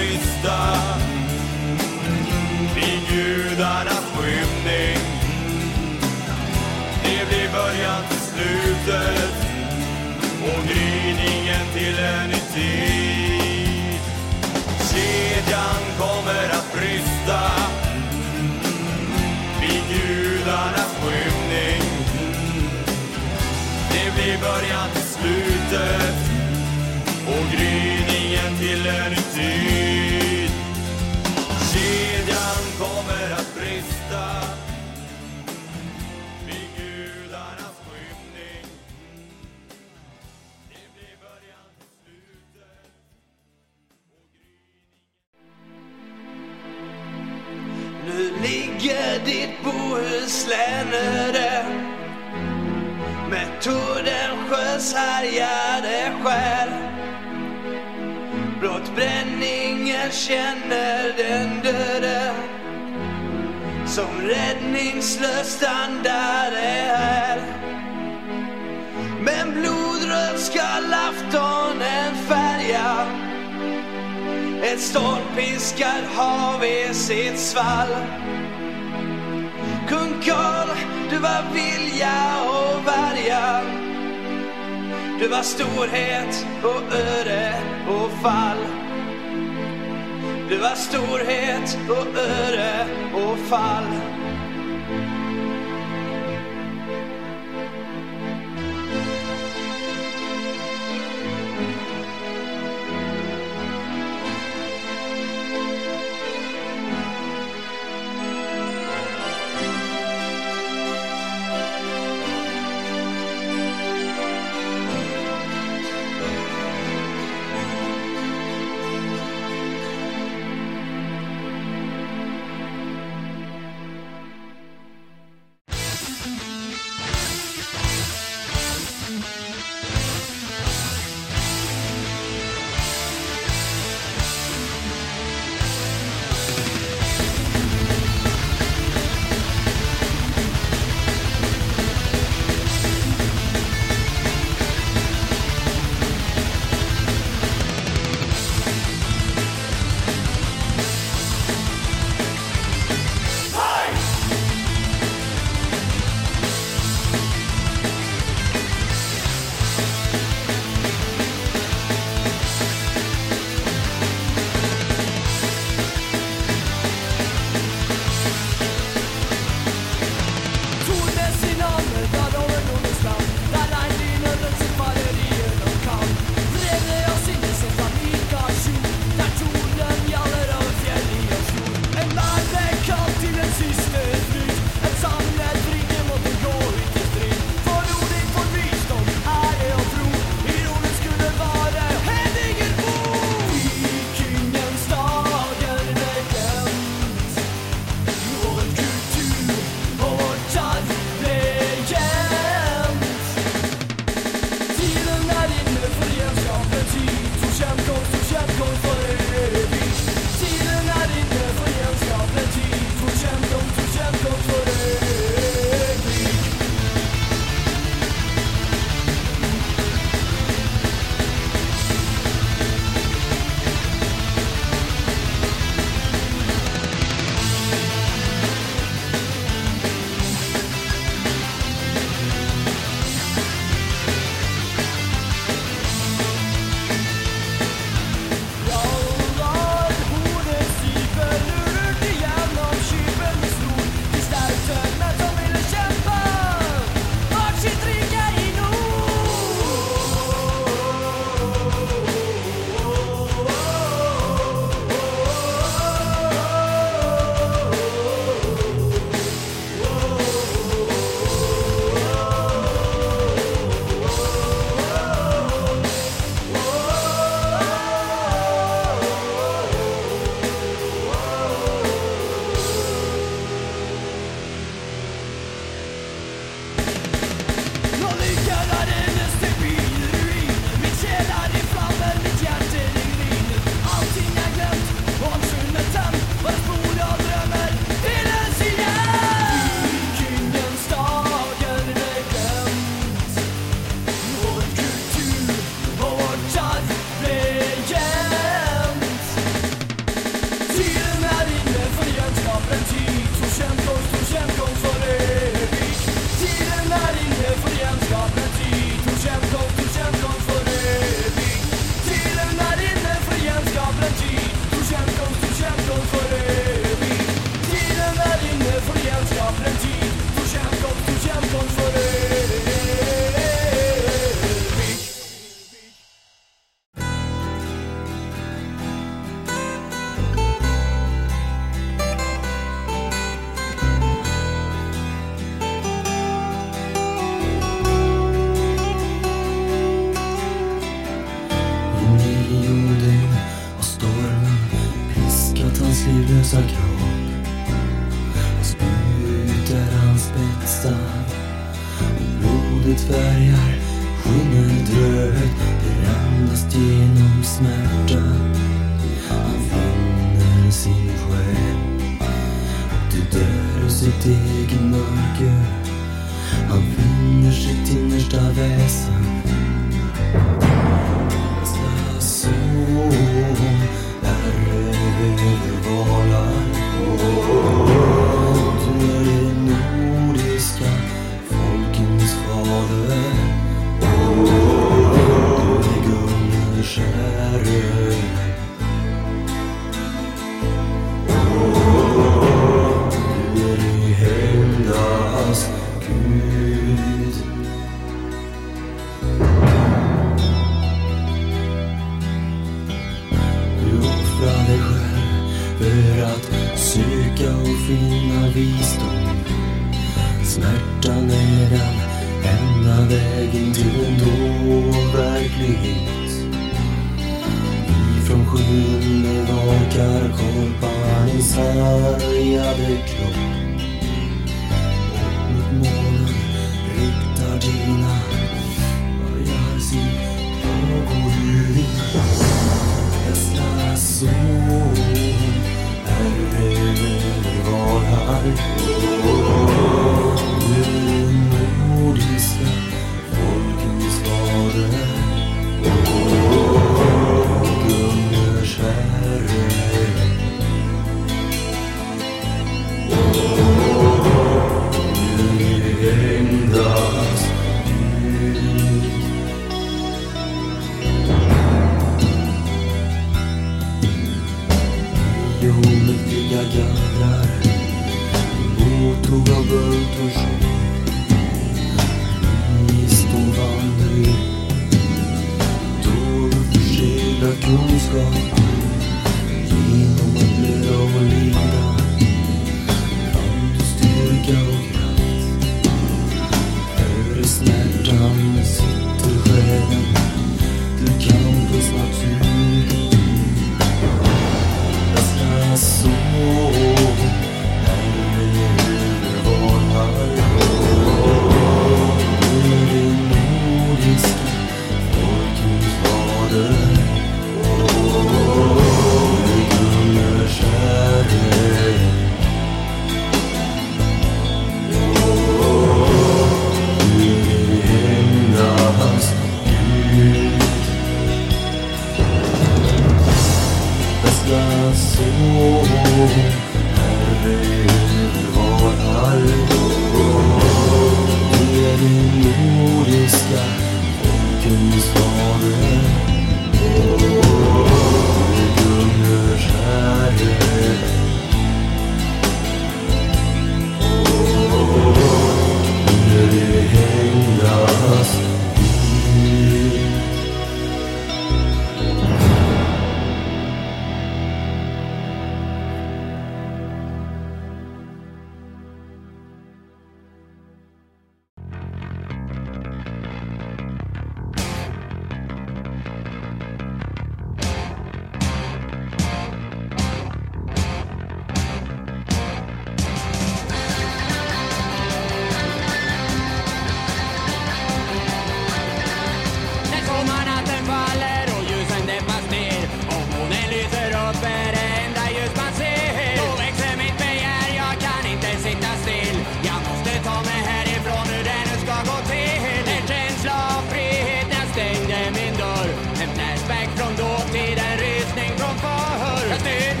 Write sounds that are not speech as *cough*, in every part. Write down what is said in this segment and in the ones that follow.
brista vid gudarnas skymning. Det blir början till slutet och gryningen till en ny tid. Kedjan kommer att brista vid gudarnas skymning. Det blir början till slutet och gryningen ligger ditt Bohuslän öde med Tordensjös härjade själ. Blott bränningen känner den döde som räddningslös standare är. Men blodröd skall aftonen färga ett stormpiskat hav i sitt svall. Kung Karl, du var vilja och värja. Du var storhet och öde och fall. Du var storhet och öde och fall.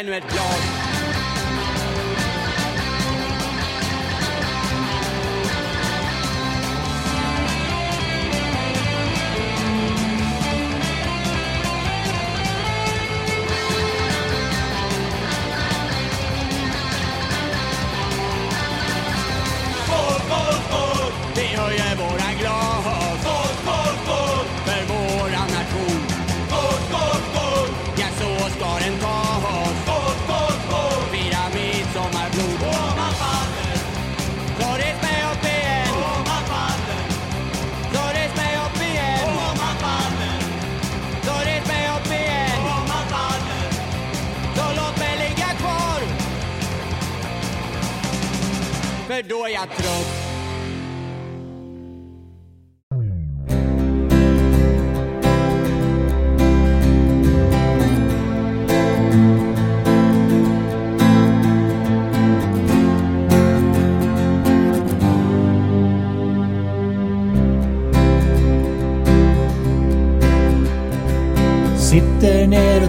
Ännu ett glas.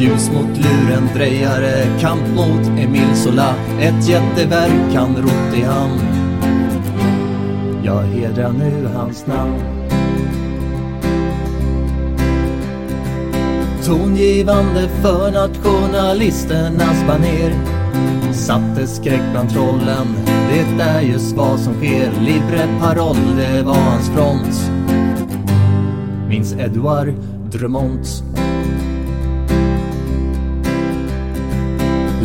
Ljus mot luren, drejare, kamp mot Emil Sola Ett jätteverk han rott i hamn. Jag hedrar nu hans namn. Tongivande för nationalisternas baner. Satte skräck bland trollen, det är just vad som sker. Libre paroll, det var hans front. Minns Edouard Drumont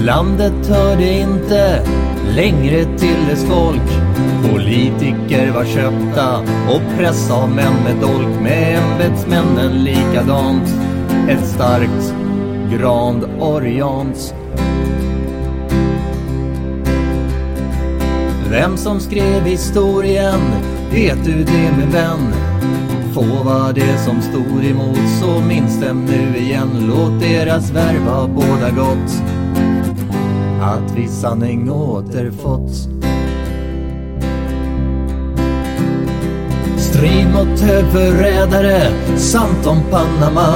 Landet hörde inte längre till dess folk. Politiker var köpta och press av män med dolk. Med ämbetsmännen likadant. Ett starkt Grand Orient. Vem som skrev historien vet du det min vän? Få var det som stod emot så minns dem nu igen. Låt deras värva ha båda gott att vi sanning återfått. Strid mot högförrädare, samt om Panama.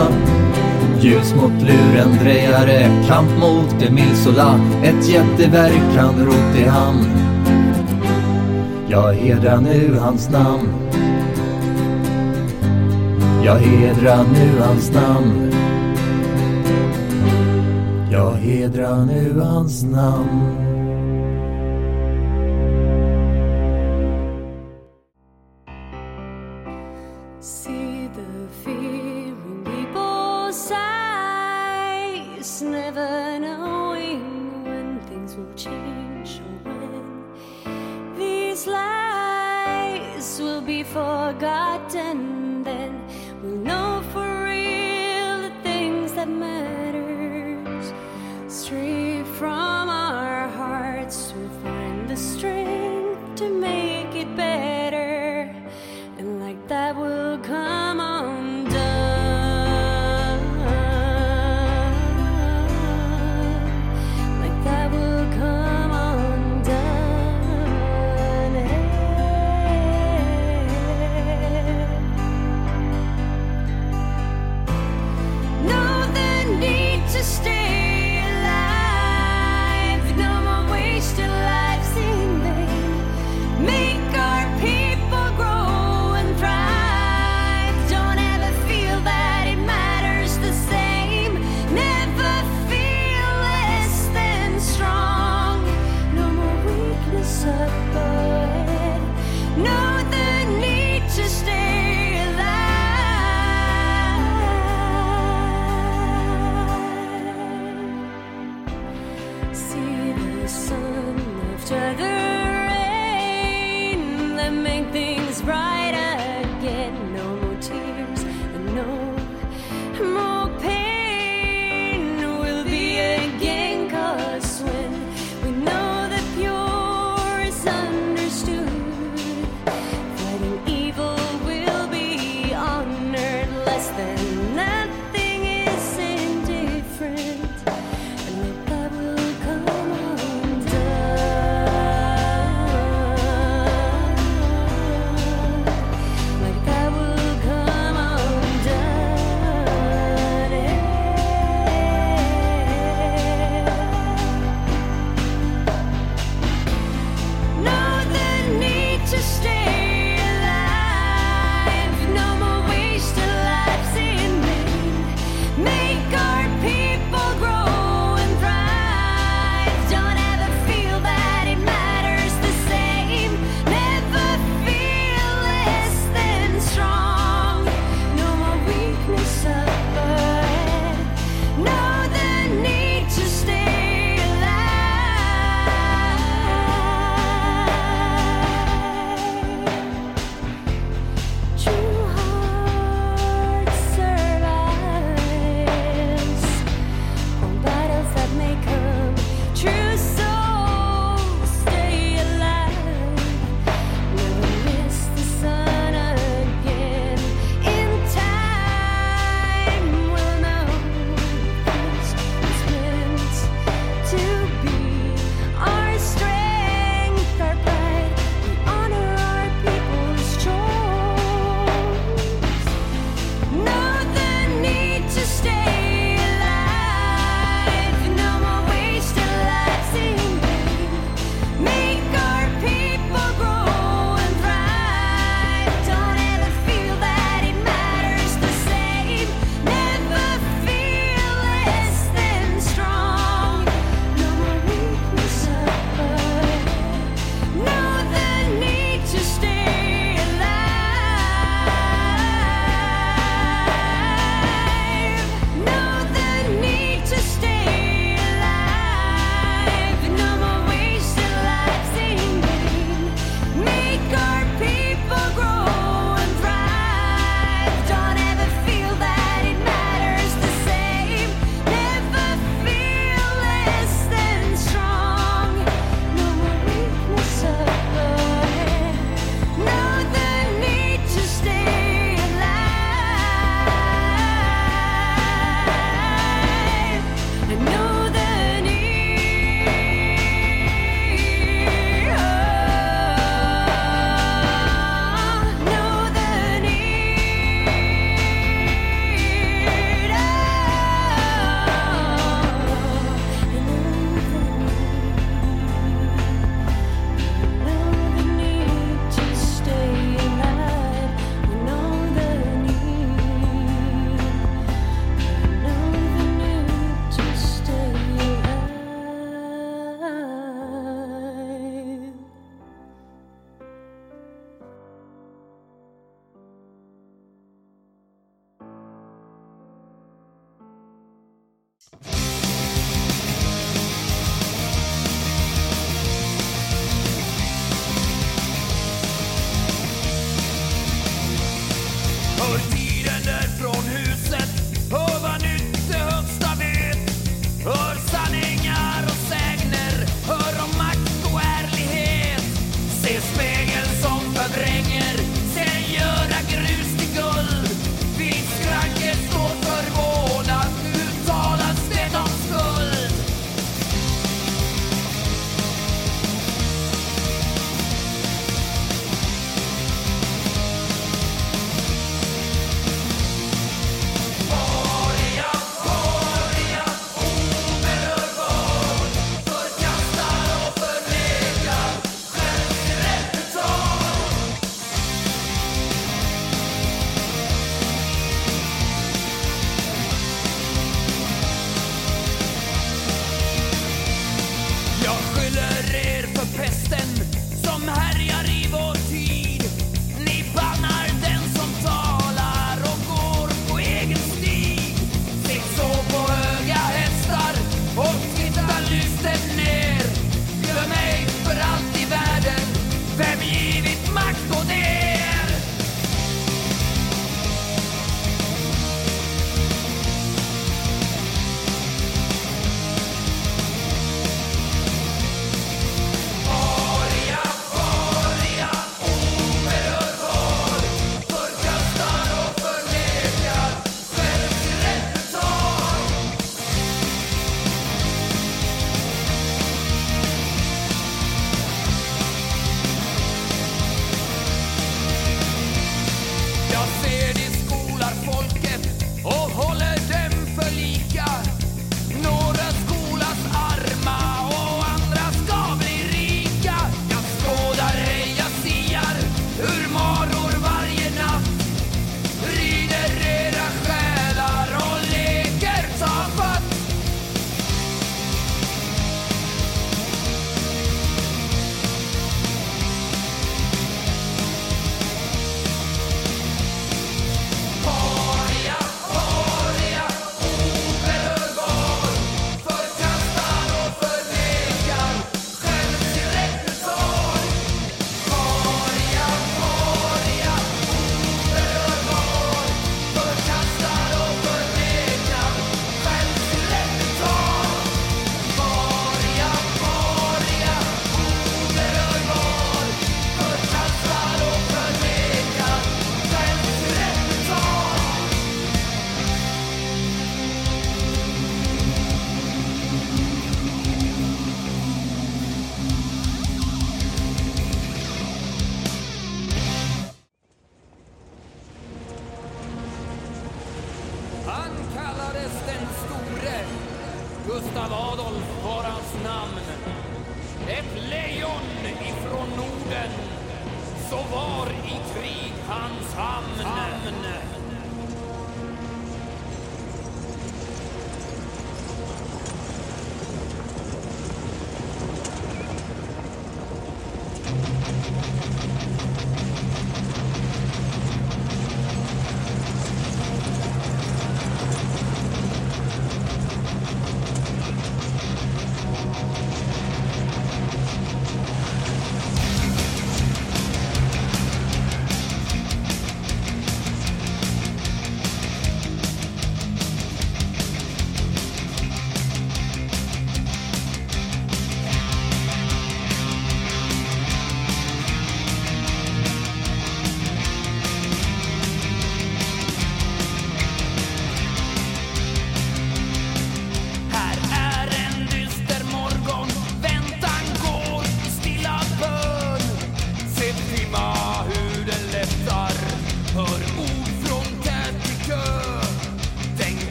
Ljus mot lurendrejare, kamp mot Emil Sola Ett jätteverk han rott i hamn. Jag hedrar nu hans namn. Jag hedrar nu hans namn. Hedra nu hans namn.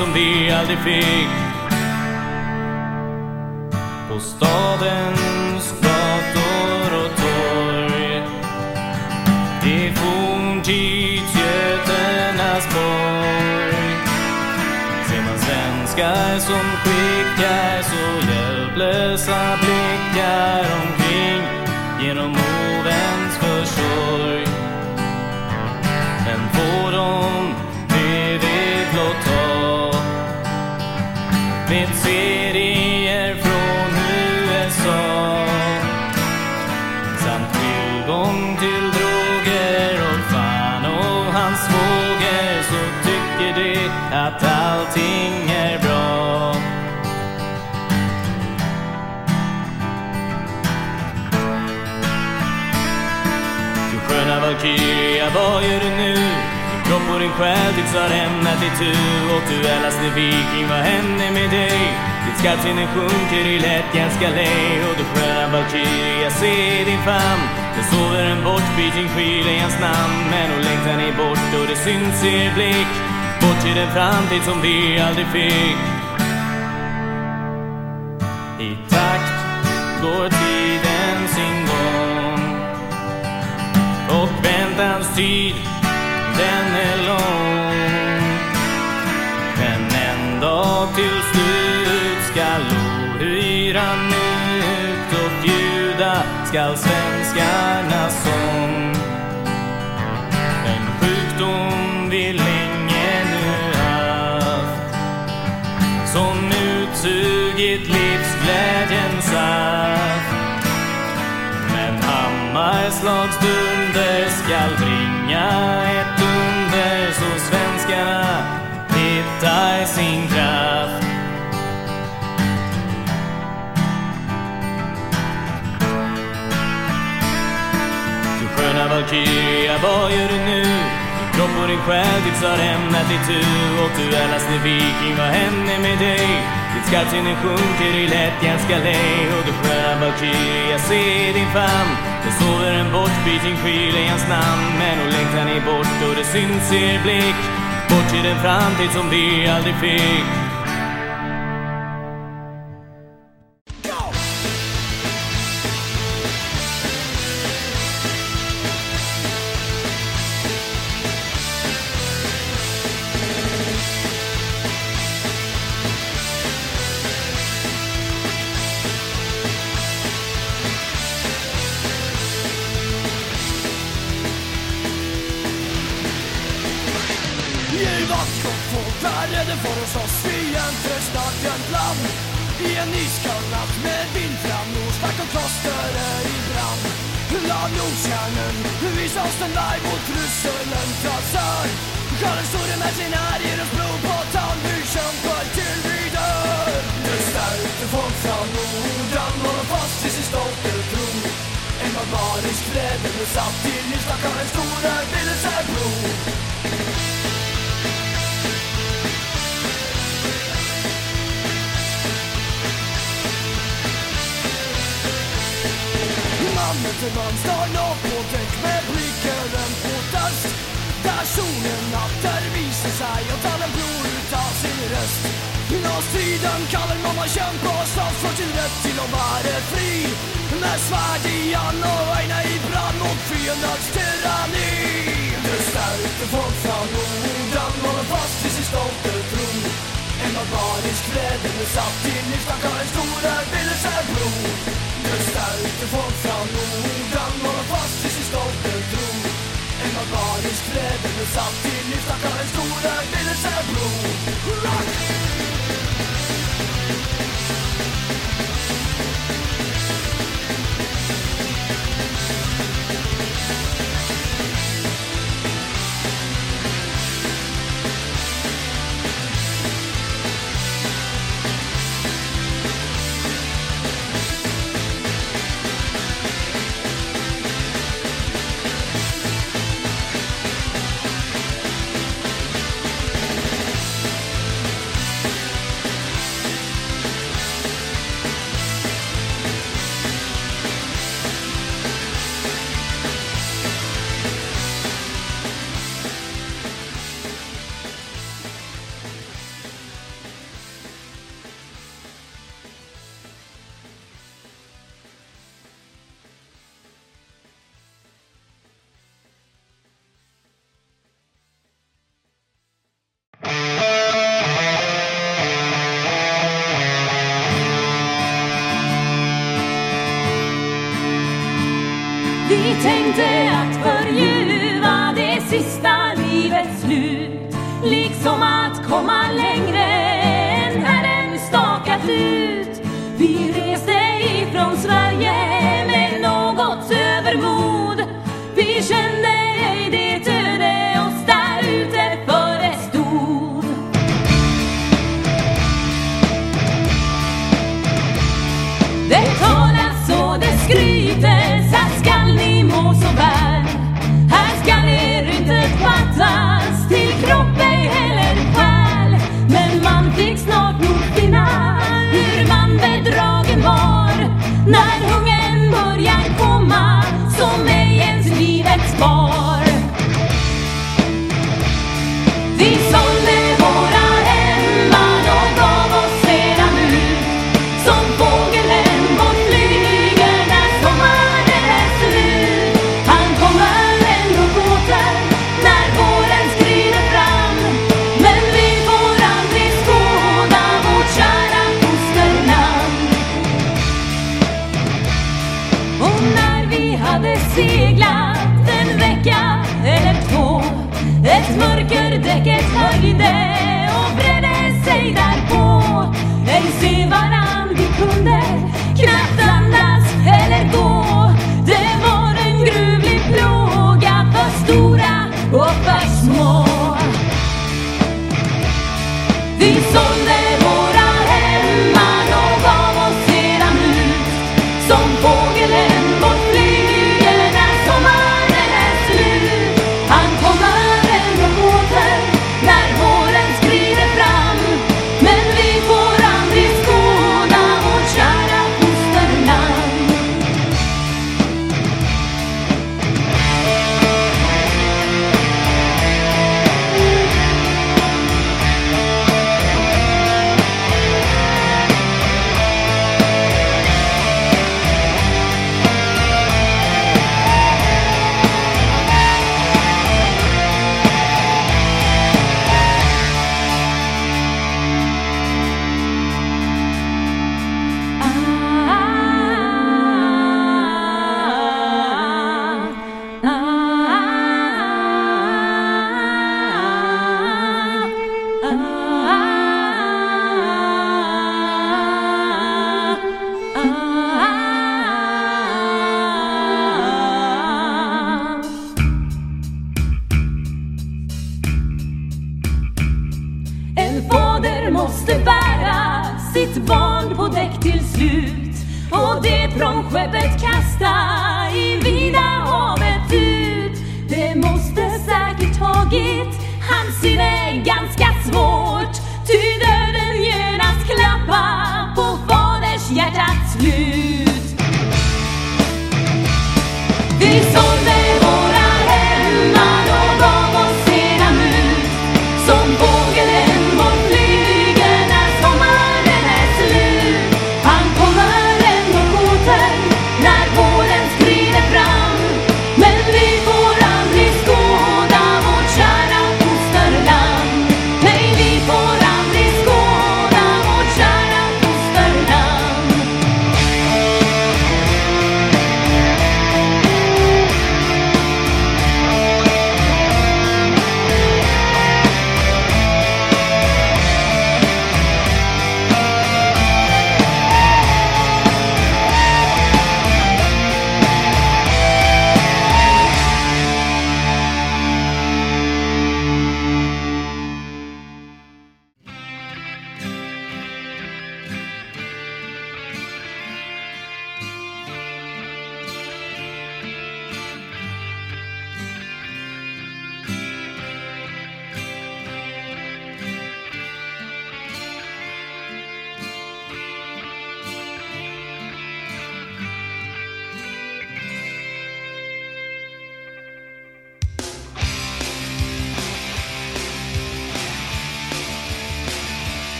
on the Aldi field. som vi aldrig fick. viking, vad händer med dig? Ditt skarpsinne sjunker i lättjans galej och du sköna Valkyrie, jag ser din famn. Det sover en bortbiting skyl i hans namn, men hon längtar ni bort och det syns i er blick. Bort till den framtid som vi aldrig fick. du satt i Nystakarens stora Billesjärbro Röstar ut folk från Nordan, håller fast i sin stolthet tro. En barbarisk fred, du satt i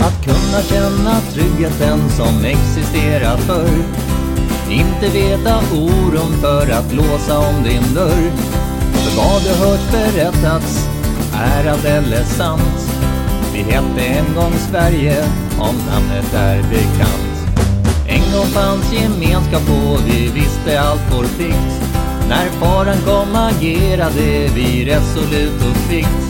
att kunna känna tryggheten som existerat förr. Inte veta oron för att låsa om din dörr. För vad du hört berättats är alldeles eller sant. Vi hette en gång Sverige, om namnet är bekant. En gång fanns gemenskap och vi visste allt vår plikt. När faran kom agerade vi resolut och kvickt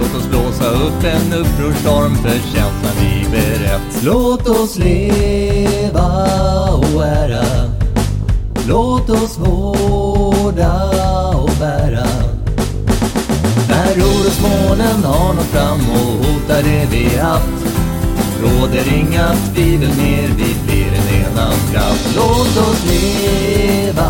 Låt oss blåsa upp en upprorstorm för känslan vi berett. Låt oss leva och ära. Låt oss vårda och bära. När orosmolnen har nått fram och hotar det vi haft råder inga tvivel mer, vi blir en enad kraft. Låt oss leva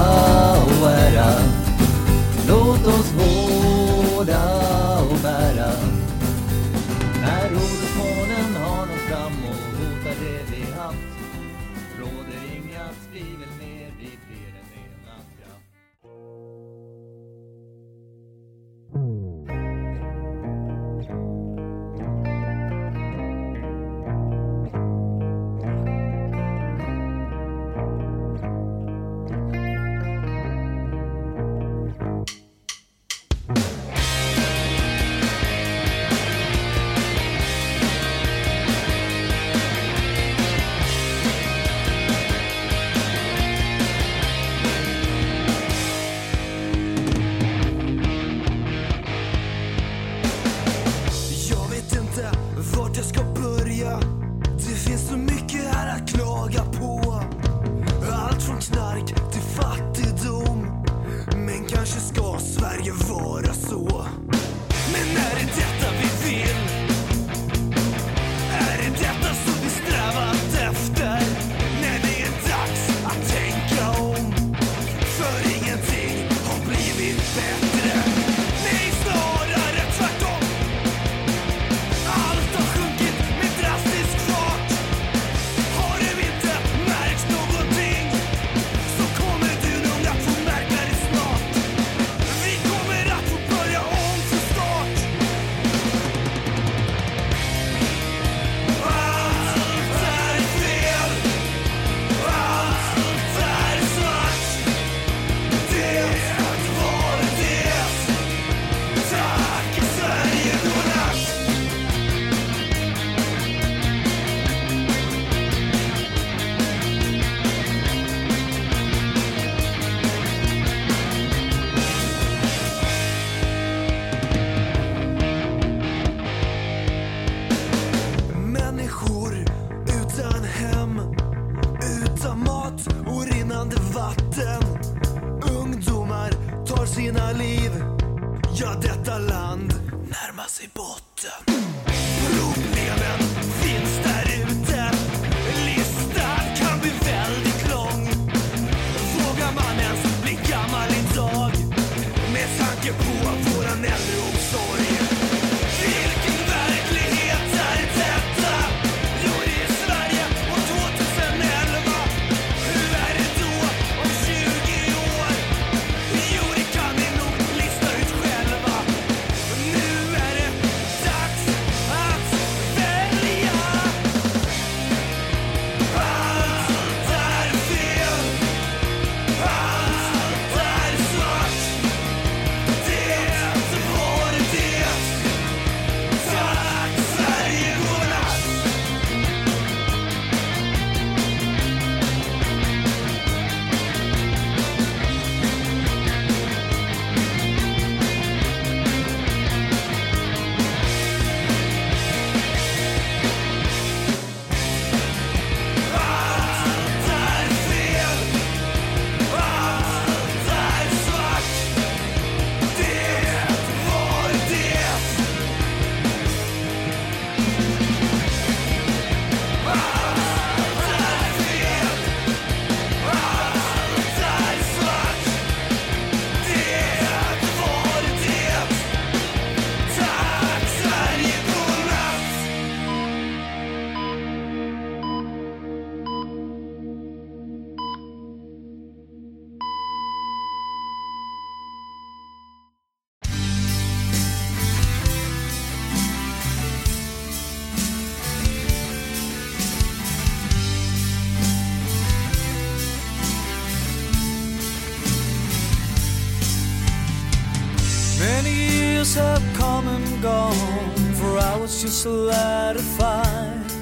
was just five.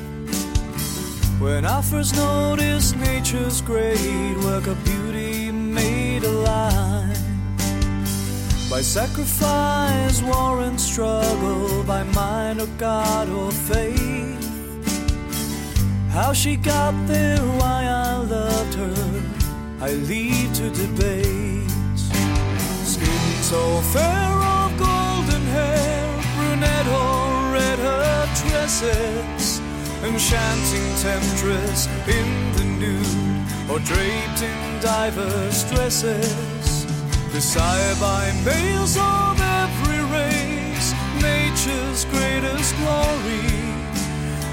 When I first noticed nature's great work of beauty made alive. By sacrifice, war, and struggle, by mind or God or faith. How she got there, why I loved her, I leave to debate. Skin so fair tresses, enchanting temptress in the nude, or draped in diverse dresses, desired by males of every race, nature's greatest glory.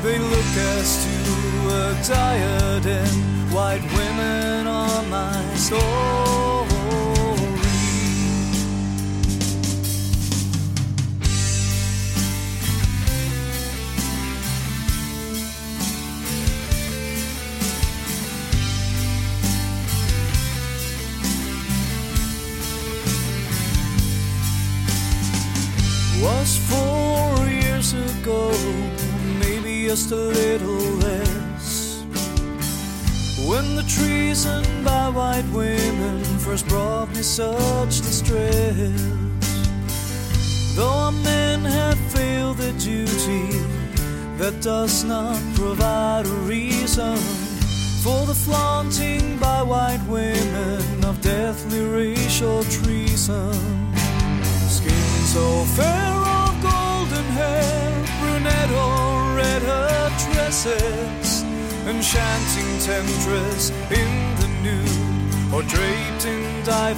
They look as to a diadem, white women are my story.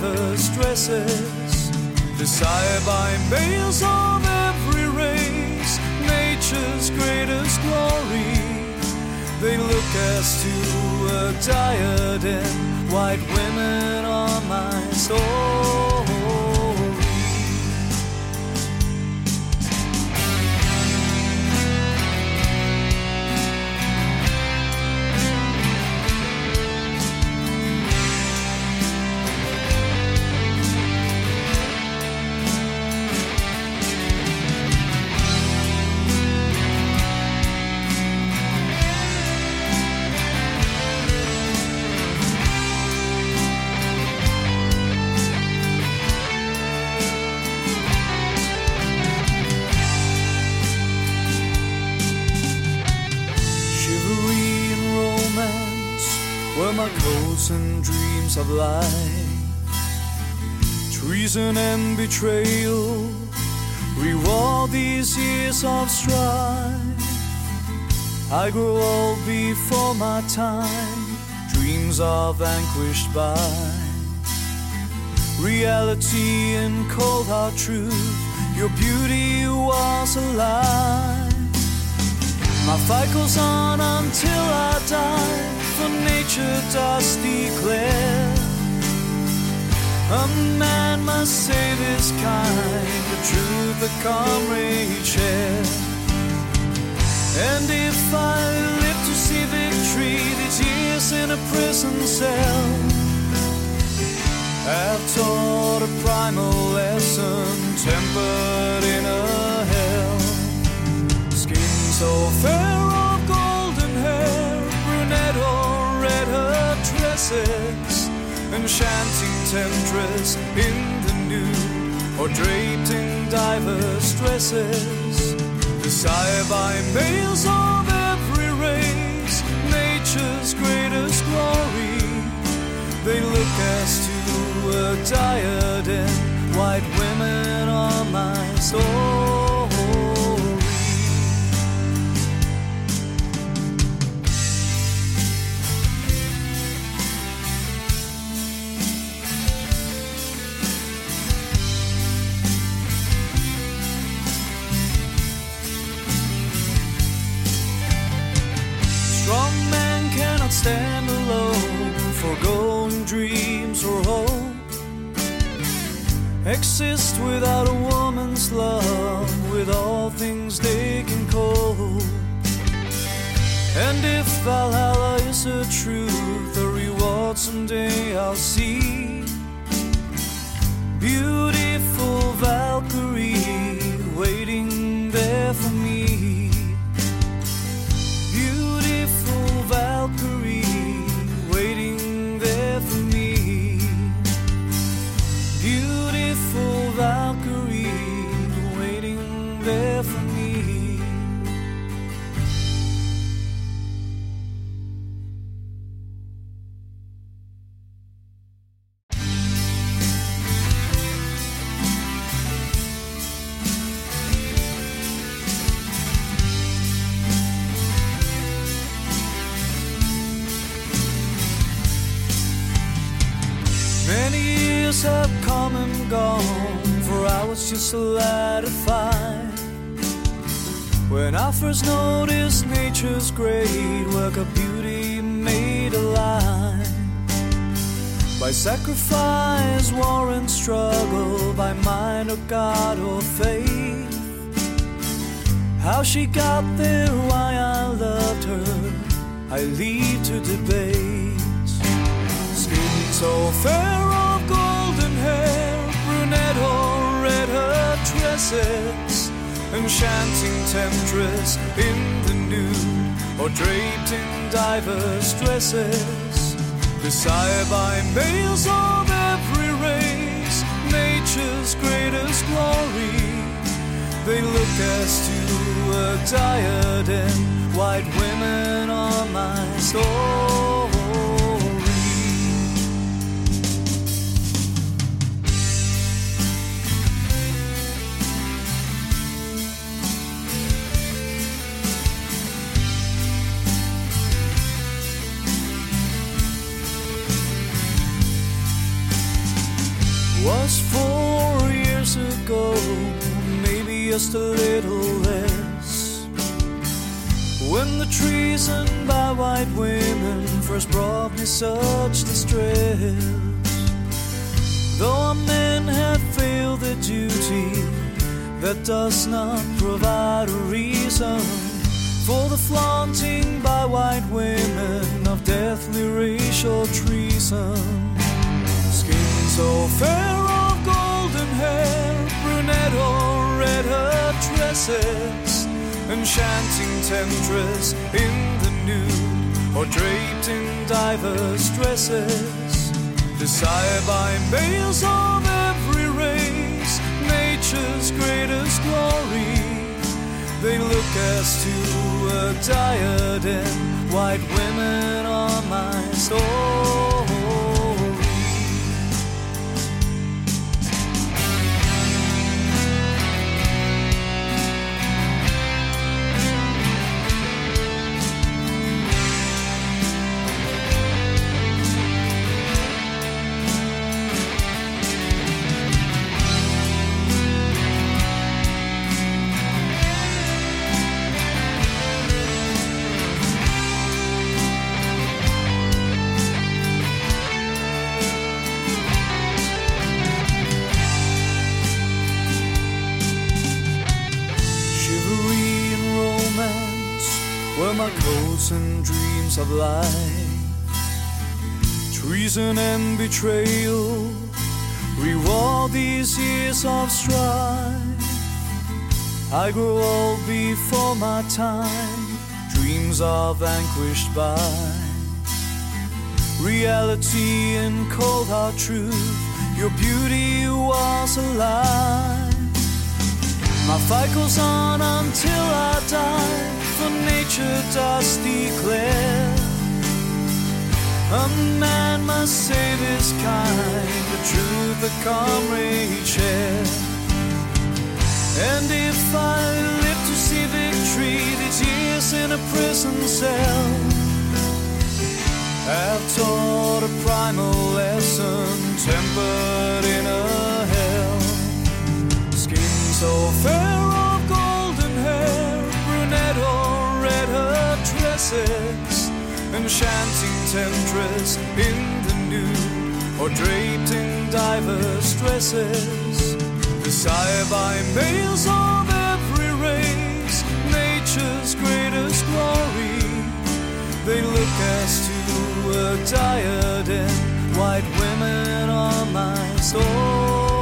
Diverse dresses, desired by males of every race, nature's greatest glory. They look as to a diadem, white women are my story. Betrayal reward these years of strife. I grow old before my time, dreams are vanquished by reality and cold hard truth. Your beauty was a lie. My fight goes on until I die, for nature does declare. A man must save his kind, the truth comrade share. And if I live to see victory, these years in a prison cell I've taught a primal lesson, tempered in a hell. Skin so fair of golden hair, brunette or red her tresses, enchanting temptress in the nude, or draped in diverse dresses. Desired by males of every race, nature's greatest glory. They look as to a diadem, white women are my story. Oh. Years have come and gone, for I was just a lad of five. When I first noticed nature's great work of beauty made alive. By sacrifice, war, and struggle, by mind or God or faith. How she got there, why I loved her, I leave to debate. Skin so fair or red her tresses, enchanting temptress in the nude, or draped in diverse dresses, desired by males of every race, nature's greatest glory. They look as to a diadem, white women are my story. Oh. Was four years ago, maybe just a little less. When the treason by white women first brought me such distress. Though our men have failed their duty, that does not provide a reason for the flaunting by white women of deathly racial treason. So fair of golden hair, brunette or red her tresses, enchanting temptress in the nude, or draped in diverse dresses, desired by males of every race, nature's greatest glory. They look as to a diadem, White women are my story. Of life. Treason and betrayal reward these years of strife. I grew old before my time, dreams are vanquished by reality and cold hard truth. Your beauty was alive. My fight goes on until I die, for nature does declare a man must save his kind, the truth the comrade share. And if I live to see victory, these years in a prison cell have taught a primal lesson, tempered in a hell. Skin so fair tresses, enchanting temptress in the nude, or draped in diverse dresses, desired by males of every race, nature's greatest glory. They look as to a diadem, white women are my story. Oh.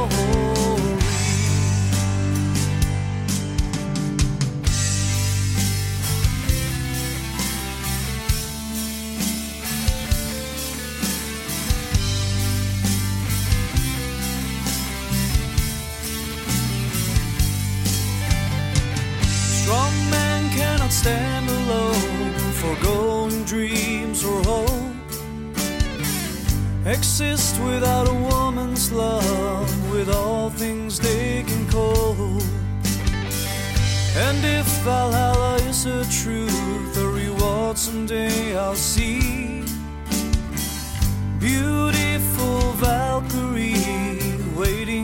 Foregoing dreams or hope. Exist without a woman's love, with all things they can cope. And if Valhalla is a truth, a reward someday I'll see. Beautiful Valkyrie waiting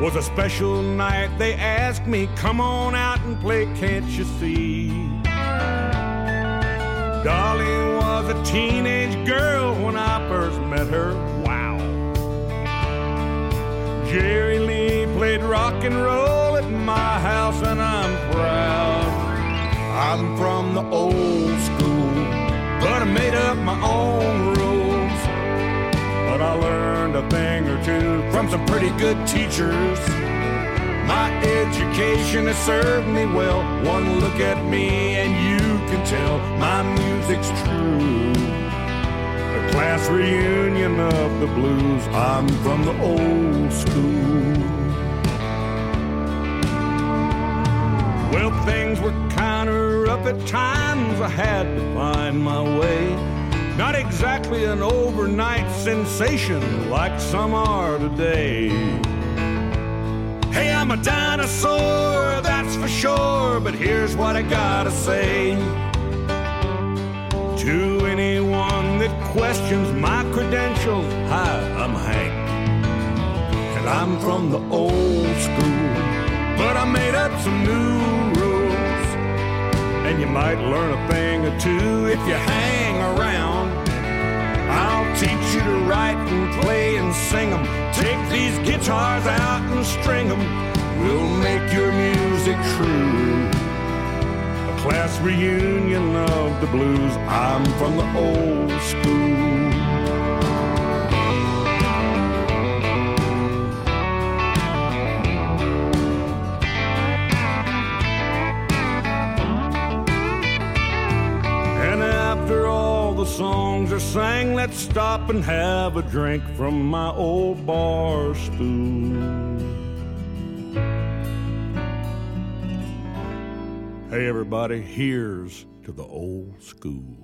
was a special night. They asked me, come on out and play, can't you see? Dolly was a teenage girl when I first met her. Wow. Jerry Lee played rock and roll at my house, and I'm proud. I'm from the old school, but I made up my own rules. Thing or two from some pretty good teachers. My education has served me well. One look at me and you can tell my music's true. A class reunion of the blues. I'm from the old school. Well, things were kind of rough at times. I had to find my way. Not exactly an overnight sensation like some are today. Hey, I'm a dinosaur, that's for sure, but here's what I gotta say. To anyone that questions my credentials, hi, I'm Hank. And I'm from the old school, but I made up some new rules. And you might learn a thing or two if you hang to write and play and sing them. Take these guitars out and string them. We'll make your music true. A class reunion of the blues. I'm from the old school. sang, Let's stop and have a drink from my old bar stool. Hey, everybody, here's to the old school.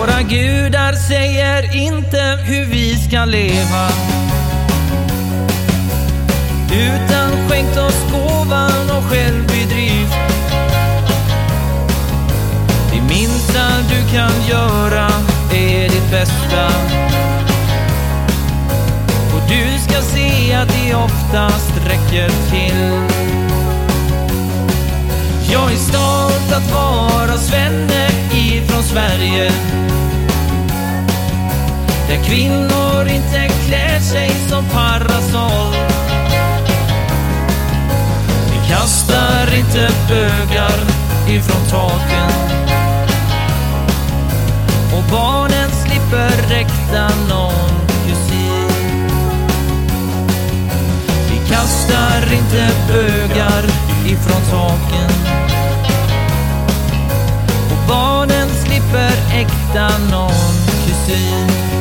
Våra gudar säger inte hur vi ska leva. Utan skänkt oss gåvan och självbedrift. Det minsta du kan göra är ditt bästa. Och du ska se att det oftast räcker till. Jag är stolt att vara svenne ifrån Sverige. Där kvinnor inte klär sig som parasoll. Vi kastar inte bögar ifrån taken. Och barnen slipper räkta någon kusin. Vi kastar inte bögar ifrån taken. Och barnen slipper äkta någon kusin.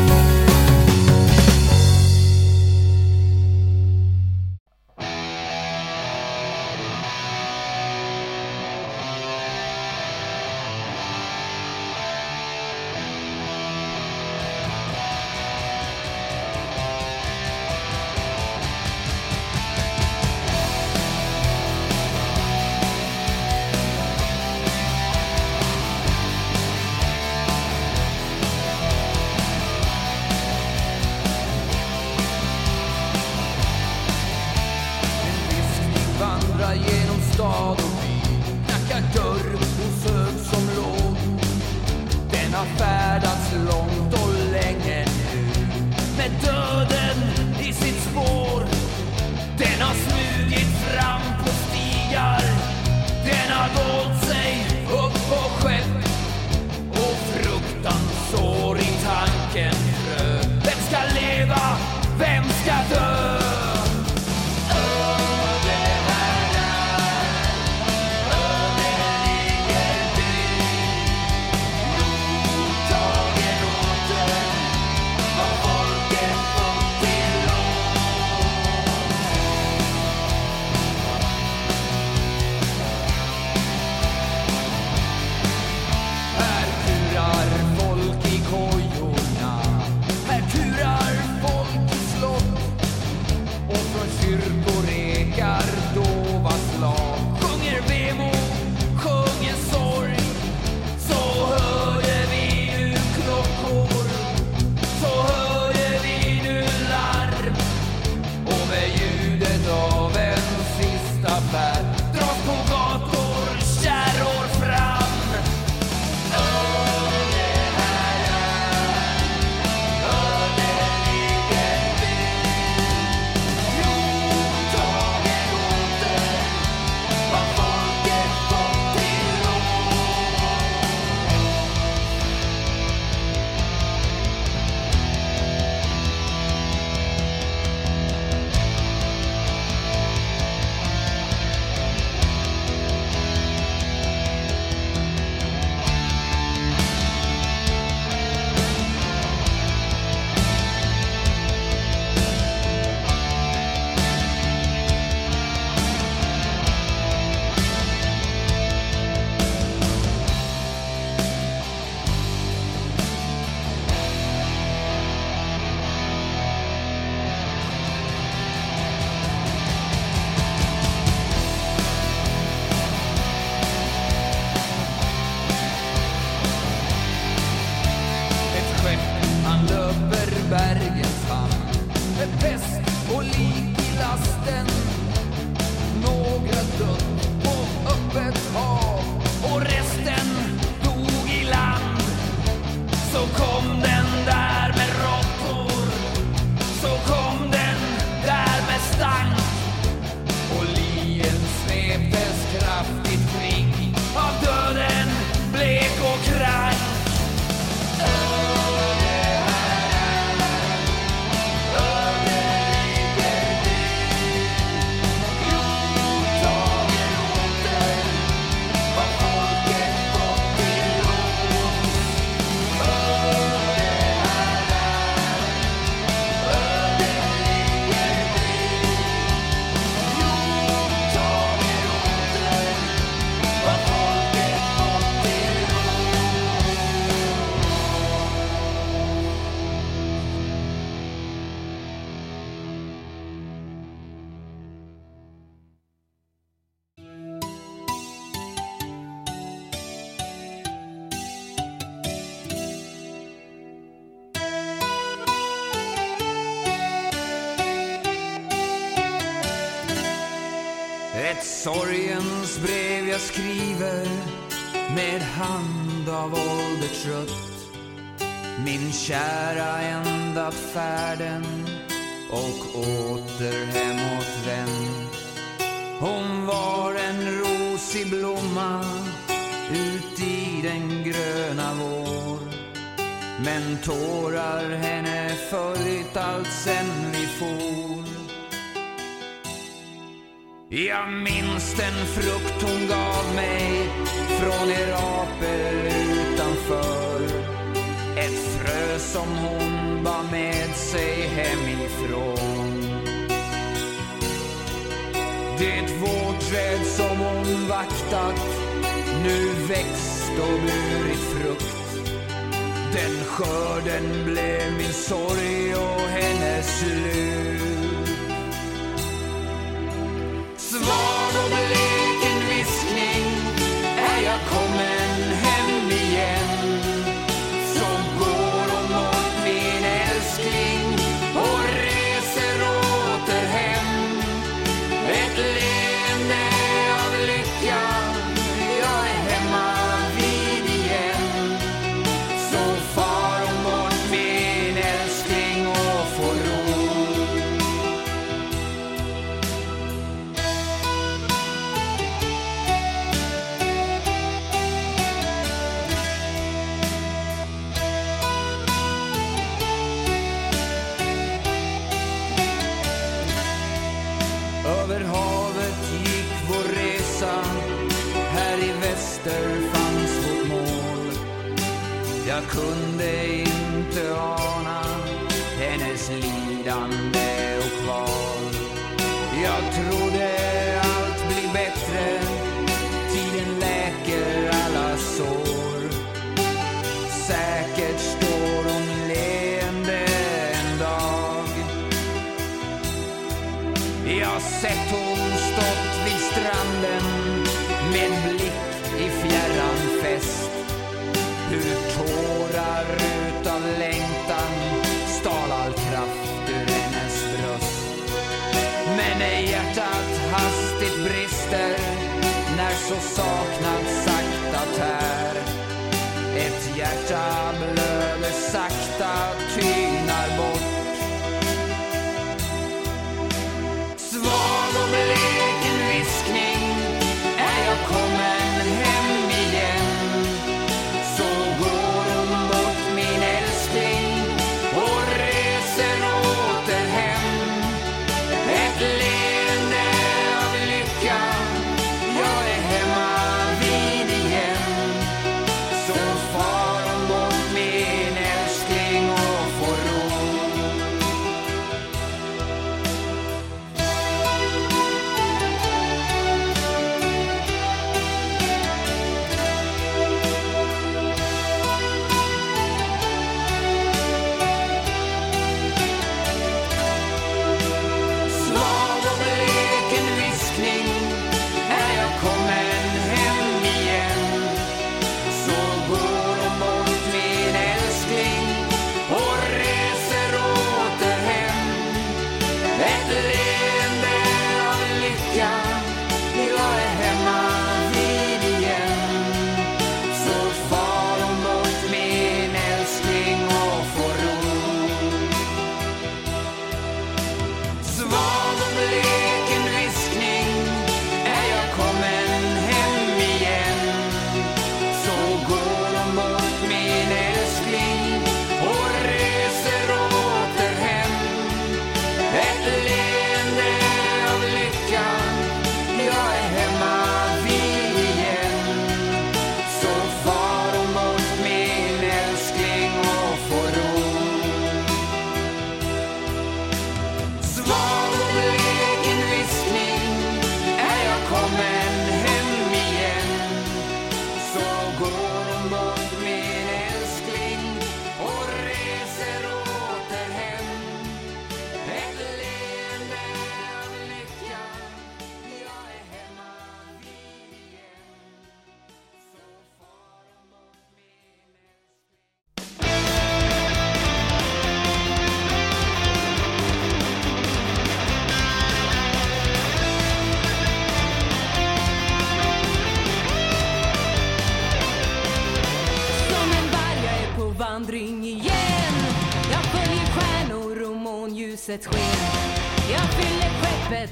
Ålder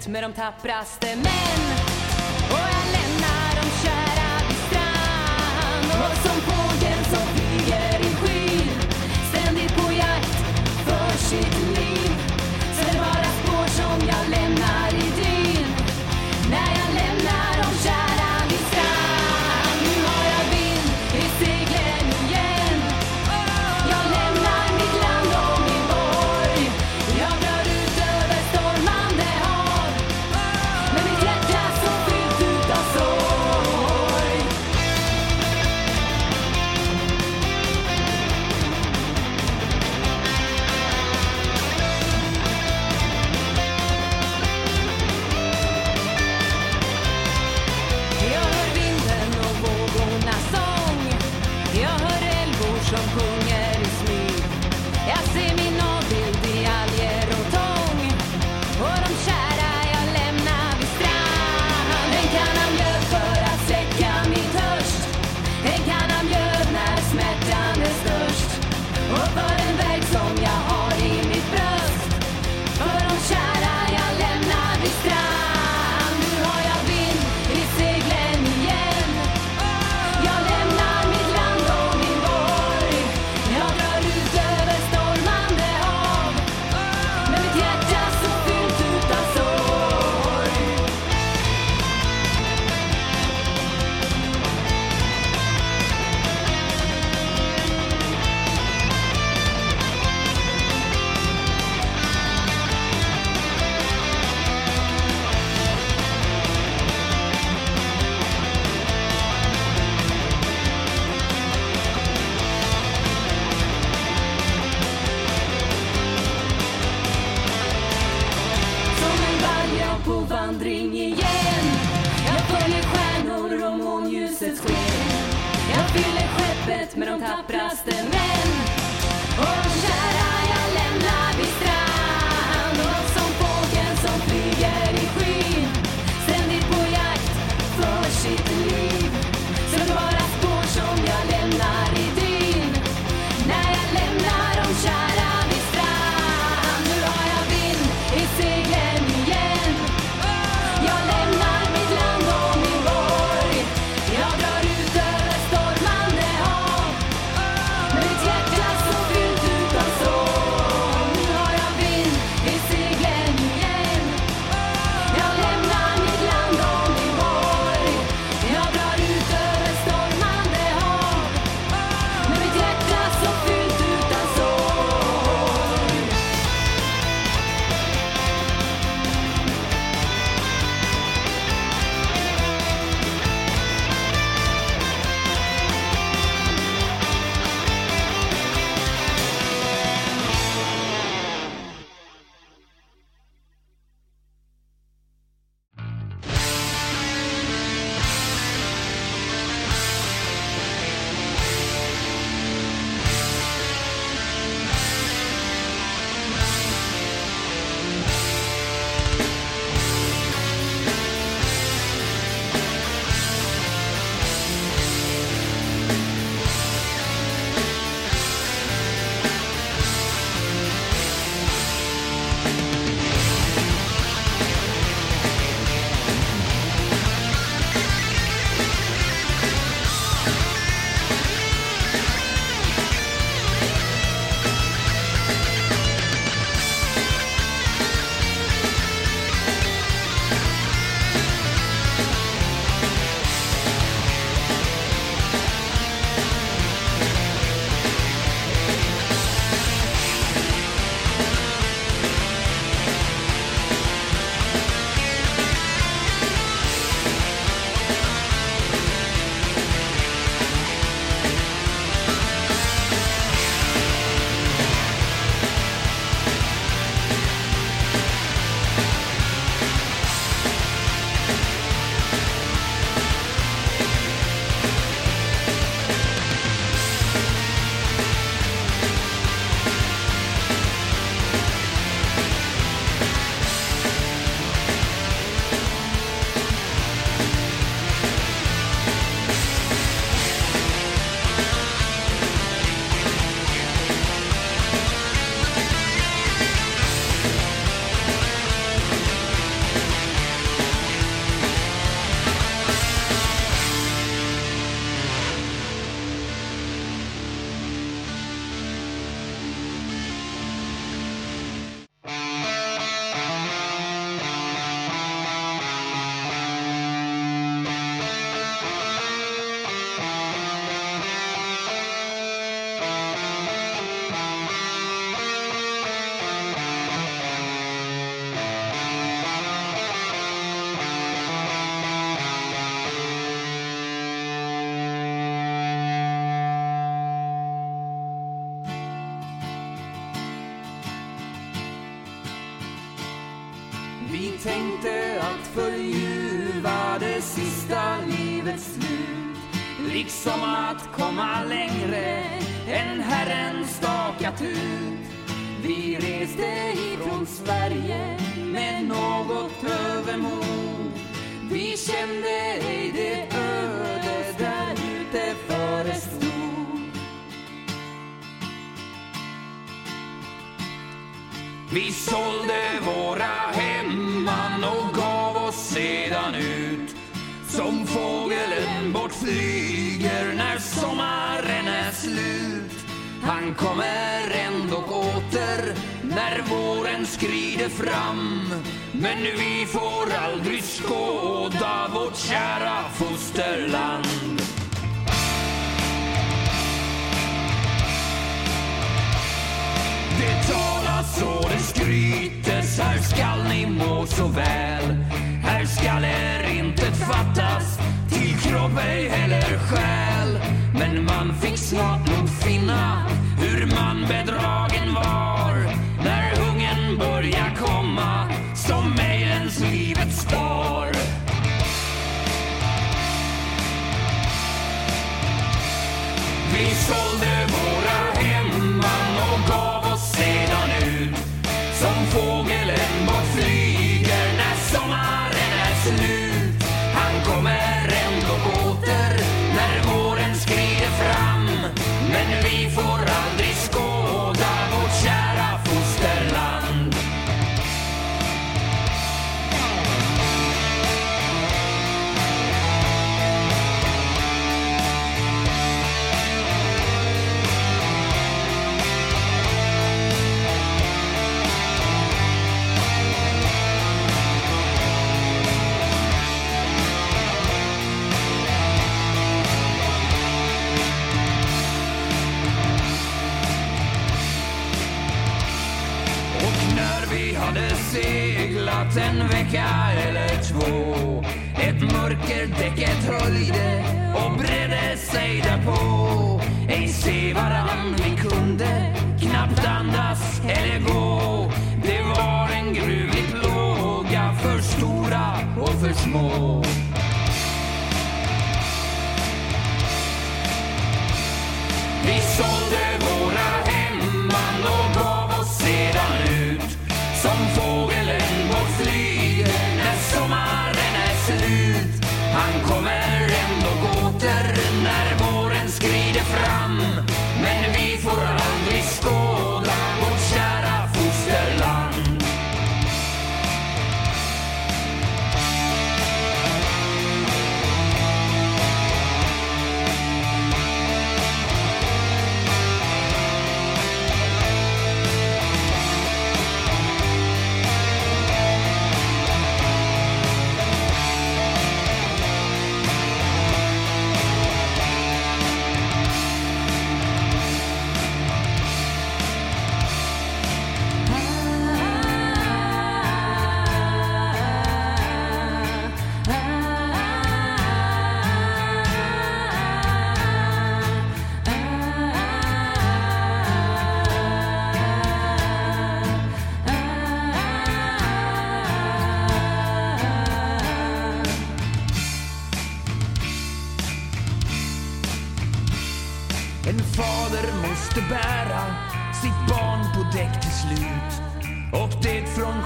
skeppet med de tappraste.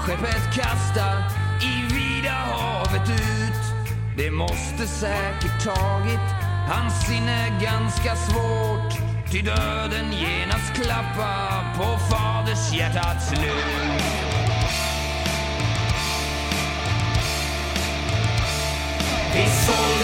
skeppet kasta i vida havet ut. Det måste säkert tagit hans sinne ganska svårt. Ty döden genast klappa på faders hjärtats slut. It's all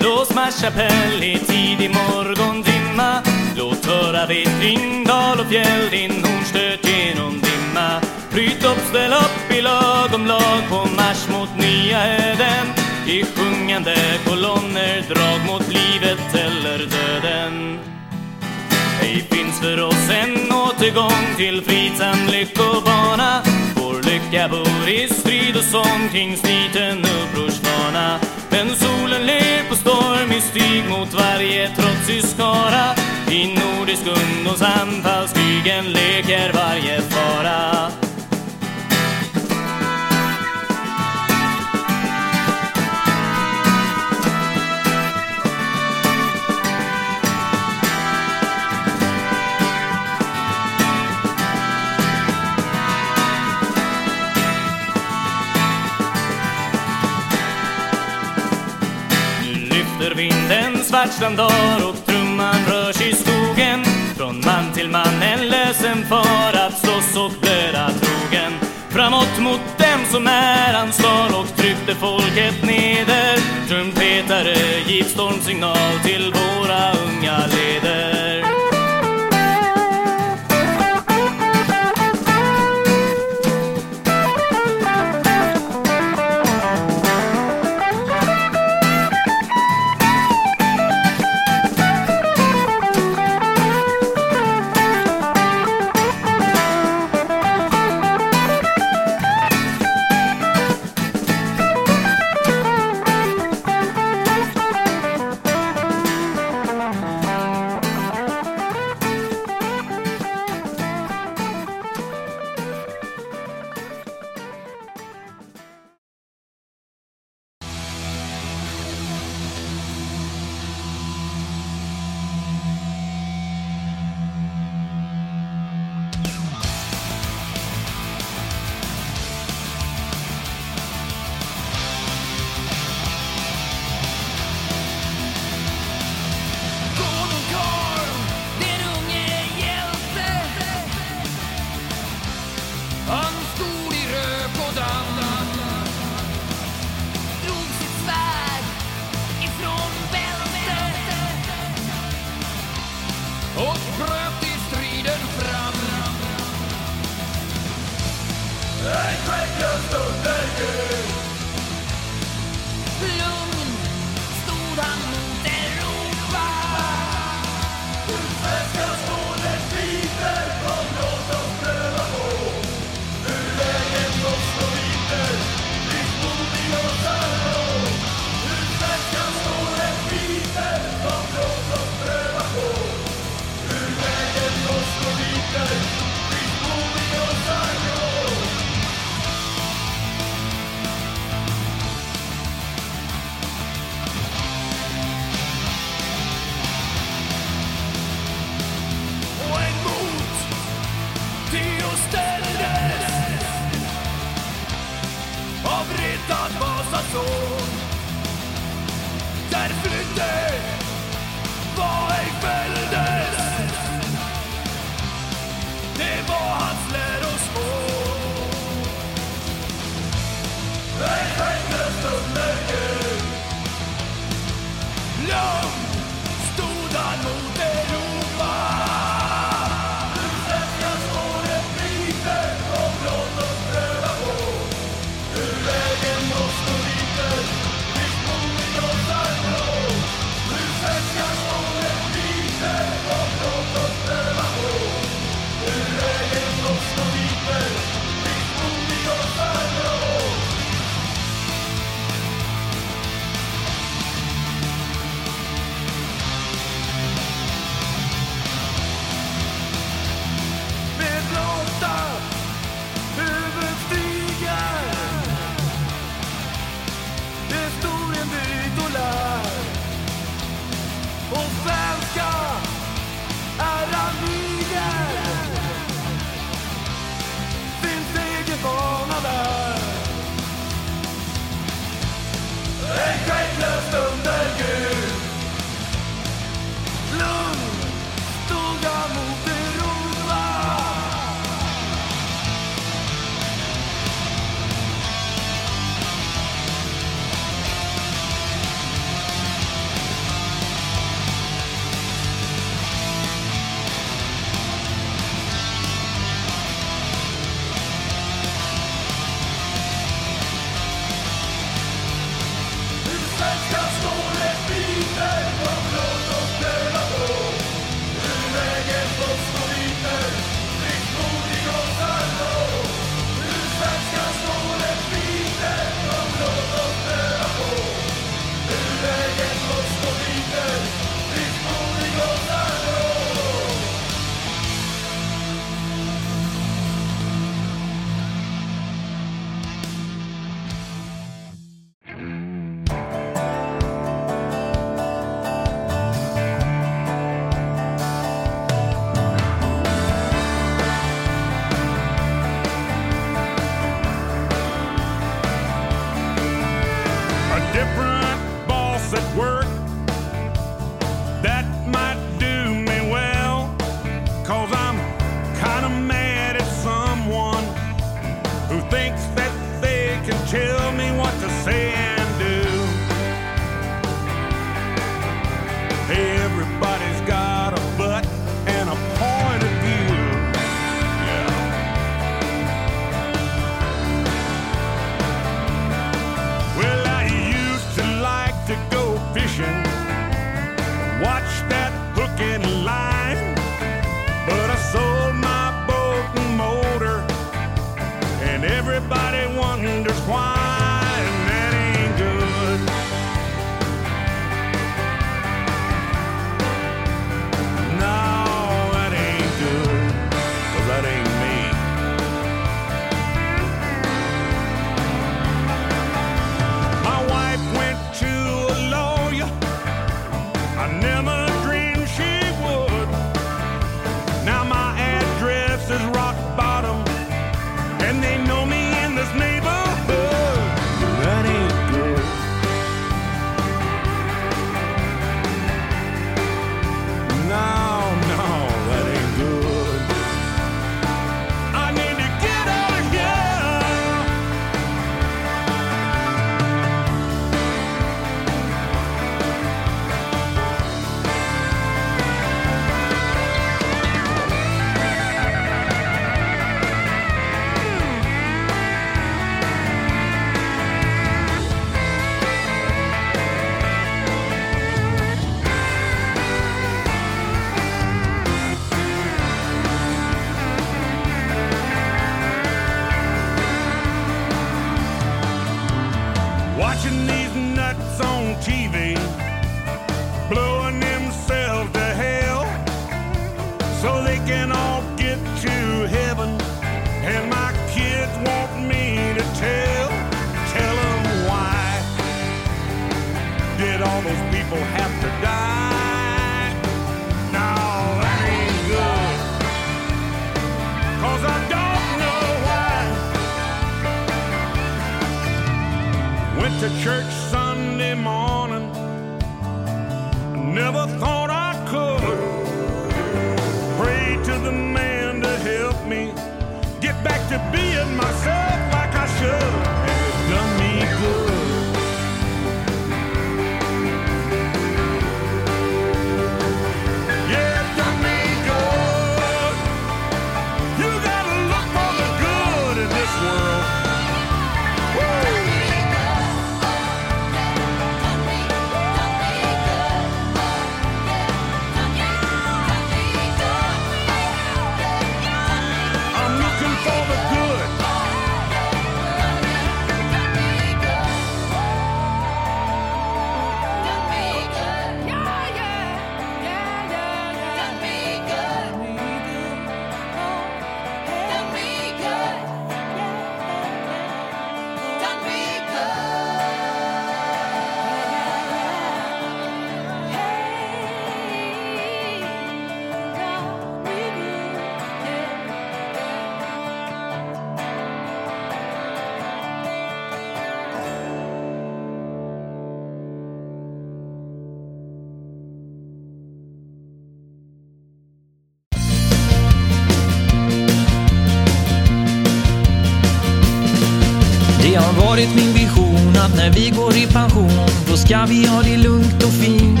att när vi går i pension då ska vi ha det lugnt och fint.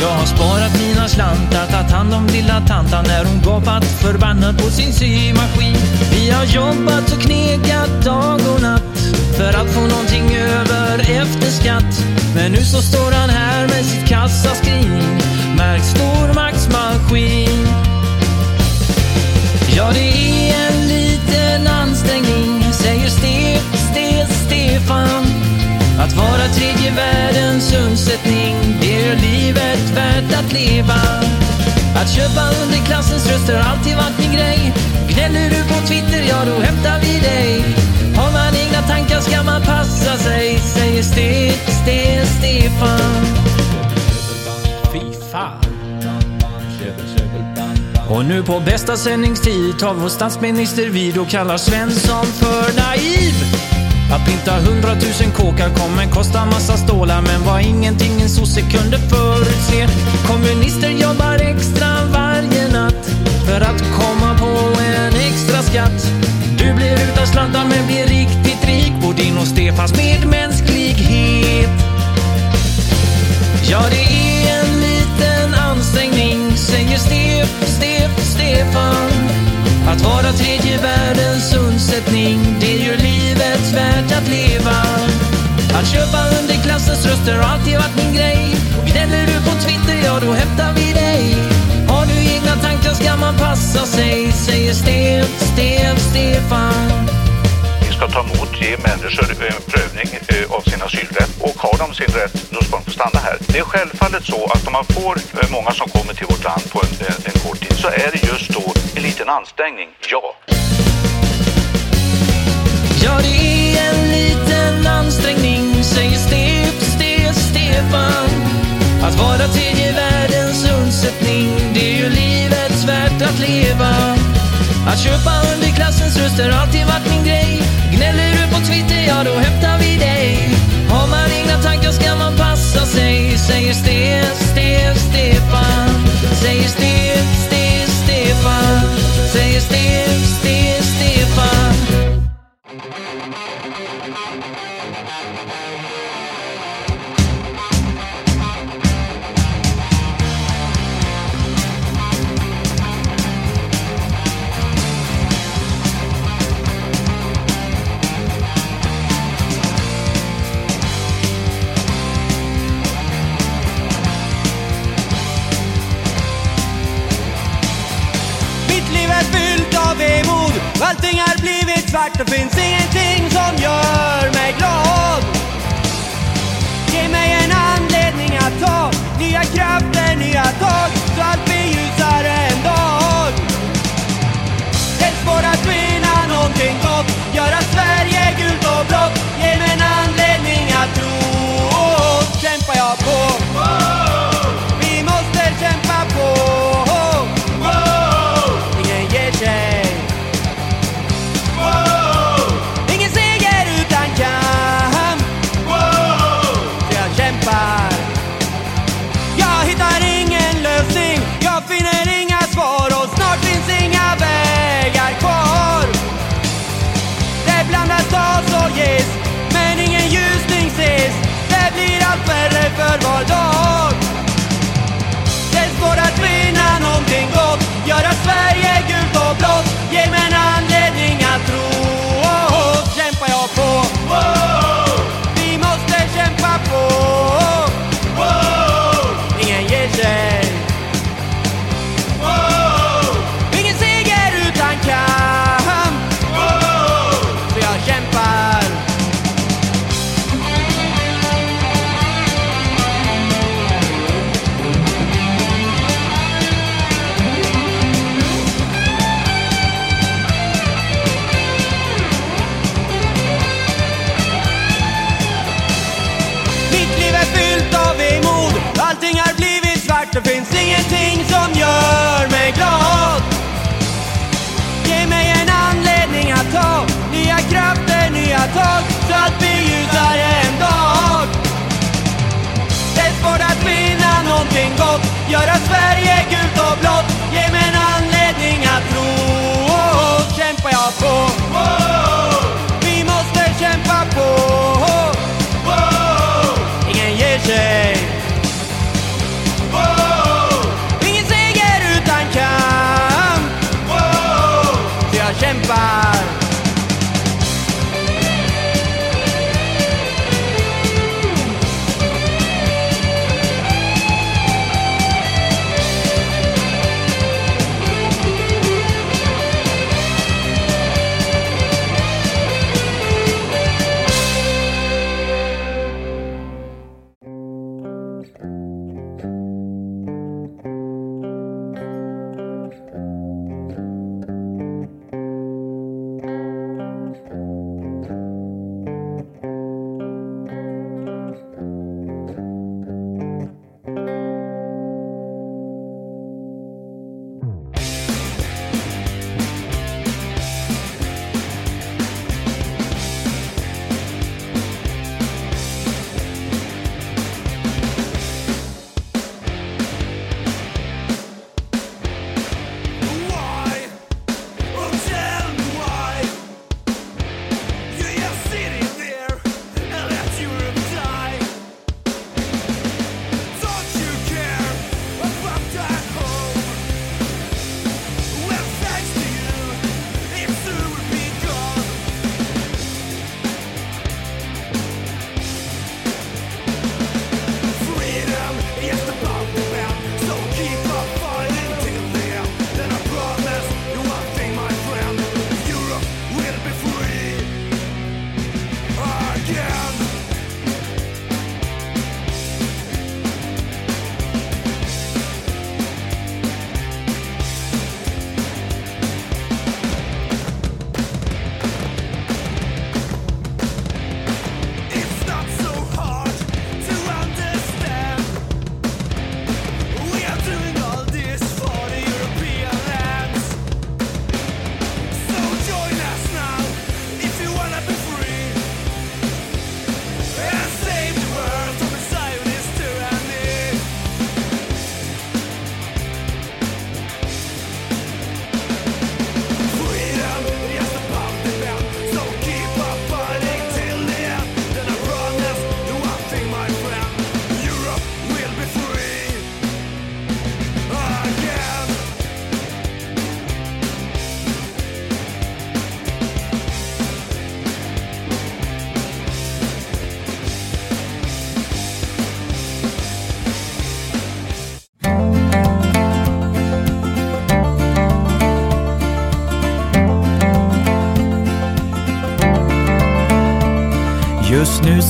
Jag har sparat mina slantar, tagit hand om lilla tantan när hon gapat förbannad på sin symaskin. Vi har jobbat och knegat dag och natt för att få någonting över efter skatt. Men nu så står han här med sitt kassaskrin, märkt stormaktsmaskin. Ja, det är en liten ansträngning, säger Ste, Ste, Stefan. Att vara tredje världens undsättning, det gör livet värt att leva. Att köpa underklassens röster har alltid varit min grej. Gnäller du på Twitter, ja då hämtar vi dig. Har man egna tankar ska man passa sig, säger Ste, Ste, Stefan. Fy fan. Och nu på bästa sändningstid tar vår statsminister vid och kallar Svensson för naiv. Att pynta hundratusen kåkar kommer kosta massa stålar men var ingenting en sosse kunde förutse. Kommunister jobbar extra varje natt för att komma på en extra skatt. Du blir utan slantar men blir riktigt rik på din och Stefans medmänsklighet. Ja, det är en liten ansträngning, säger Stef, Stef, Stefan. Att vara tredje världens undsättning, det gör livet värt att leva. Att köpa underklassens röster har alltid varit min grej. Gnäller du på Twitter, ja då hämtar vi dig. Har du egna tankar ska man passa sig, säger Stef, Stef, Stefan. Vi ska ta emot, ge människor en prövning eh, av sin asylrätt och har de sin rätt, då ska de få stanna här. Det är självfallet så att om man får eh, många som kommer till vårt land på en, en, en kort tid så är det just då en liten ansträngning, ja. Ja, det är en liten ansträngning, säger Stef, Stef, Stefan. Att vara tredje världens undsättning, det är ju livets värt att leva. Att köpa underklassens röster har alltid varit min grej. Gnäller du på Twitter, ja då hämtar vi dig. Har man egna tankar ska man passa sig, säger Stef, Stef, Stefan. Säger Stef, Stef, Stefan. Säger Stef, Stef,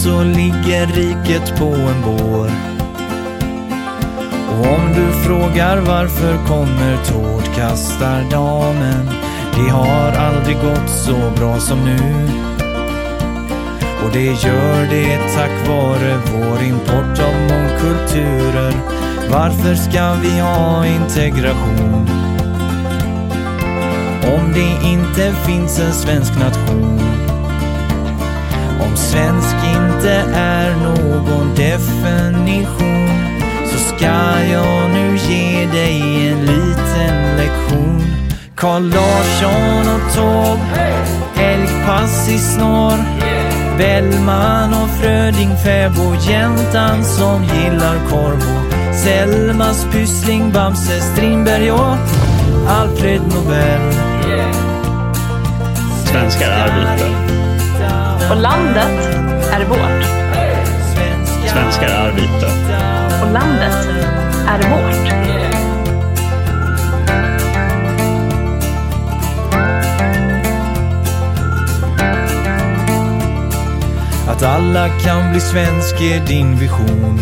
så ligger riket på en bår. Och om du frågar varför kommer tårtkastardamen? Det har aldrig gått så bra som nu. Och det gör det tack vare vår import av mångkulturer. Varför ska vi ha integration? Om det inte finns en svensk nation om svensk inte är någon definition så ska jag nu ge dig en liten lektion. Carl Larsson och tåg, älgpass i snår. Bellman och Fröding, Fäbo, jäntan som gillar korv och Selmas Pyssling, Bamse, Strindberg och Alfred Nobel. Svenskar arbetar. Och landet är vårt. Svenskar är vita. Och landet är vårt. Att alla kan bli svensk är din vision.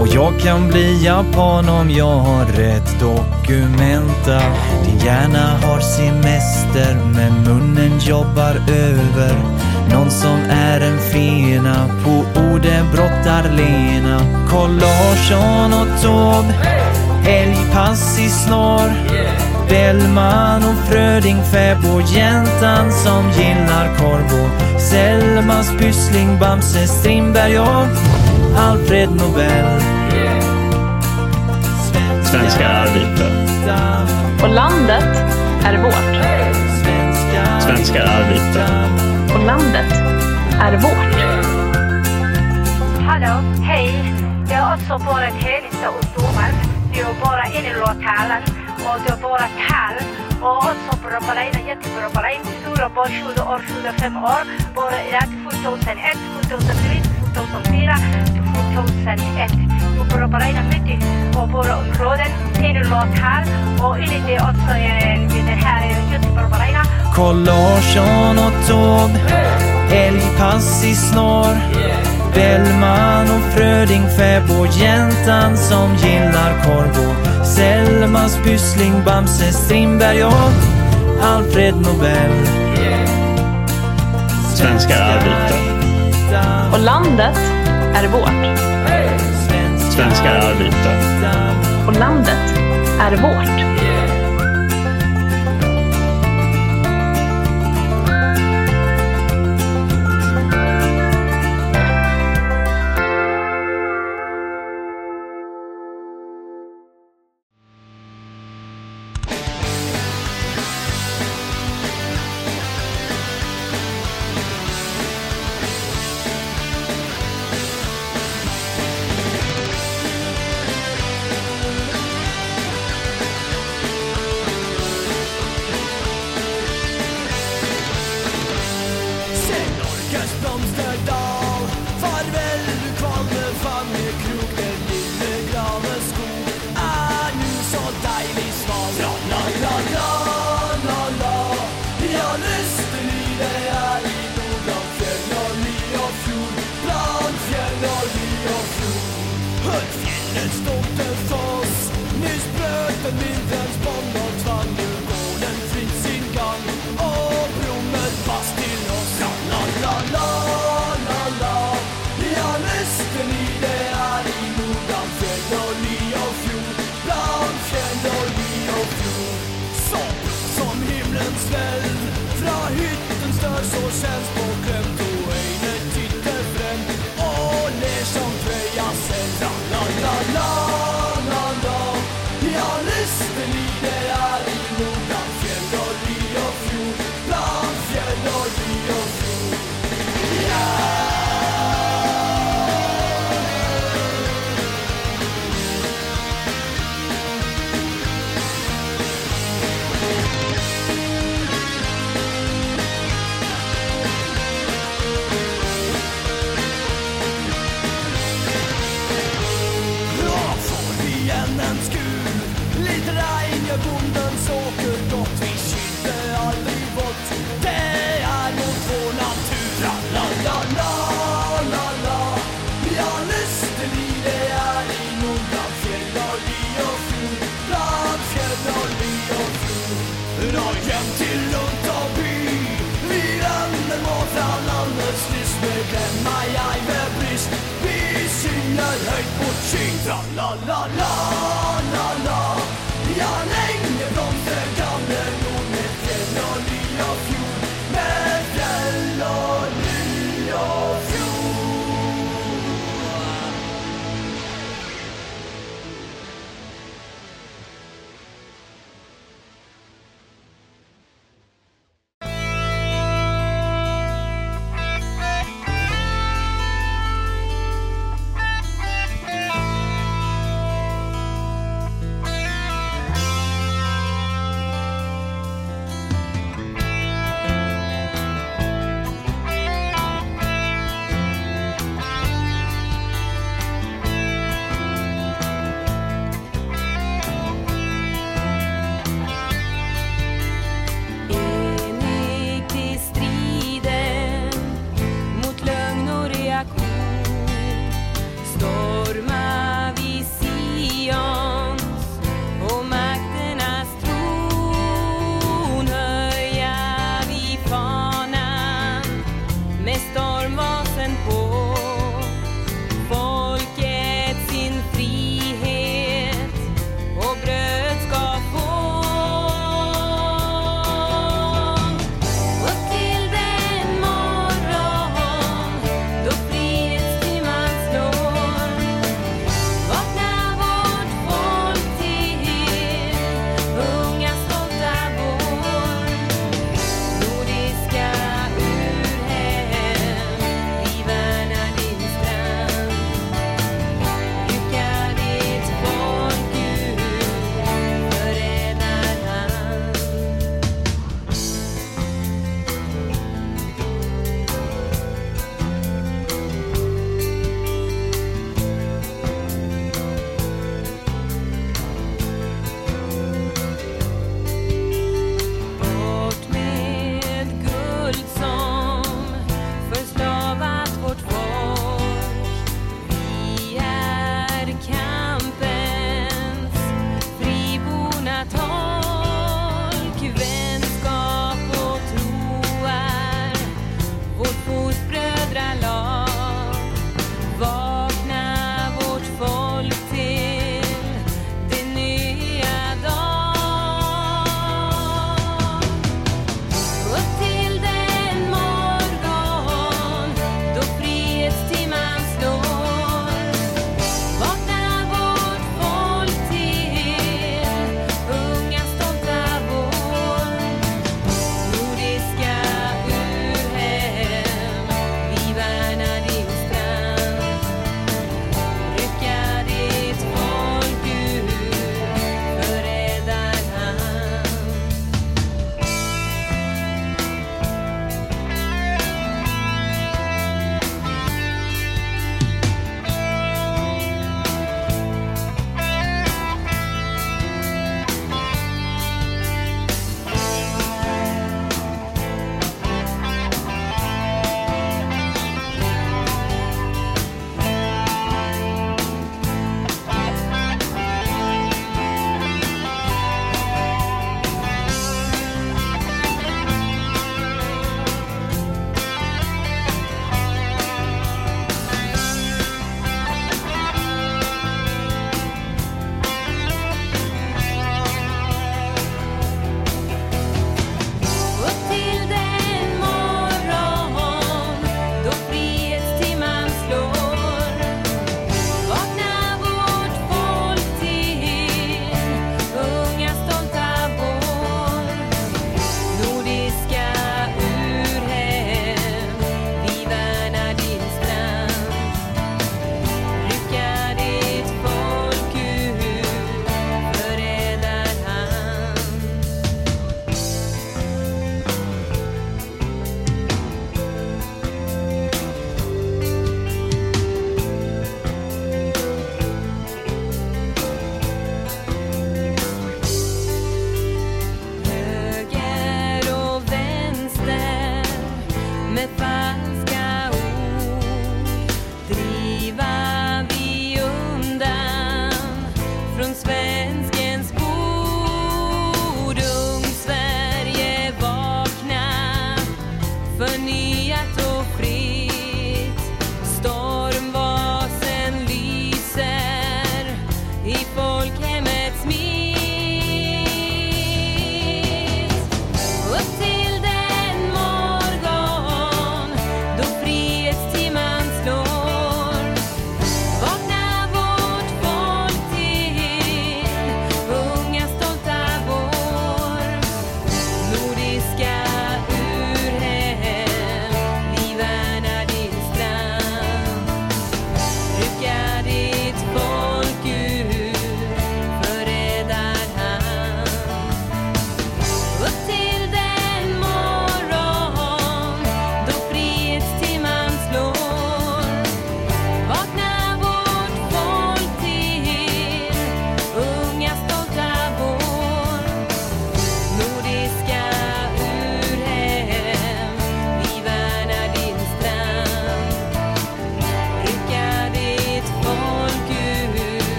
Och jag kan bli japan om jag har rätt dokumenta. Din hjärna har semester men munnen jobbar över. Någon som är en fena på orden brottar Lena. Carl Larsson och Taube, älgpass i snår. Bellman och Fröding, fäbo, jäntan som gillar korvo. Selmas Pyssling, Bamse, Strindberg och Alfred Nobel. Svenskar är vita. Och landet är vårt. Svenskar är vita. Och landet är vårt. Hallå, hej. Det har också varit helsta ungdomar. Du har bara en i lokalen och du har bara tall. Och också bra på dig, jättebra på dig. Stora barn, 20 år, 25 år. Bara i att 2001, 2003, 2004, 2001. Du bra på dig mycket. Och våra områden, en i lokal. Och enligt det också det här är på dig. Carl Larsson och Taube, älgpass i snår. Bellman och Fröding, fäbo, jäntan som gillar korvo. Selmas Pyssling, Bamse, Strindberg och Alfred Nobel. Svenskar är vita. Och landet är vårt. Svenskar är vita. Och landet är vårt.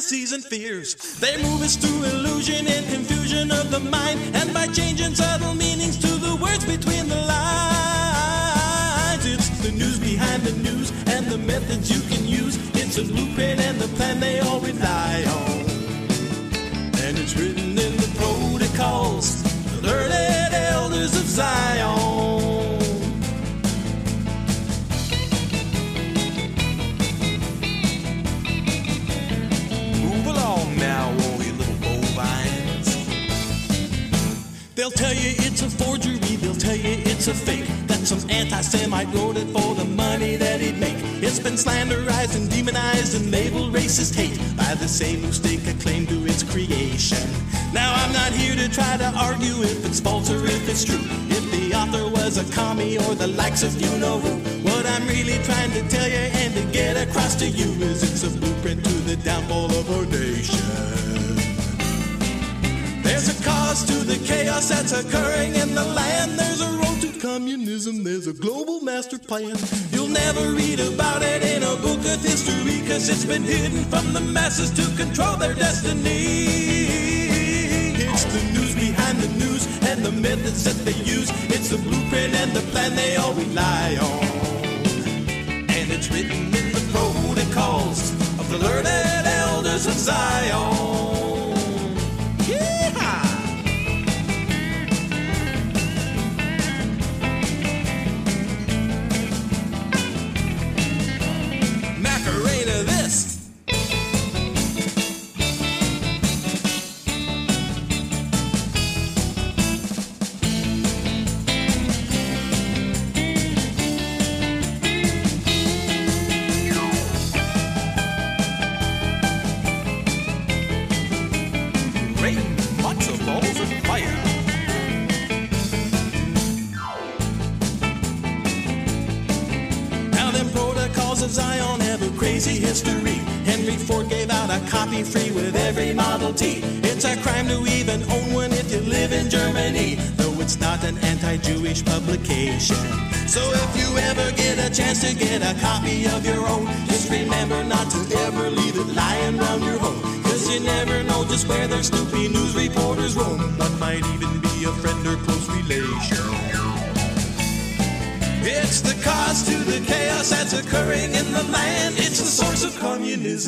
fantasies fears. They move commie or the likes of you know who. What I'm really trying to tell you and to get across to you is it's a blueprint to the downfall of our nation. There's a cause to the chaos that's occurring in the land. There's a road to communism. There's a global master plan. You'll never read about it in a book of history because it's been hidden from the masses to control their destiny. and they all rely on. And it's written in the protocols of the learned elders of Zion.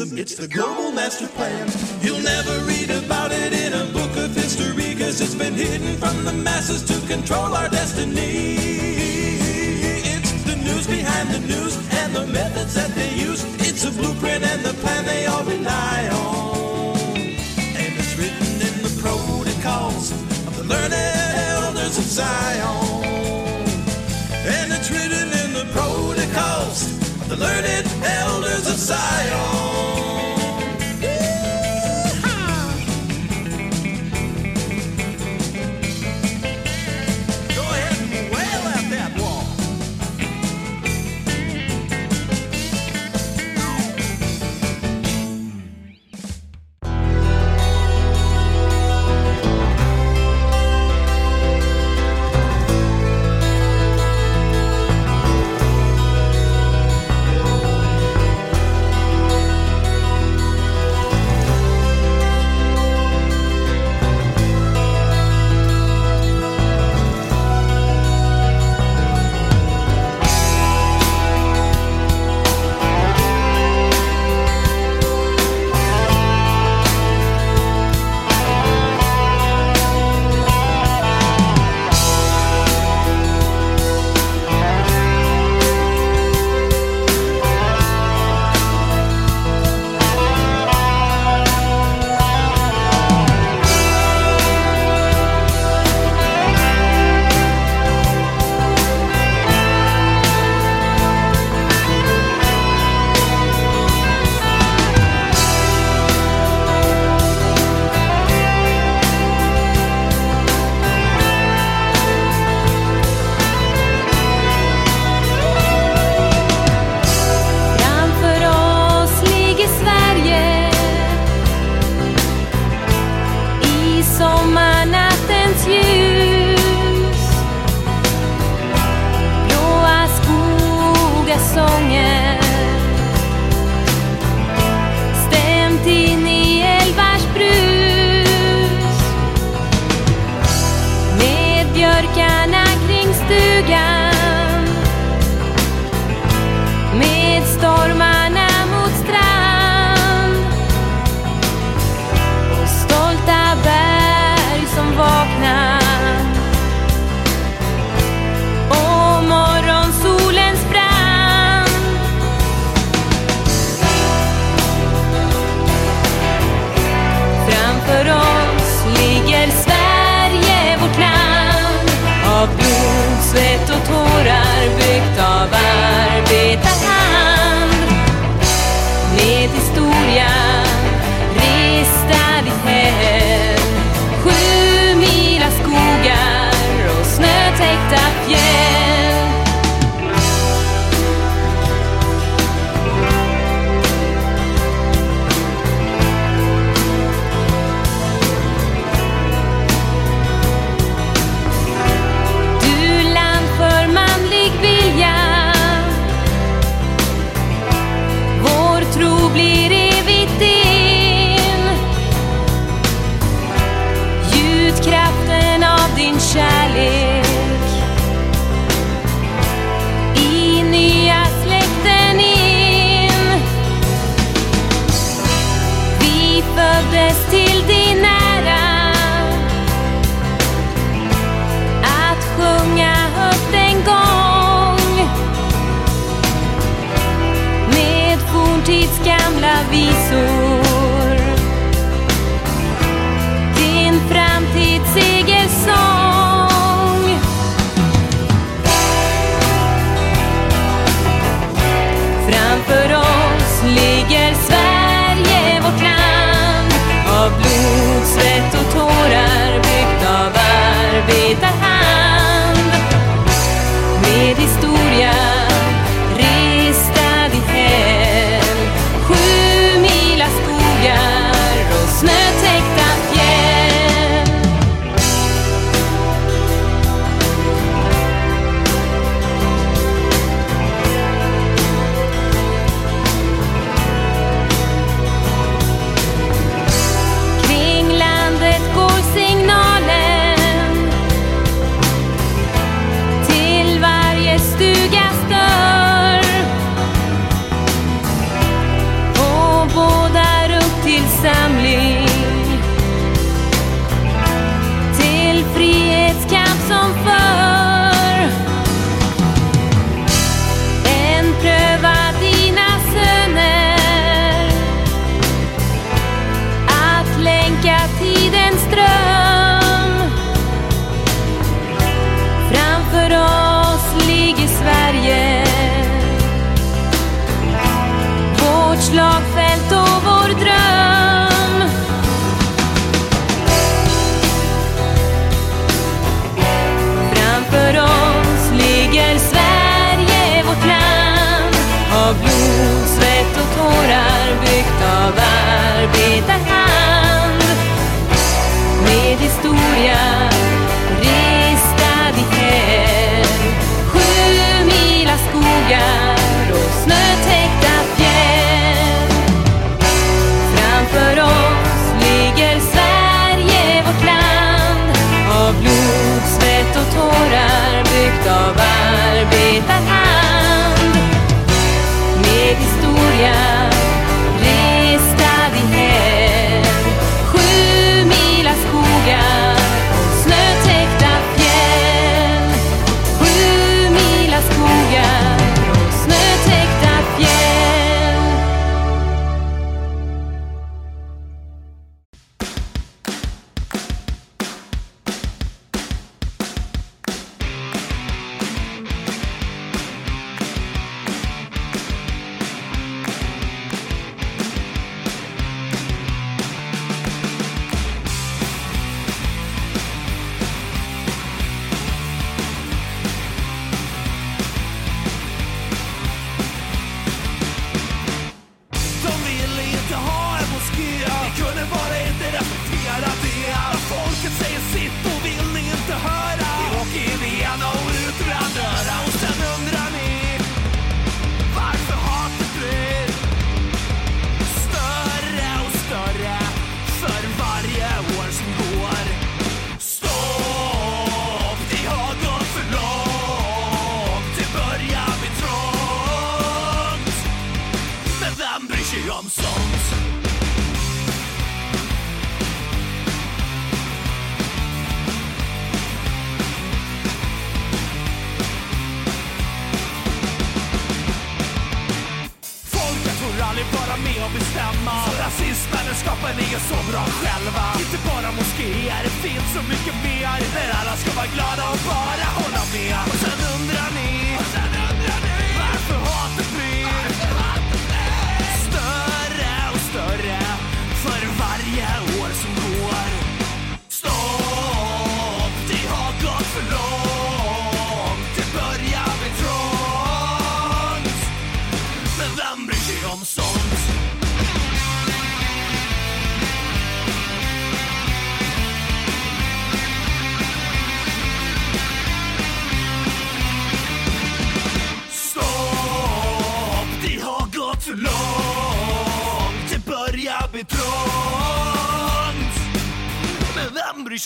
it's the global master plan. You'll never read about it in a book of history, cause it's been hidden from the masses to control our destiny. It's the news behind the news and the methods that they use. It's a blueprint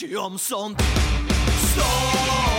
vem bryr sig om sånt? Stopp,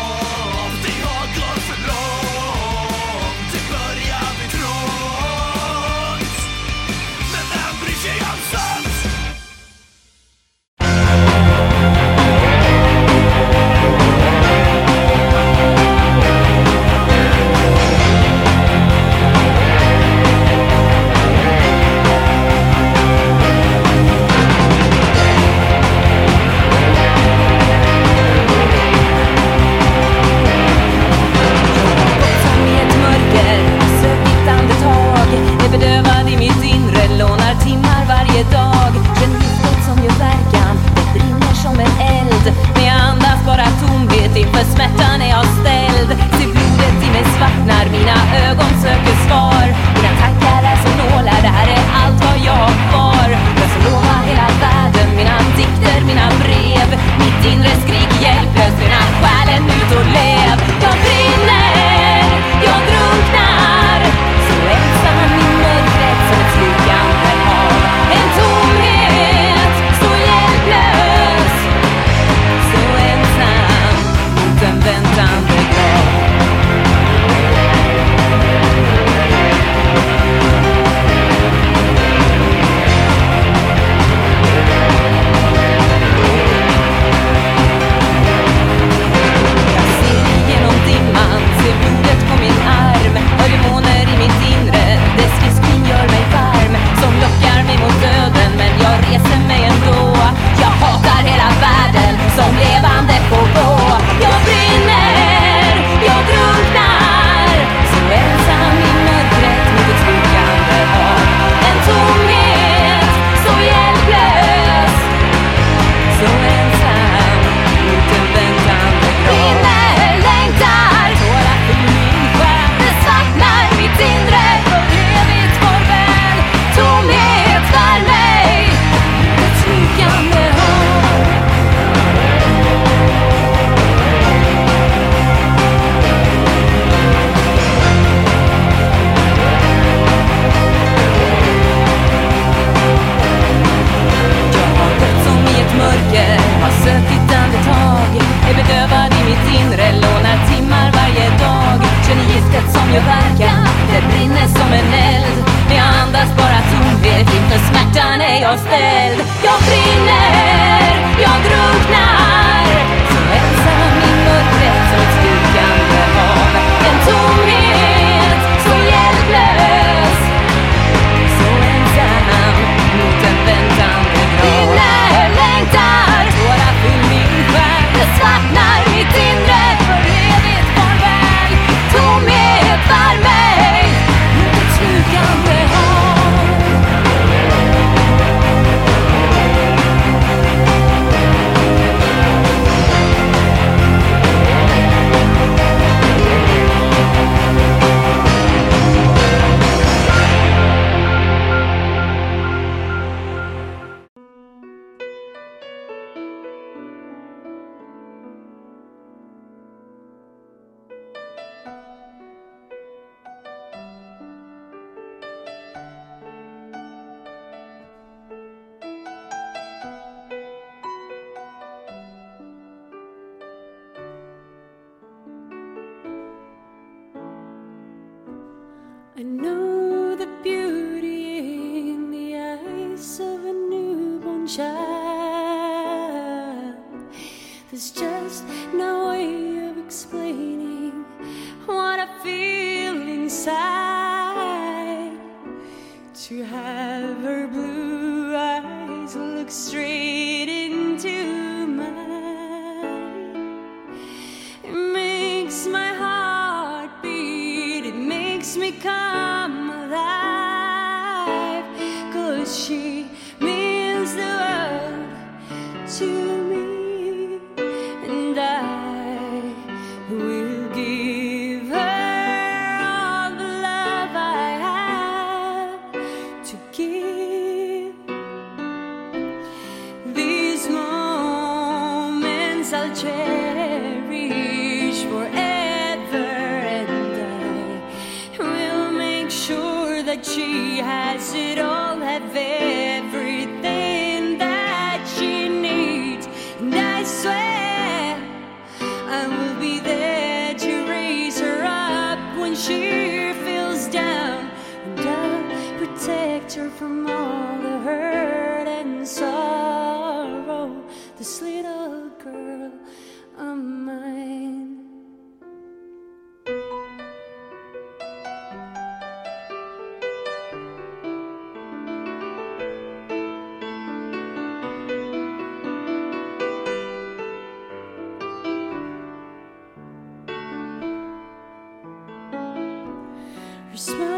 Christmas.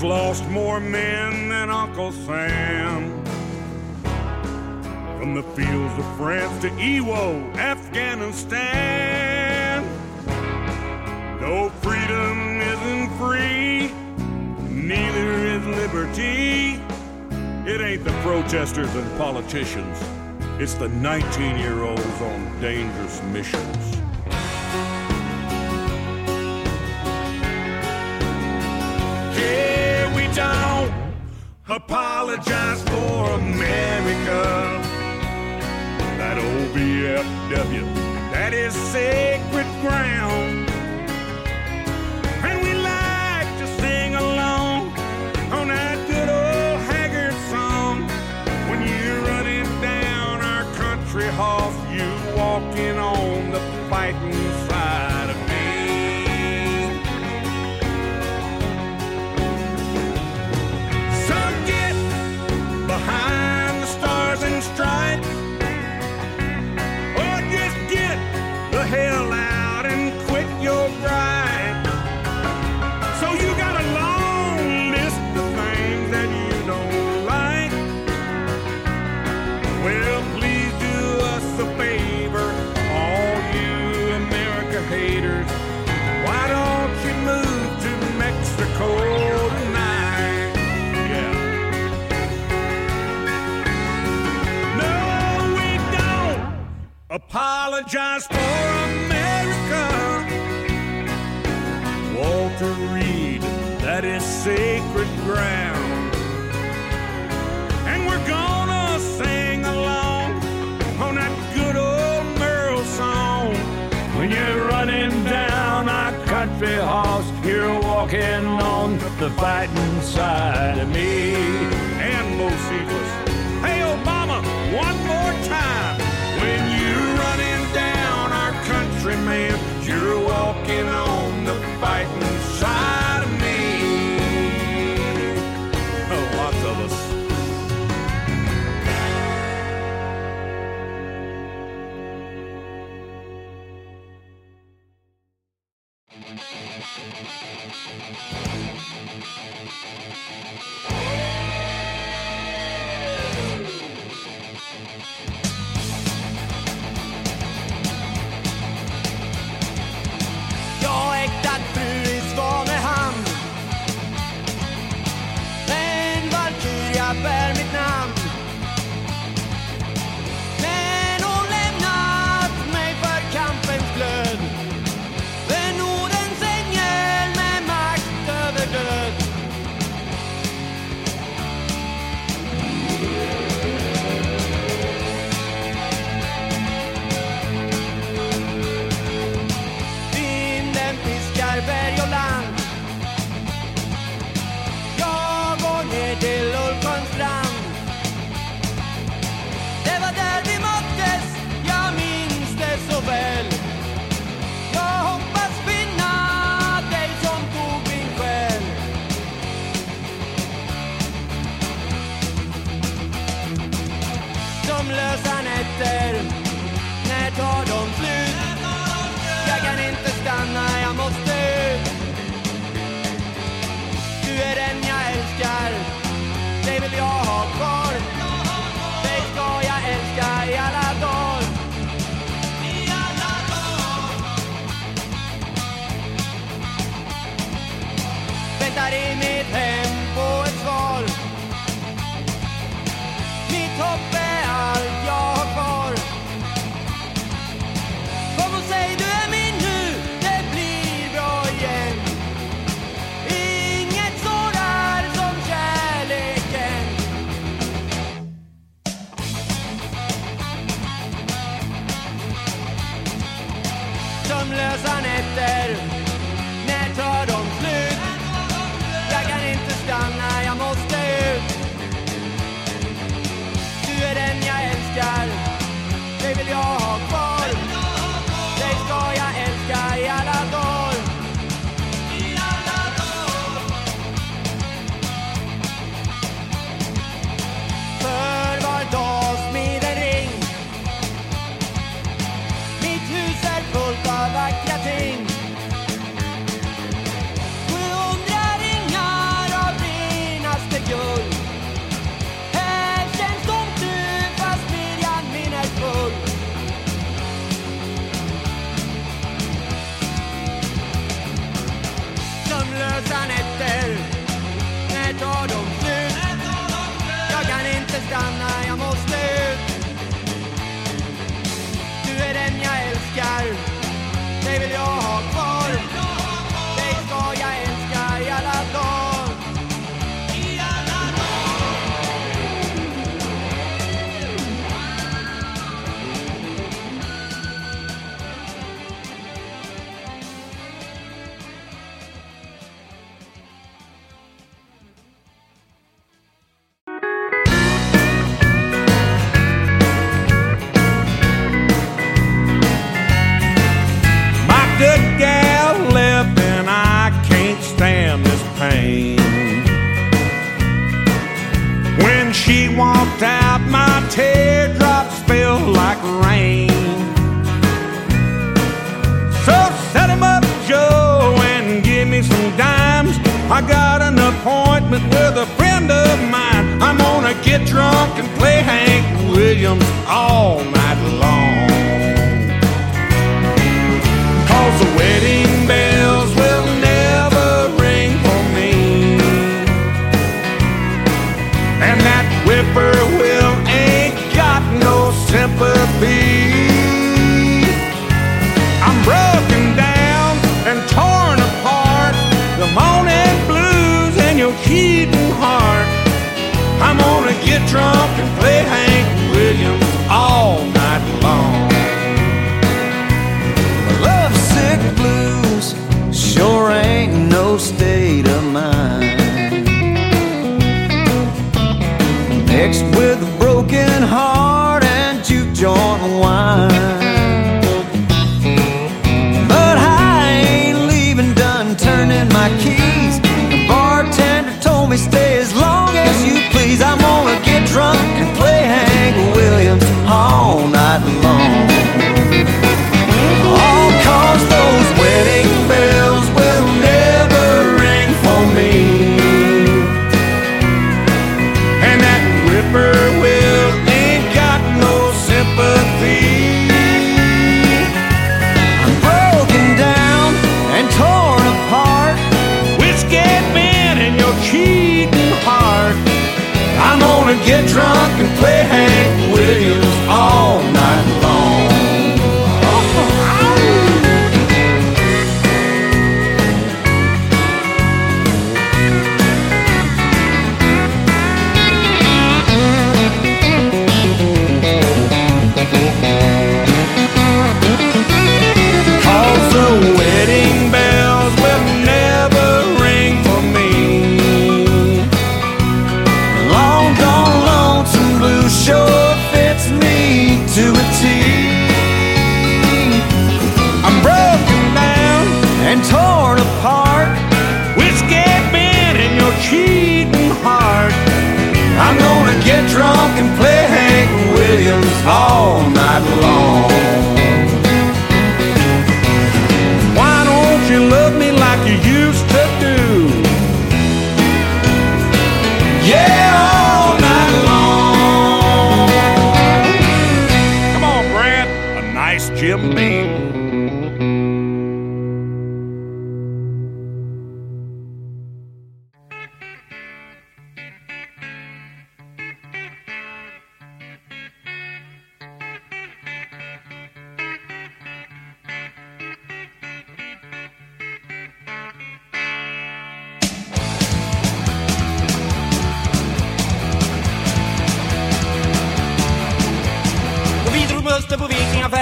Lost more men than Uncle Sam. From the fields of France to Iwo Afghanistan. No freedom isn't free, neither is liberty. It ain't the protesters and politicians, it's the 19 year olds on dangerous missions.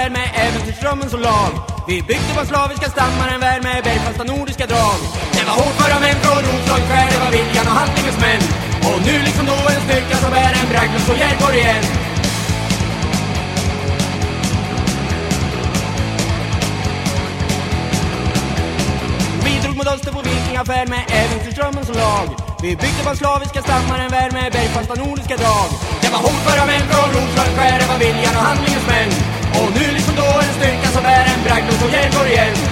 värld med äventyrsdrömmen så lag. Vi byggde på slaviska stammar en värld med bergfasta nordiska drag. Det var hårt för män från Roslags skär, det var viljan och handlingens män. Och nu liksom då en styrka som är en bragd, och så Järborg igen. Vi drog mot öster på vikingaffär med äventyrsdrömmen som lag. Vi byggde på slaviska stammar en värld med bergfasta nordiska drag. Det var hårt för män från Roslagsskär, det var viljan och handlingens män. Och nu liksom då en styrka som är en bragd och som Djurgård igen.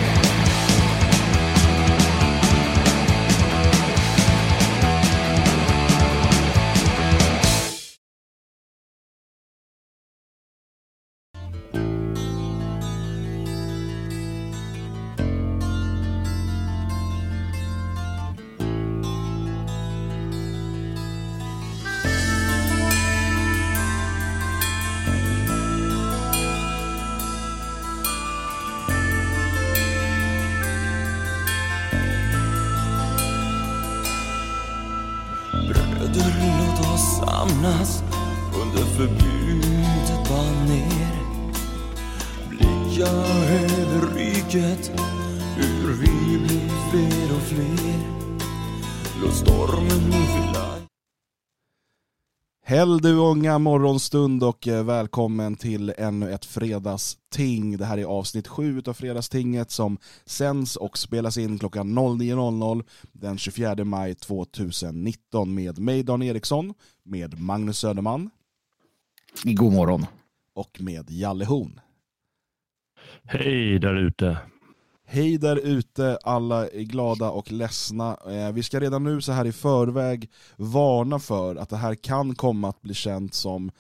Häll du unga morgonstund och eh, välkommen till ännu ett fredagsting. Det här är avsnitt sju av Fredagstinget som sänds och spelas in klockan 09.00 den 24 maj 2019 med mig Dan Eriksson, med Magnus Söderman. God morgon. Och med Jalle Horn. Hej där ute. Hej där ute, alla är glada och ledsna. Eh, Vi ska redan nu så här i förväg varna för att det här kan komma att bli känt som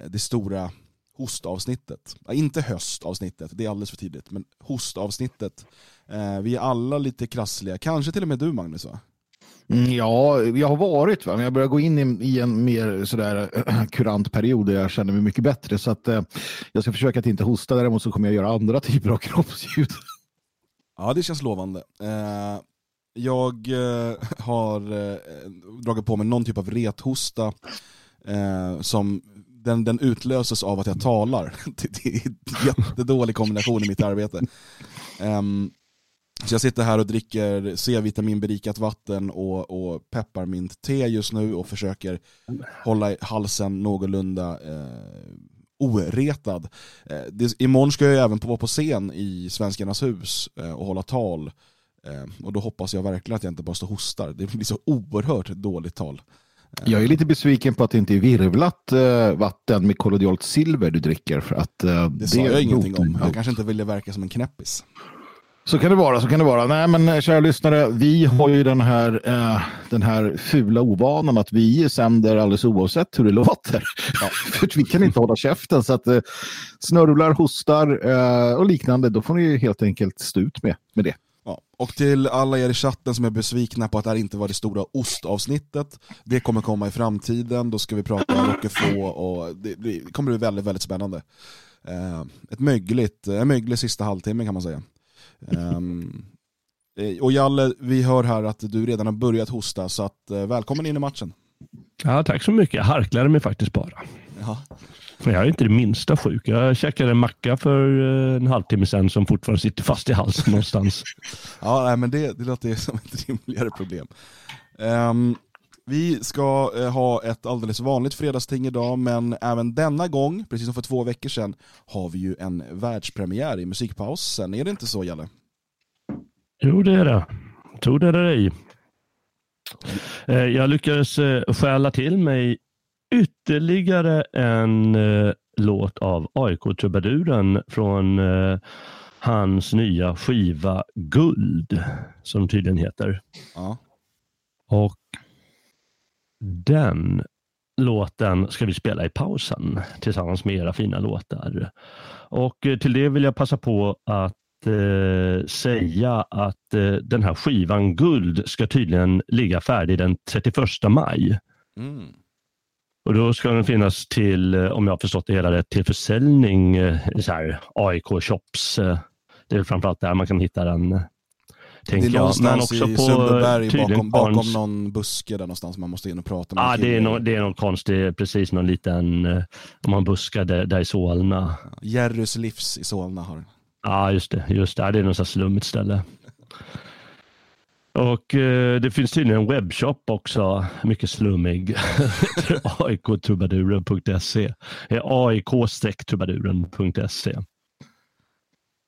eh, det stora hostavsnittet. Eh, Inte höstavsnittet, det är alldeles för tidigt, men hostavsnittet. Eh, Vi är alla lite krassliga, kanske till och med du Magnus va? Mm, ja, jag har varit, va? men jag börjar gå in i, en mer sådär *clears throat* kurant period där jag känner mig mycket bättre. Så att, eh, jag ska försöka att inte hosta, däremot så kommer jag göra andra typer av *laughs* kroppsljud. Ja, det känns lovande. Eh, Jag eh, har eh, dragit på mig någon typ av rethosta eh, som den, den utlöses av att jag talar. *laughs* Det det är en jättedålig kombination i mitt arbete. Ehm, så jag sitter här och dricker C-vitaminberikat vatten och, och pepparmint-te just nu och försöker hålla halsen någorlunda eh, oretad. Eh, det, imorgon ska jag även på, vara på scen i Svenskarnas hus eh, och hålla tal. Eh, och då hoppas jag verkligen att jag inte bara står och hostar. Det blir så oerhört dåligt tal. Jag är lite besviken på att det inte är virvlat eh, vatten med kollodialt silver du dricker. För att, eh, Det sa jag ingenting om. Ja. Jag kanske inte ville verka som en knäppis. Så kan det vara, så kan det vara. Nej men eh, kära lyssnare, vi har ju den här, eh, den här fula ovanan att vi sänder alldeles oavsett hur det låter. *laughs* För att vi kan inte hålla käften så att eh, snörvlar, hostar eh, och liknande, då får ni ju helt enkelt stå ut med, med det. Ja. Och till alla er i chatten som är besvikna på att det här inte var det stora ostavsnittet, det kommer komma i framtiden, då ska vi prata om Roquefort och det, det kommer bli väldigt, väldigt spännande. Eh, ett mögligt, en möglig sista halvtimme kan man säga. Eh, och Jalle, vi hör här att du redan har börjat hosta, så att, eh, välkommen in i matchen. Ja, tack så mycket. Jag harklade mig faktiskt bara. Ja. Jag är inte det minsta sjuk. Jag käkade en macka för eh, en halvtimme sedan som fortfarande sitter fast i halsen någonstans. *laughs* Ja, nej, men det, det låter som ett rimligare problem. Ehm, vi ska eh, ha ett alldeles vanligt fredagsting idag, men även denna gång, precis som för två veckor sedan, har vi ju en världspremiär i musikpausen. Är det inte så, Jalle? Jo, det är det. Tror det eller ej. Eh, Jag lyckades eh, stjäla till mig ytterligare en låt av AIK-trubaduren från hans nya skiva Guld, som tydligen heter. Ja. Och den låten ska vi spela i pausen tillsammans med era fina låtar. Och eh, till det vill jag passa på att eh, säga att eh, den här skivan Guld ska tydligen ligga färdig den 31 maj. Mm. Och då ska den finnas till, om jag har förstått det hela rätt, till försäljning i AIK-shops. eh. Det är framförallt där man kan hitta den. Eh, Det Tänker är jag. någonstans Men också i på Sundbyberg bakom, bakom någon buske där någonstans man måste in och prata med Ja, en det är, no, det är någon konstig, precis någon liten, eh, om man buskar där, där i Solna. Jerrys livs i Solna har den. Ja, just det. Just det. Det är något sånt slummigt ställe. Och eh, det finns tydligen en webbshop också, mycket slummig. *laughs* aiktrubaduren.se. aik-trubaduren.se.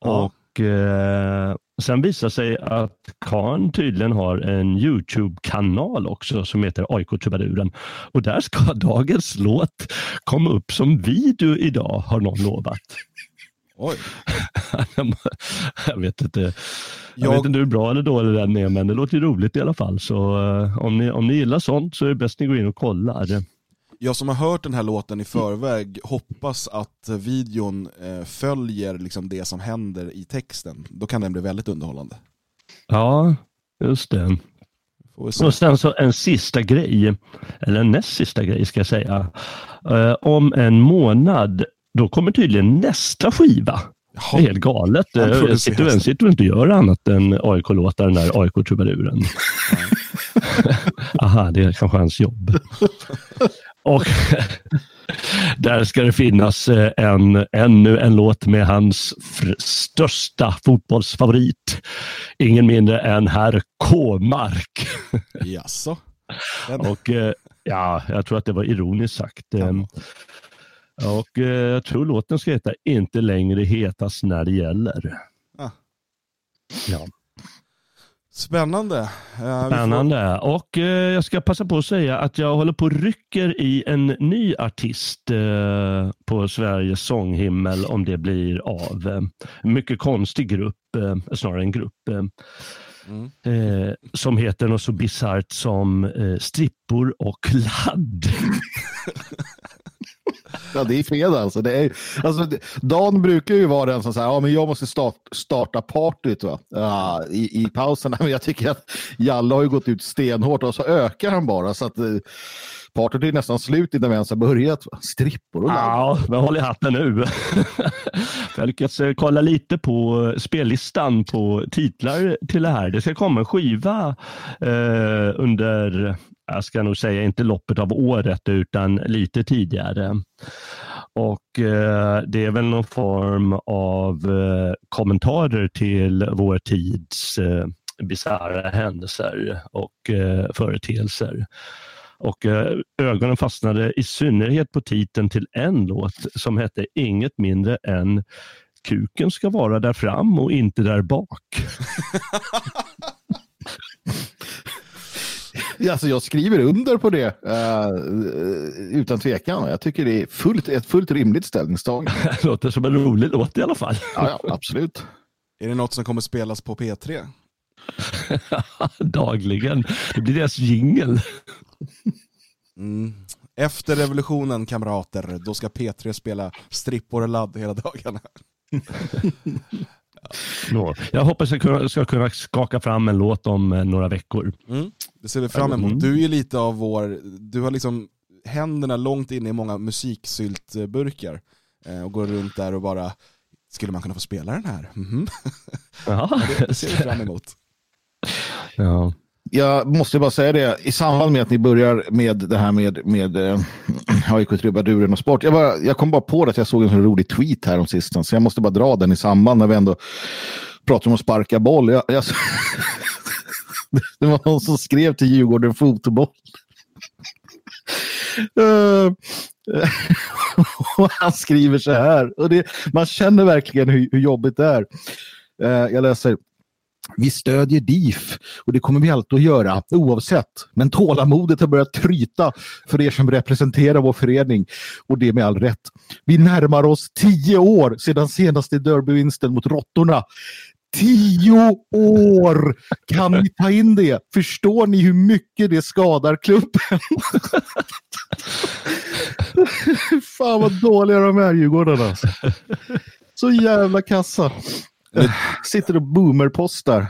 Och eh, sen visar sig att Khan tydligen har en YouTube-kanal också som heter AIK-trubaduren. Och där ska *laughs* dagens låt komma upp som video idag, har någon lovat. Oj. *laughs* jag vet inte. Jag, Jag- vet inte hur bra eller dålig den är, men det låter roligt i alla fall. Så eh, om, ni, om ni gillar sånt så är det bäst ni går in och kollar. Jag som har hört den här låten i förväg hoppas att videon eh, följer liksom det som händer i texten. Då kan den bli väldigt underhållande. Ja, just det. Och sen så en sista grej, eller en näst sista grej ska jag säga. Eh, om en månad, då kommer tydligen nästa skiva. Det är helt galet. Han Eh, sitter, den sitter och inte gör annat än AIK-låtar, den där AIK-trubaduren. *laughs* Aha, det är kanske hans jobb. *laughs* Och *laughs* där ska det finnas eh, en, ännu en låt med hans största fotbollsfavorit. Ingen mindre än herr K-Mark. *laughs* Jaså? Och eh, ja, jag tror att det var ironiskt sagt. Eh, Och eh, jag tror låten ska heta Inte längre hetast när det gäller. Ah. Ja. Spännande. Eh, får- Spännande. Och eh, jag ska passa på att säga att jag håller på och rycker i en ny artist eh, på Sveriges sånghimmel om det blir av. En mycket konstig grupp, snarare en grupp, Mm. som heter något så bisarrt som Strippor och ladd. *laughs* Ja, det är fredag alltså. Det är, alltså Dan brukar ju vara den som säger ja, men jag måste start, starta partyt va? Ja, i, i pausen. *laughs* Men jag tycker att Jalle har ju gått ut stenhårt och så ökar han bara. Så att eh, partyt är nästan slut innan vi ens har börjat. Va? Strippor och. Ja, men håll i hatten nu. *laughs* jag har lyckats eh, kolla lite på eh, spellistan på titlar till det här. Det ska komma en skiva eh, under, jag ska nog säga inte loppet av året utan lite tidigare. Och eh, det är väl någon form av eh, kommentarer till vår tids eh, bisarra händelser och eh, företeelser. Och eh, ögonen fastnade i synnerhet på titeln till en låt som hette inget mindre än Kuken ska vara där fram och inte där bak. *laughs* *laughs* Ja, *laughs* Alltså, jag skriver under på det eh, utan tvekan. Jag tycker det är fullt, ett fullt rimligt ställningstagande. *laughs* Låter som en rolig låt i alla fall. Ja, ja, absolut. Är det något som kommer spelas på P3? *laughs* Dagligen. Det blir deras jingel. Mm. Efter revolutionen kamrater, då ska P3 spela strippor och ladd hela dagarna. Nå, Jag hoppas jag ska kunna skaka fram en låt om eh, några veckor. Mm. Det ser vi fram emot. Mm. Du är lite av vår, du har liksom händerna långt inne i många musiksyltburkar eh, och går runt där och bara, skulle man kunna få spela den här? Mhm. Ja. *laughs* det ser vi fram emot. Ja. Jag måste bara säga det, i samband med att ni börjar med det här med, med eh, *clears throat* AIK trubaduren och sport. Jag, bara, jag kom bara på det att jag såg en så rolig tweet här om sistens, så jag måste bara dra den i samband när vi ändå pratar om att sparka boll. Jag, jag, *laughs* det var någon som skrev till Djurgården fotboll. *laughs* Eh, *laughs* och han skriver så här, och det, man känner verkligen hur, hur jobbigt det är. Uh, jag läser. Vi stödjer DIF och det kommer vi alltid att göra oavsett. Men tålamodet har börjat tryta för er som representerar vår förening och det med all rätt. Vi närmar oss tio år sedan senaste derbyvinsten mot Råttorna. Tio år! Kan ni ta in det? Förstår ni hur mycket det skadar klubben? *laughs* Fan vad dåliga de är Djurgården alltså. Så jävla kassa. *sighs* Sitter och boomerpostar.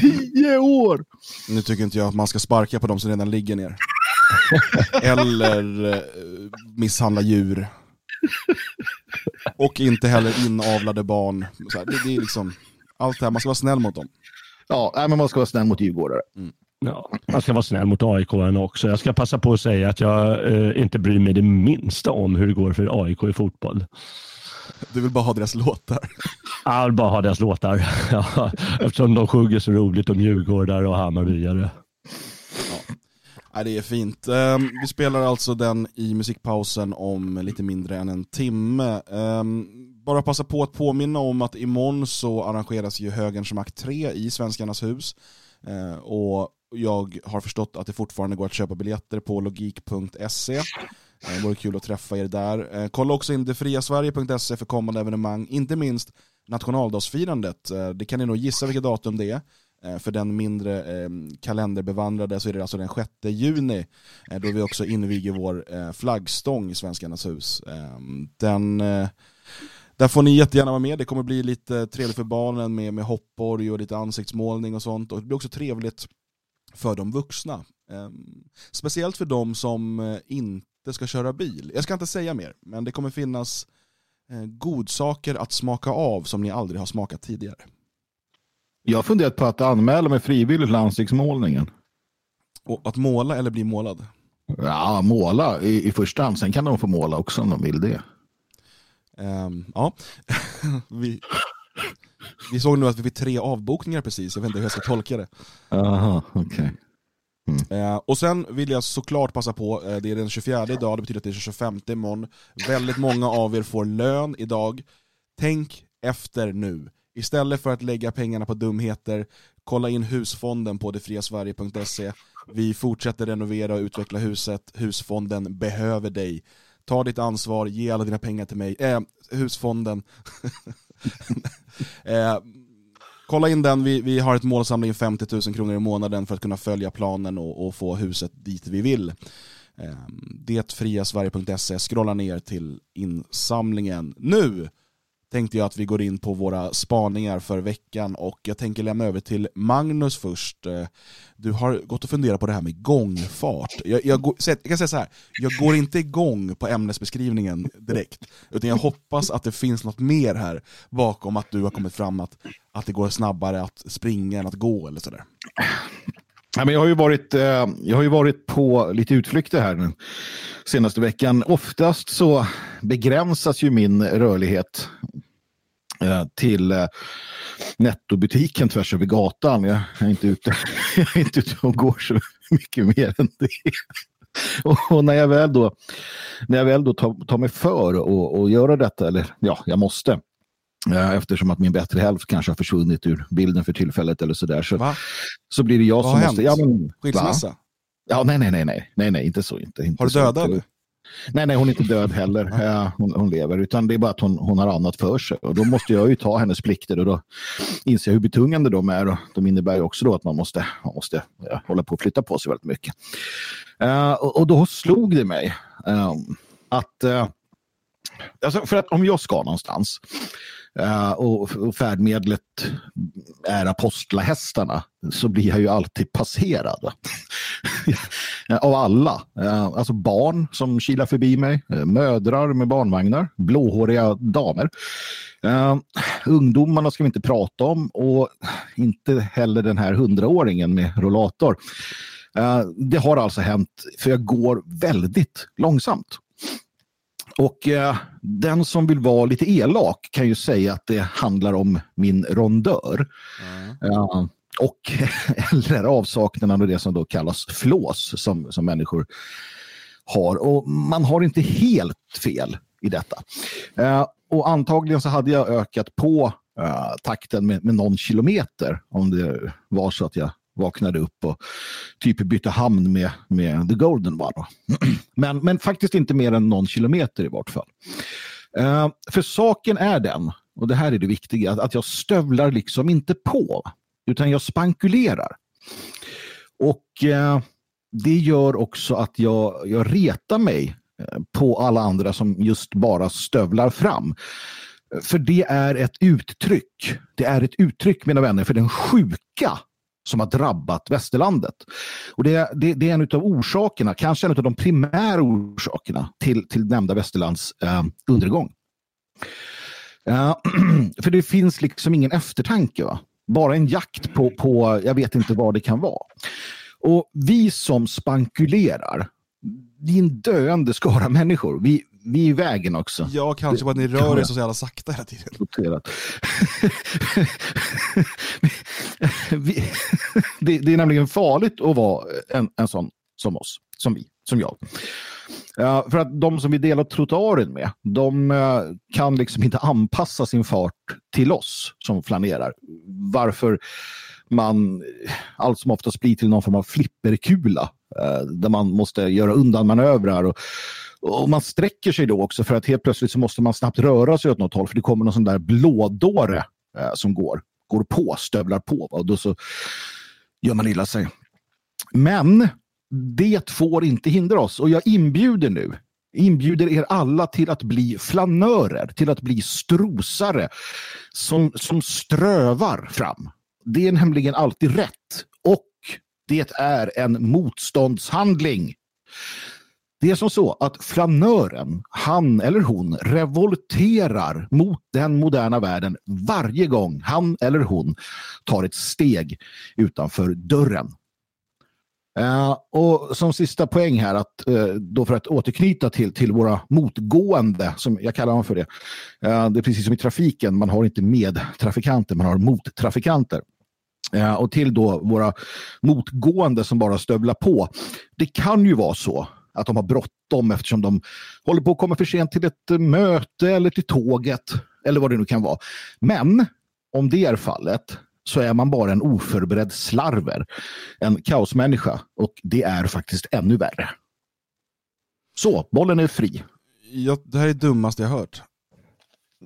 Tio år! Nu tycker inte jag att man ska sparka på de som redan ligger ner. *laughs* Eller eh, misshandla djur. Och inte heller inavlade barn. Så här, det, det är liksom, allt det här, man ska vara snäll mot dem. Ja, nej, men man ska vara snäll mot djurgårdare. Ja, jag ska vara snäll mot aik också. Jag ska passa på att säga att jag eh, inte bryr mig det minsta om hur det går för AIK i fotboll. Du vill bara ha deras låtar. Jag vill bara ha deras låtar. *laughs* Ja, eftersom de sjunger så roligt om Djurgårdar och Hammarbyare. Nej, det är fint. Ehm, vi spelar alltså den i musikpausen om lite mindre än en timme. Ehm, bara passa på att påminna om att imorgon så arrangeras ju Högerns makt 3 i Svenskarnas hus. Ehm, och jag har förstått att det fortfarande går att köpa biljetter på logik.se. Eh, det vore kul att träffa er där. Eh, kolla också in detfriasverige.se för kommande evenemang, inte minst nationaldagsfirandet. Eh, det kan ni nog gissa vilket datum det är. För den mindre kalenderbevandrade så är det alltså den 6 juni då vi också inviger vår flaggstång i Svenskarnas hus. Den, där får ni jättegärna vara med. Det kommer bli lite trevligt för barnen med, med hoppborg och lite ansiktsmålning och sånt. Och det blir också trevligt för de vuxna. Speciellt för de som inte inte ska köra bil. Jag ska inte säga mer, men det kommer finnas eh, godsaker att smaka av som ni aldrig har smakat tidigare. Jag har funderat på att anmäla mig frivilligt till ansiktsmålningen. Och att måla eller bli målad? Ja, måla i, i första hand. Sen kan de få måla också om de vill det. Ehm, ja, *laughs* vi, vi såg nu att vi fick tre avbokningar precis. Jag vet inte hur jag ska tolka det. Aha, okej. Mm. Eh, och sen vill jag såklart passa på, eh, det är den 24 idag, det betyder att det är 25 imorgon. Väldigt många av er får lön idag. Tänk efter nu. Istället för att lägga pengarna på dumheter, kolla in husfonden på detfriasverige.se. Vi fortsätter renovera och utveckla huset. Husfonden behöver dig. Ta ditt ansvar, ge alla dina pengar till mig. Eh, husfonden. *laughs* eh, kolla in den, vi, vi har ett mål att samla in 50 000 kronor i månaden för att kunna följa planen och, och få huset dit vi vill. Ehm, Detfriasverige.se, scrolla ner till insamlingen. Nu tänkte jag att vi går in på våra spaningar för veckan och jag tänker lämna över till Magnus först. Eh, du har gått och funderat på det här med gångfart. Jag, jag, går, jag kan säga så här, jag går inte igång på ämnesbeskrivningen direkt, utan jag hoppas att det finns något mer här bakom att du har kommit fram att, att det går snabbare att springa än att gå eller sådär. Ja, men jag, har ju varit, eh, jag har ju varit på lite utflykter här den senaste veckan. Oftast så begränsas ju min rörlighet till eh, nettobutiken tvärs över gatan. Jag är inte ute, *laughs* jag är inte ute och går så mycket mer än det. *laughs* Och, när jag väl då, när jag väl då tar, tar mig för och, och göra detta, eller ja, jag måste, eh, eftersom att min bättre hälft kanske har försvunnit ur bilden för tillfället eller sådär, så, så blir det jag Vad som har måste... hänt? Ja, men, Skilsmässa? va? Ja, nej, nej, nej, nej, nej, nej, inte så. Inte, inte Har du dödat? Nej, nej, hon är inte död heller. Ja, hon, hon lever, utan det är bara att hon, hon har annat för sig. Och då måste jag ju ta hennes plikter och då inser jag hur betungande de är. Och de innebär ju också då att man måste, man måste ja, hålla på och flytta på sig väldigt mycket. Eh, och, och då slog det mig eh, att eh, Alltså för att om jag ska någonstans Eh, och, och färdmedlet är apostlahästarna så blir jag ju alltid passerad. *laughs* Av alla. Eh, alltså barn som kilar förbi mig, eh, mödrar med barnvagnar, blåhåriga damer. Ungdomarna ska vi inte prata om och inte heller den här hundraåringen med rollator. Det har alltså hänt, för jag går väldigt långsamt. Och eh, den som vill vara lite elak kan ju säga att det handlar om min rondör. Eh, och *laughs* eller avsaknaden av det som då kallas flås som, som människor har. Och man har inte helt fel i detta. Eh, och antagligen så hade jag ökat på eh, takten med, med någon kilometer om det var så att jag vaknade upp och typ bytte hamn med, med The Golden One. *clears throat* men, men faktiskt inte mer än någon kilometer i vart fall. Eh, för saken är den, och det här är det viktiga, att, att jag stövlar liksom inte på, utan jag spankulerar. Och eh, det gör också att jag, jag retar mig eh, på alla andra som just bara stövlar fram. För det är ett uttryck, det är ett uttryck mina vänner för den sjuka som har drabbat västerlandet. Och det, det, det är en av orsakerna, kanske en av de primära orsakerna till, till nämnda västerlands eh, undergång. Eh, *clears throat* för det finns liksom ingen eftertanke. Va? Bara en jakt på, på, jag vet inte vad det kan vara. Och vi som spankulerar, det är en döende skara människor. Vi, vi är i vägen också. Ja, kanske på att ni rör er så jävla sakta hela tiden. Noterat. *laughs* vi, det, det är nämligen farligt att vara en, en sån som oss, som vi, som jag. Ja, för att de som vi delar trottoaren med, de eh, kan liksom inte anpassa sin fart till oss som flanerar. Varför man allt som oftast blir till någon form av flipperkula eh, där man måste göra undanmanövrar och, och man sträcker sig då också för att helt plötsligt så måste man snabbt röra sig åt något håll för det kommer någon sån där blådåre eh, som går, går på, stövlar på och då så gör man illa sig. Men det får inte hindra oss och jag inbjuder nu inbjuder er alla till att bli flanörer, till att bli strosare som, som strövar fram. Det är nämligen alltid rätt och det är en motståndshandling. Det är som så att flanören, han eller hon, revolterar mot den moderna världen varje gång han eller hon tar ett steg utanför dörren. Uh, och som sista poäng här, att, uh, då för att återknyta till, till våra motgående, som jag kallar dem för det. Uh, det är precis som i trafiken, man har inte medtrafikanter, man har mottrafikanter. Och till då våra motgående som bara stövlar på. Det kan ju vara så att de har bråttom eftersom de håller på att komma för sent till ett eh, möte eller till tåget eller vad det nu kan vara. Men om det är fallet så är man bara en oförberedd slarver, en kaosmänniska och det är faktiskt ännu värre. Så, bollen är fri. Ja, det här är det dummaste jag hört.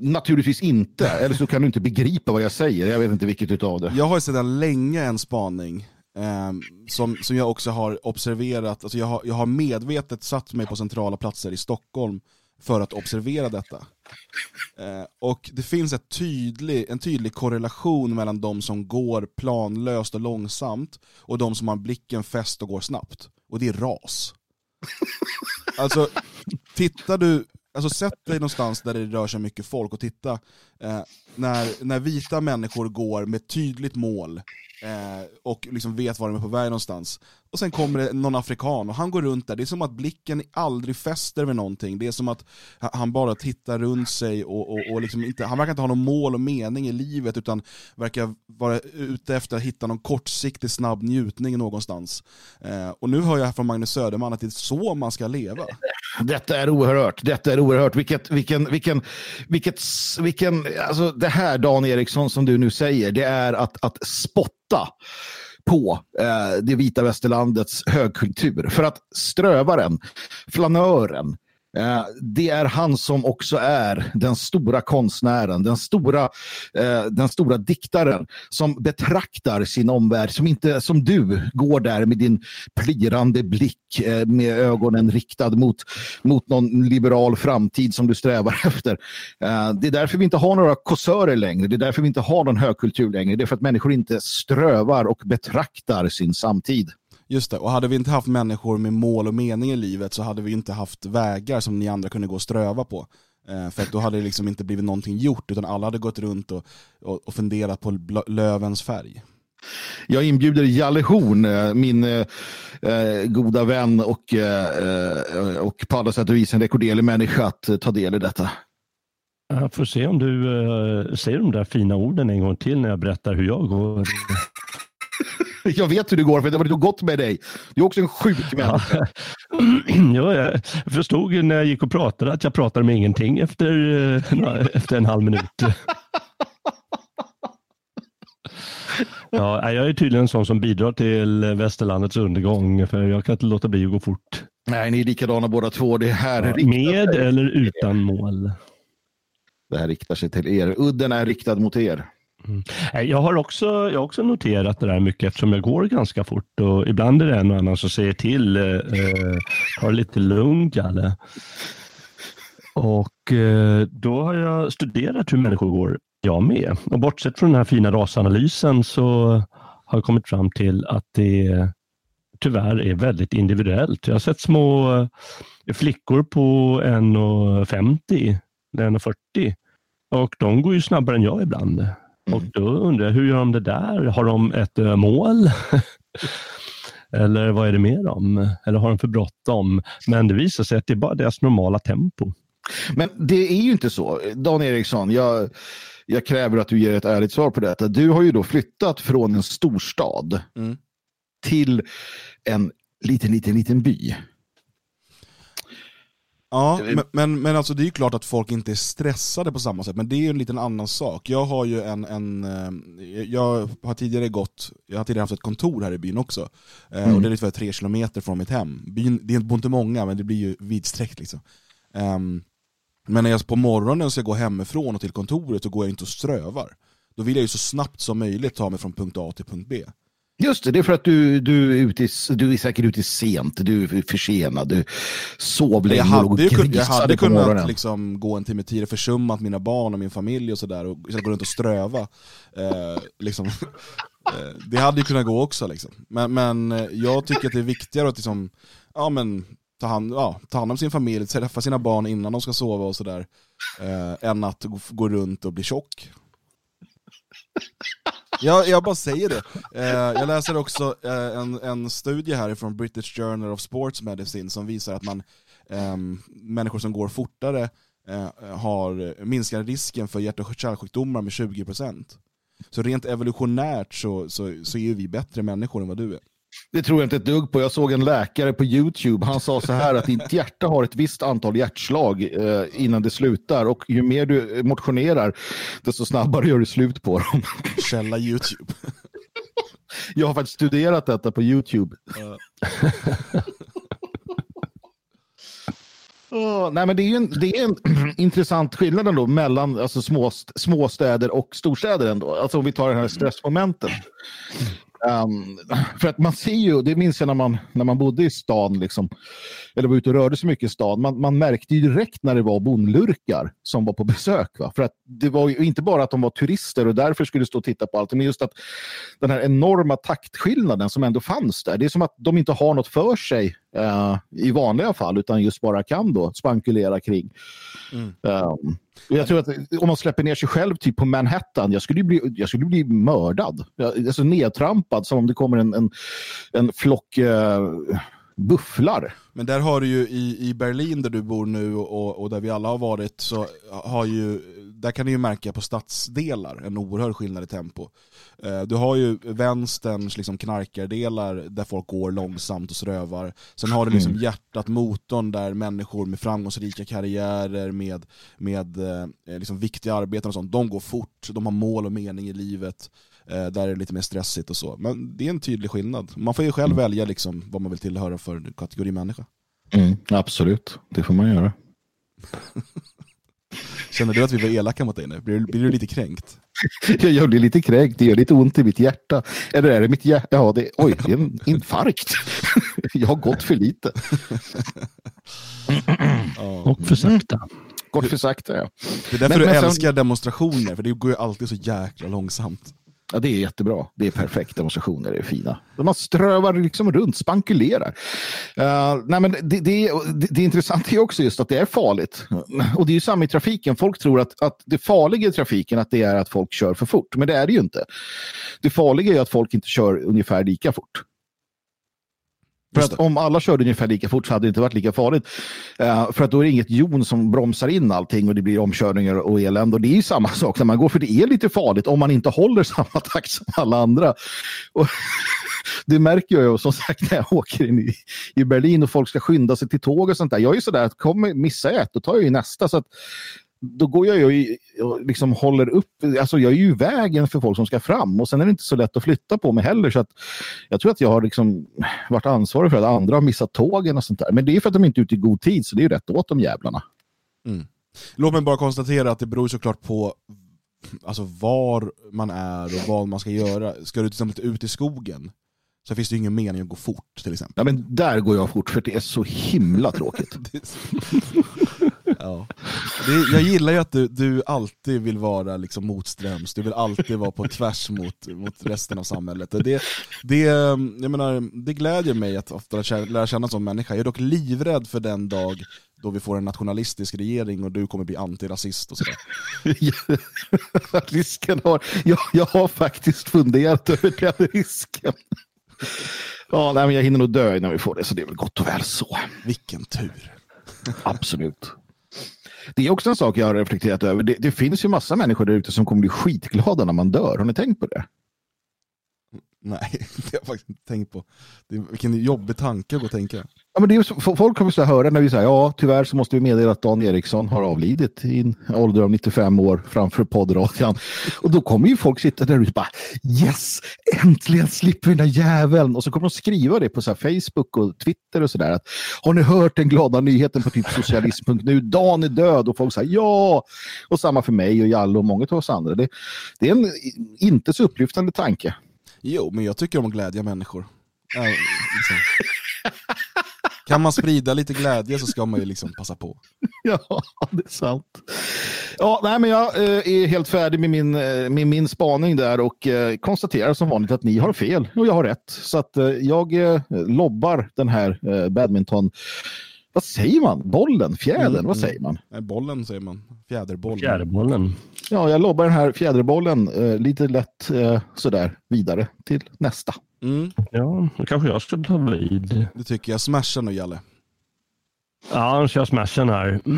Naturligtvis inte, eller så kan du inte begripa vad jag säger. Jag vet inte vilket utav det. Jag har sedan länge en spaning Ehm, som, som jag också har observerat, alltså jag har, jag har medvetet satt mig på centrala platser i Stockholm för att observera detta. Eh, och det finns ett tydlig, en tydlig korrelation mellan de som går planlöst och långsamt och de som har blicken fäst och går snabbt. Och det är ras. Alltså, tittar du, alltså sätt dig någonstans där det rör sig mycket folk och titta eh, när, när vita människor går med tydligt mål eh, och liksom vet var de är på väg någonstans. Och sen kommer det någon afrikan och han går runt där, det är som att blicken aldrig fäster vid någonting. Det är som att han bara tittar runt sig och, och, och liksom inte, han verkar inte ha någon mål och mening i livet utan verkar vara ute efter att hitta någon kortsiktig snabb njutning någonstans. Eh, och nu hör jag från Magnus Söderman att det är så man ska leva. Detta är oerhört. Detta är oerhört. Vilket, vilken, vilken, vilket, vilken, alltså det här Dan Eriksson som du nu säger, det är att, att spotta på eh, det vita västerlandets högkultur. För att strövaren, flanören, eh, det är han som också är den stora konstnären, den stora, eh, den stora diktaren som betraktar sin omvärld, som inte som du går där med din plirande blick eh, med ögonen riktad mot, mot någon liberal framtid som du strävar *laughs* efter. Eh, det är därför vi inte har några kåsörer längre, det är därför vi inte har någon högkultur längre. Det är för att människor inte strövar och betraktar sin samtid. Just det, och hade vi inte haft människor med mål och mening i livet så hade vi inte haft vägar som ni andra kunde gå och ströva på. Eh, för att då hade det liksom inte blivit någonting gjort, utan alla hade gått runt och, och, och funderat på lövens färg. Jag inbjuder Jalle Horn, eh, min eh, eh, goda vän och, eh, eh, och på alla sätt och vis en rekorderlig människa att eh, ta del i detta. Jag får se om du uh, säger de där fina orden en gång till när jag berättar hur jag går. *laughs* Jag vet hur det går, för det har gått med dig. Du är också en sjuk människa. *clears throat* ja, jag förstod när jag gick och pratade att jag pratade med ingenting efter, eh, efter en halv minut. Ja, jag är tydligen en sån som bidrar till västerlandets undergång, för jag kan inte låta bli att gå fort. Nej, ni är likadana båda två. Det här är Med eller utan mål. Det här riktar sig till er. Udden är riktad mot er. Mm. Eh, jag har, också, jag har också noterat det där mycket eftersom jag går ganska fort och ibland är det en och annan som säger till, eh, eh, ta det lite lugnt Jalle. Och eh, då har jag studerat hur människor går, jag med. Och bortsett från den här fina rasanalysen så har jag kommit fram till att det tyvärr är väldigt individuellt. Jag har sett små eh, flickor på 1,50 eller 1,40 och de går ju snabbare än jag ibland. Och då undrar jag, hur gör de det där? Har de ett eh, mål? *laughs* Eller vad är det med dem? Eller har de för bråttom? Men det visar sig att det är bara deras normala tempo. Men det är ju inte så. Dan Eriksson, jag, jag kräver att du ger ett ärligt svar på detta. Du har ju då flyttat från en storstad till en liten, liten, liten by. Ja, men, men, men alltså det är ju klart att folk inte är stressade på samma sätt, men det är ju en liten annan sak. Jag har ju en, en eh, jag har tidigare gått, jag har tidigare haft ett kontor här i byn också. Eh, Mm. Och det är ungefär tre kilometer från mitt hem. Byn, det är inte många, men det blir ju vidsträckt liksom. Ehm, men när jag på morgonen ska gå hemifrån och till kontoret så går jag inte och strövar. Då vill jag ju så snabbt som möjligt ta mig från punkt A till punkt B. Just det, det är för att du, du, är, ute i, du är säkert ute sent, du är försenad, du sov länge Jag och hade, ju, kun- jag grisade hade kunnat liksom gå en timme tidigare, försummat mina barn och min familj och sådär, och istället gå runt och ströva. Eh, liksom. *laughs* eh, det hade ju kunnat gå också. Liksom. Men, men eh, jag tycker att det är viktigare att liksom, ja, men, ta, hand, ja, ta hand om sin familj, träffa sina barn innan de ska sova och sådär, eh, än att gå, gå runt och bli tjock. Jag, jag bara säger det. Eh, jag läser också eh, en, en studie här från British Journal of Sports Medicine som visar att man, eh, människor som går fortare eh, har minskar risken för hjärt och kärlsjukdomar med 20%. Så rent evolutionärt så, så, så är ju vi bättre människor än vad du är. Det tror jag inte ett dugg på. Jag såg en läkare på YouTube. Han sa så här att ditt hjärta har ett visst antal hjärtslag eh, innan det slutar och ju mer du motionerar desto snabbare gör du slut på dem. Källa YouTube. Jag har faktiskt studerat detta på YouTube. Åh, nej, men det är en, det är en *clears throat* intressant skillnad ändå mellan alltså, små, småstäder och storstäder ändå. Alltså om vi tar det här stressmomentet. Um, *laughs* för att man ser ju, det minns jag när man, när man bodde i stan, liksom, eller var ute och rörde sig mycket i stan, man, man märkte ju direkt när det var bondlurkar som var på besök. Va? För att det var ju inte bara att de var turister och därför skulle stå och titta på allt, men just att den här enorma taktskillnaden som ändå fanns där, det är som att de inte har något för sig eh, i vanliga fall, utan just bara kan då spankulera kring. Mm. Um, jag tror att om man släpper ner sig själv typ på Manhattan, jag skulle bli, jag skulle bli mördad. Jag, alltså nedtrampad som om det kommer en, en, en flock eh, bufflar. Men där har du ju i, i Berlin där du bor nu och, och där vi alla har varit så har ju, där kan du ju märka på stadsdelar en oerhörd skillnad i tempo. Eh, Du har ju vänsterns liksom knarkardelar där folk går långsamt och strövar. Sen har du liksom Mm. hjärtat, motorn där människor med framgångsrika karriärer, med, med eh, liksom viktiga arbeten och sånt, de går fort, de har mål och mening i livet. Eh, Där är det lite mer stressigt och så. Men det är en tydlig skillnad. Man får ju själv välja liksom vad man vill tillhöra för kategori människa. Mm, absolut, det får man göra. *laughs* Känner du att vi var elaka mot dig nu? Blir, blir du lite kränkt? *laughs* Jag det lite kränkt, det gör lite ont i mitt hjärta. Eller är det mitt hjärta? Ja, det, oj, det är en *laughs* infarkt. Jag har gått för lite. Och för sakta. Gått för sakta, ja. Det är därför Men- du men sen- älskar demonstrationer, för det går ju alltid så jäkla långsamt. Ja, det är jättebra. Det är perfekt. Demonstrationer är fina. Man strövar liksom runt, spankulerar. Uh, nej, men det, det, det, det intressanta är också just att det är farligt. Och det är ju samma i trafiken. Folk tror att, att det farliga i trafiken att det är att folk kör för fort. Men det är det ju inte. Det farliga är att folk inte kör ungefär lika fort. För att om alla körde ungefär lika fort så hade det inte varit lika farligt. Eh, för att då är det inget jon som bromsar in allting och det blir omkörningar och elände. Och det är ju samma sak när man går, för det är lite farligt om man inte håller samma *laughs* takt som alla andra. Och *laughs* det märker jag ju som sagt när jag åker in i, i Berlin och folk ska skynda sig till tåg och sånt där. Jag är ju sådär att kommer missa jag ett, då tar jag ju nästa. Så att då går jag ju i- och liksom håller upp, alltså jag är ju i vägen för folk som ska fram och sen är det inte så lätt att flytta på mig heller så att jag tror att jag har liksom varit ansvarig för att andra har missat tågen och sånt där. Men det är för att de inte är ute i god tid så det är ju rätt åt de jävlarna. Mm. Låt mig bara konstatera att det beror såklart på alltså, var man är och vad man ska göra. Ska du till exempel ut i skogen så finns det ju ingen mening att gå fort till exempel. Ja, men där går jag fort för det är så himla tråkigt. *laughs* *laughs* Ja. Det, jag gillar ju att du, du alltid vill vara liksom motströms, du vill alltid vara på tvärs mot, mot resten av samhället. Och Det, det, jag menar, det glädjer mig att ofta lära känna- känna som människa. Jag är dock livrädd för den dag då vi får en nationalistisk regering och du kommer bli antirasist och sådär. *laughs* risken har, jag, jag har faktiskt funderat över den risken. Ja, nej, men jag hinner nog dö innan vi får det, så det är väl gott och väl så. Vilken tur. Absolut. Det är också en sak jag har reflekterat över. Det, det finns ju massa människor där ute som kommer bli skitglada när man dör. Har ni tänkt på det? Nej, *laughs* det har jag faktiskt inte tänkt på. Det, vilken jobbig tanke att gå och tänka. Ja, men det är, folk kommer så här höra när vi säger ja, tyvärr så måste vi meddela att Dan Eriksson har avlidit i en ålder av 95 år framför poddradion. Och då kommer ju folk sitta där och bara yes, äntligen slipper vi den där jäveln. Och så kommer de skriva det på så Facebook och Twitter och sådär. Har ni hört den glada nyheten på typ socialism.nu? Dan är död och folk säger ja. Och samma för mig och Jalle och många av oss andra. Det, det är en inte så upplyftande tanke. Jo, men jag tycker om att glädja människor. Ja, liksom. *laughs* Kan man sprida lite glädje så ska man ju liksom passa på. *laughs* Ja, det är sant. Ja, nej, men jag eh, är helt färdig med min, eh, med min spaning där och eh, konstaterar som vanligt att ni har fel och jag har rätt. Så att jag lobbar den här badminton vad säger man? Bollen? Fjädern? Mm, vad mm. säger man? Nej, bollen säger man. Fjäderboll. Fjäderbollen. Ja, jag lobbar den här fjäderbollen lite lätt sådär vidare till nästa. Mm. Ja, då kanske jag ska ta vid. Det tycker jag. Smasha nu, Jalle. Ja, nu kör jag smashen här. *clears throat*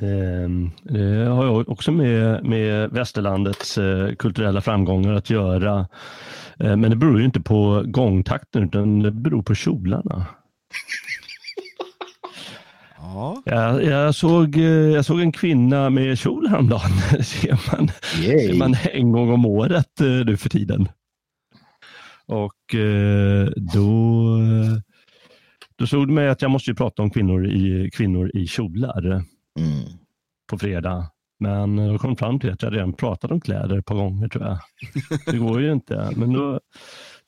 Ehm, Det har jag också med, med västerlandets eh, kulturella framgångar att göra. Eh, Men det beror ju inte på gångtakten utan det beror på kjolarna. *laughs* Ja. Jag, jag, såg, eh, jag såg en kvinna med kjol häromdagen. Det *laughs* ser man, ser man en gång om året nu för tiden. Och eh, då, då såg det mig att jag måste ju prata om kvinnor i, kvinnor i kjolar på fredag. Men jag kom fram till att jag redan pratat om kläder ett par gånger tror jag. Det går ju inte. Men då,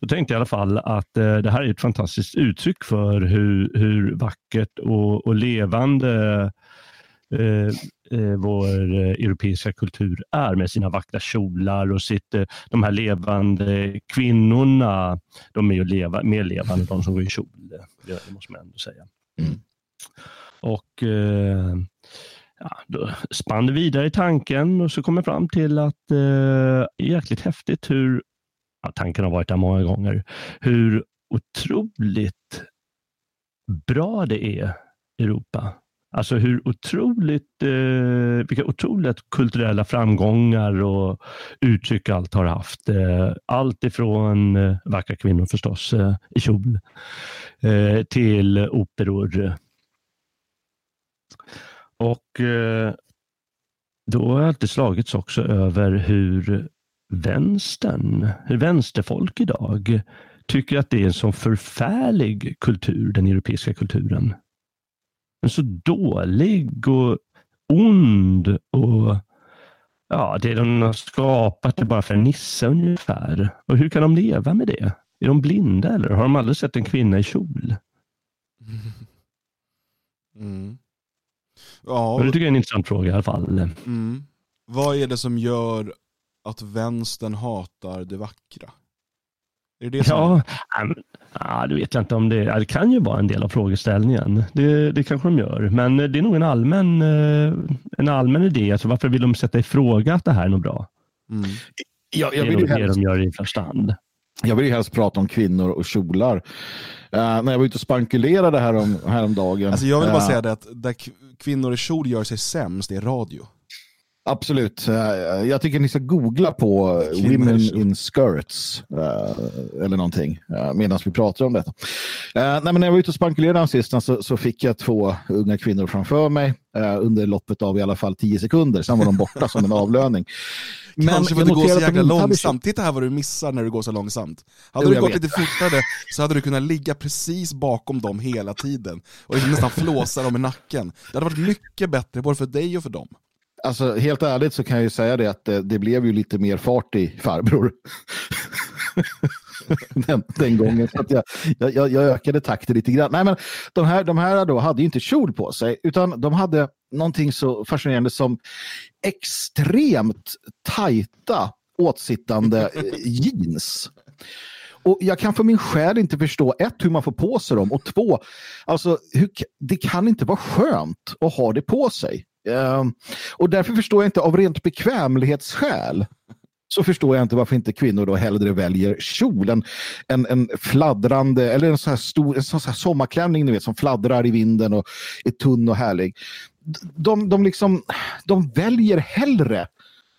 då tänkte jag i alla fall att eh, det här är ett fantastiskt uttryck för hur, hur vackert och, och levande eh, eh, vår eh, europeiska kultur är med sina vackra kjolar och sitt, eh, de här levande kvinnorna. De är ju leva, mer levande de som går i kjol, det, det måste man ändå säga. Och eh, ja, då spann det vidare i tanken och så kom jag fram till att eh, jäkligt häftigt hur, ja, tanken har varit där många gånger, hur otroligt bra det är Europa. Alltså hur otroligt, eh, vilka otroligt kulturella framgångar och uttryck allt har haft. Eh, allt ifrån eh, vackra kvinnor förstås eh, i kjol eh, till operor. Och eh, då har jag alltid slagits också över hur vänstern, hur vänsterfolk idag tycker att det är en så förfärlig kultur, den europeiska kulturen. En så dålig och ond och ja, det de har skapat är bara för nisse ungefär. Och hur kan de leva med det? Är de blinda eller har de aldrig sett en kvinna i kjol? *laughs* Mm. Ja, Men det tycker jag är en intressant fråga i alla fall. mm. Vad är det som gör att vänstern hatar det vackra? Är det det som Ja, ja, det vet jag inte om det Det kan ju vara en del av frågeställningen. Det, det kanske de gör. Men det är nog en allmän, eh, en allmän idé. Alltså, varför vill de sätta i fråga att det här är något bra? Mm. Jag, det jag är vill nog det helst, de gör i första hand. jag vill ju helst prata om kvinnor och kjolar. Eh, när jag var ute och spankulerade härom, häromdagen. Alltså jag vill bara eh, säga det att där kvinnor i kjol gör sig sämst, det är radio. Absolut. Eh, Jag tycker ni ska googla på Kvinnor i Women in skirts eh, eller någonting eh, medan vi pratar om detta. Eh, nej, men när jag var ute och spankulerade sist så, så fick jag två unga kvinnor framför mig eh, under loppet av i alla fall tio sekunder. Sen var de borta som en avlöning. *laughs* Kanske för att det går så jäkla långsamt. Titta här vad du missar när du går så långsamt. Hade Jo, du gått vet. lite fortare så hade du kunnat ligga precis bakom dem hela tiden och nästan flåsa dem i nacken. Det hade varit mycket bättre både för dig och för dem. Alltså helt ärligt så kan jag ju säga det att det, det blev ju lite mer fart i farbror. *laughs* den, den gången. Så att jag, jag, jag ökade takten lite grann. Nej, men de här, de här då hade ju inte kjol på sig utan de hade någonting så fascinerande som extremt tajta åtsittande eh, jeans. Och jag kan för min själ inte förstå ett, hur man får på sig dem och två, alltså hur, det kan inte vara skönt att ha det på sig. Ehm, och därför förstår jag inte av rent bekvämlighetsskäl så förstår jag inte varför inte kvinnor då hellre väljer kjolen. En, en fladdrande, eller en sån här stor en sån här sommarklänning ni vet, som fladdrar i vinden och är tunn och härlig. De, de, liksom, de väljer hellre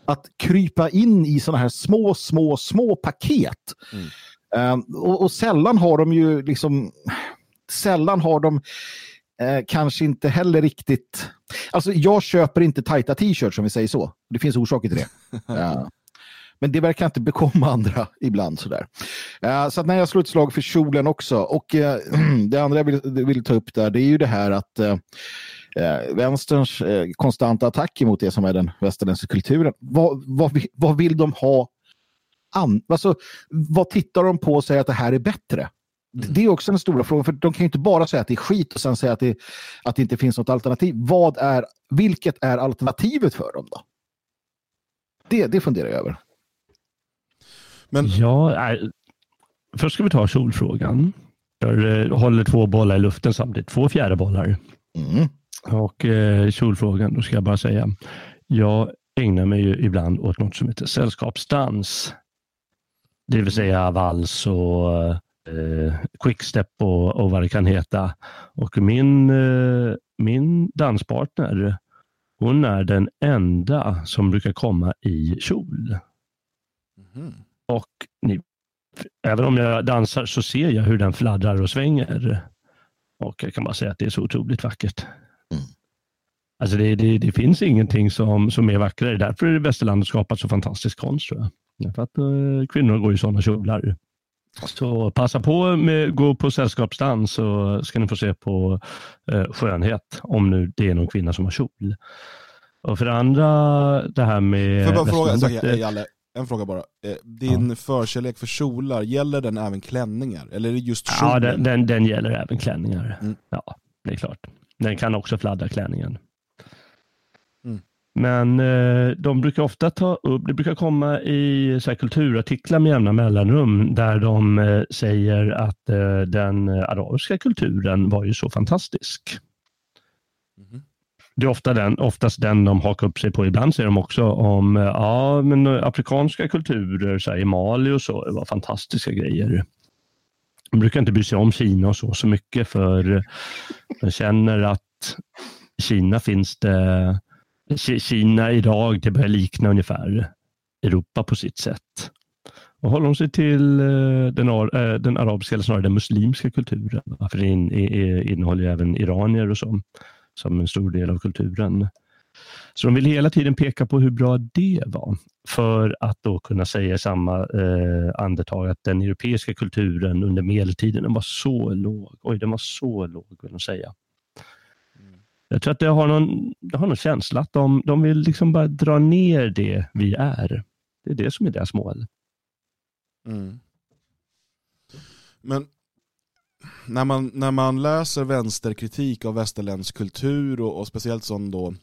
att krypa in i såna här små, små, små paket. Ehm, och, och sällan har de ju liksom, sällan har de eh, kanske inte heller riktigt, alltså jag köper inte tajta t-shirts om vi säger så. Det finns orsaker till det. *laughs* Ja. Men det verkar inte bekomma andra ibland sådär. Eh, så att när jag slår ett slag för kjolen också. Och eh, *clears throat* det andra jag vill, vill ta upp där, det är ju det här att eh, eh, vänsterns eh, konstanta attack mot det som är den västerländska kulturen. Vad, vad, vad vill de ha? An, alltså, vad tittar de på och säger att det här är bättre? D- Det är också den stora frågan, för de kan ju inte bara säga att det är skit och sen säga att det, att det inte finns något alternativ. Vad är, vilket är alternativet för dem då? Det, det funderar jag över. Men... Ja, nej, först ska vi ta kjolfrågan. Jag eh, håller två bollar i luften samtidigt, två fjäderbollar. Mm. Och eh, kjolfrågan, då ska jag bara säga. Jag ägnar mig ju ibland åt något som heter sällskapsdans. Det vill säga vals och eh, quickstep och, och vad det kan heta. Och min, eh, min danspartner, hon är den enda som brukar komma i kjol. Och ni, även om jag dansar så ser jag hur den fladdrar och svänger. Och jag kan bara säga att det är så otroligt vackert. Alltså det, det, det finns ingenting som, som är vackrare. Därför är det västerlandet skapat så fantastisk konst. För att eh, kvinnor går i sådana kjolar. Så passa på med gå på sällskapsdans så ska ni få se på eh, skönhet. Om nu det är någon kvinna som har kjol. Och för det andra det här med... Får jag bara fråga, västerlandet, så, eh, Jalle, en fråga bara. Eh, Din förkärlek för kjolar, gäller den även klänningar? Eller är det just kjolen? Ja, den, den, den gäller även klänningar. Ja, det är klart. Den kan också fladdra klänningen. Mm. Men eh, de brukar ofta ta upp, det brukar komma i så här, kulturartiklar med jämna mellanrum där de eh, säger att eh, den arabiska kulturen var ju så fantastisk. Det är ofta den, oftast den de hakar upp sig på. Ibland säger de också om ja, men afrikanska kulturer, så här, i Mali och så, det var fantastiska grejer. De brukar inte bry sig om Kina och så, så mycket för de känner att i Kina finns det Kina idag, det börjar likna ungefär Europa på sitt sätt. Och håller de sig till eh, den, ar- eh, den arabiska, eller snarare den muslimska kulturen. För det in, innehåller ju även iranier och så, som en stor del av kulturen. Så de vill hela tiden peka på hur bra det var. För att då kunna säga i samma eh, andetag att den europeiska kulturen under medeltiden den var så låg. Oj, den var så låg vill de säga. Jag tror att det har någon, det har någon känsla att de, de vill liksom bara dra ner det vi är. Det är det som är deras mål. Mm. Men när man, när man läser vänsterkritik av västerländsk kultur och, och speciellt sån då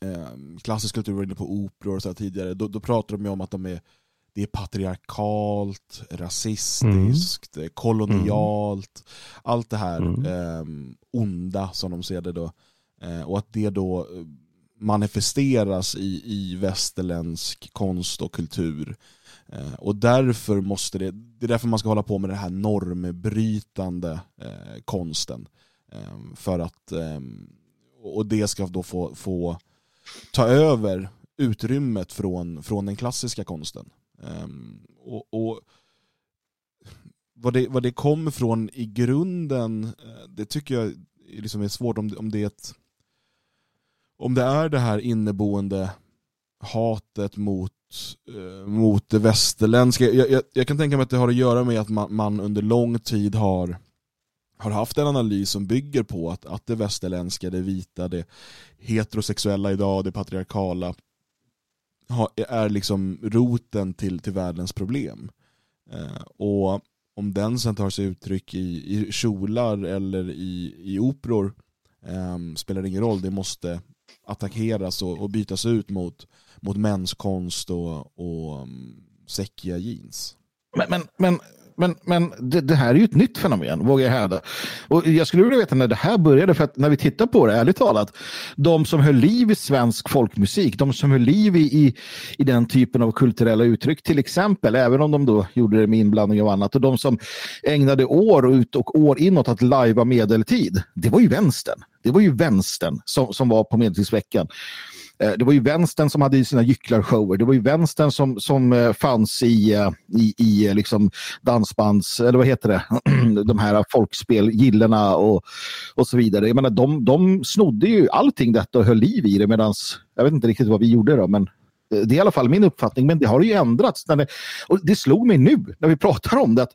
eh, klassisk kultur, var inne på operor och så här tidigare, då, då pratar de ju om att de är, det är patriarkalt, rasistiskt, eh, kolonialt, allt det här eh, onda som de ser det då. Eh, och att det då eh, manifesteras i, i västerländsk konst och kultur. Eh, och därför måste det, det är därför man ska hålla på med den här normbrytande eh, konsten. Eh, för att, eh, och det ska då få, få ta över utrymmet från, från den klassiska konsten. Um, och, och vad, det, vad det kommer från i grunden, eh, det tycker jag liksom är svårt om, det- om det är ett om det är det här inneboende hatet mot, eh, mot det västerländska. Jag, jag, jag kan tänka mig att det har att göra med att man, man under lång tid har, har haft en analys som bygger på att, att det västerländska, det vita, det heterosexuella idag, det patriarkala är liksom roten till, till världens problem. Eh, och om den sen tar sig uttryck i, i kjolar eller i, i operor eh, spelar ingen roll, det måste attackeras och, och bytas ut mot, mot mänskonst och, och um, säckiga jeans. Men, men, men, men, men det, det här är ju ett nytt fenomen, vågar jag hävda. Och jag skulle vilja veta när det här började, för att när vi tittar på det, ärligt talat, de som höll liv i svensk folkmusik, de som höll liv i, i, i den typen av kulturella uttryck, till exempel, även om de då gjorde det med inblandning av annat, och de som ägnade år ut och år inåt att lajva medeltid, det var ju vänstern. Det var ju vänstern som, som var på medeltidsveckan. Eh, det var ju vänstern som hade sina gycklarshower. Det var ju vänstern som, som eh, fanns i, eh, i, i liksom dansbands, eller vad heter det, *clears throat* de här folkspel, gillena och, och så vidare. Jag menar, de, de snodde ju allting detta och höll liv i det medan, jag vet inte riktigt vad vi gjorde då, men det är i alla fall min uppfattning, men det har ju ändrats. När det, och det slog mig nu när vi pratar om det, att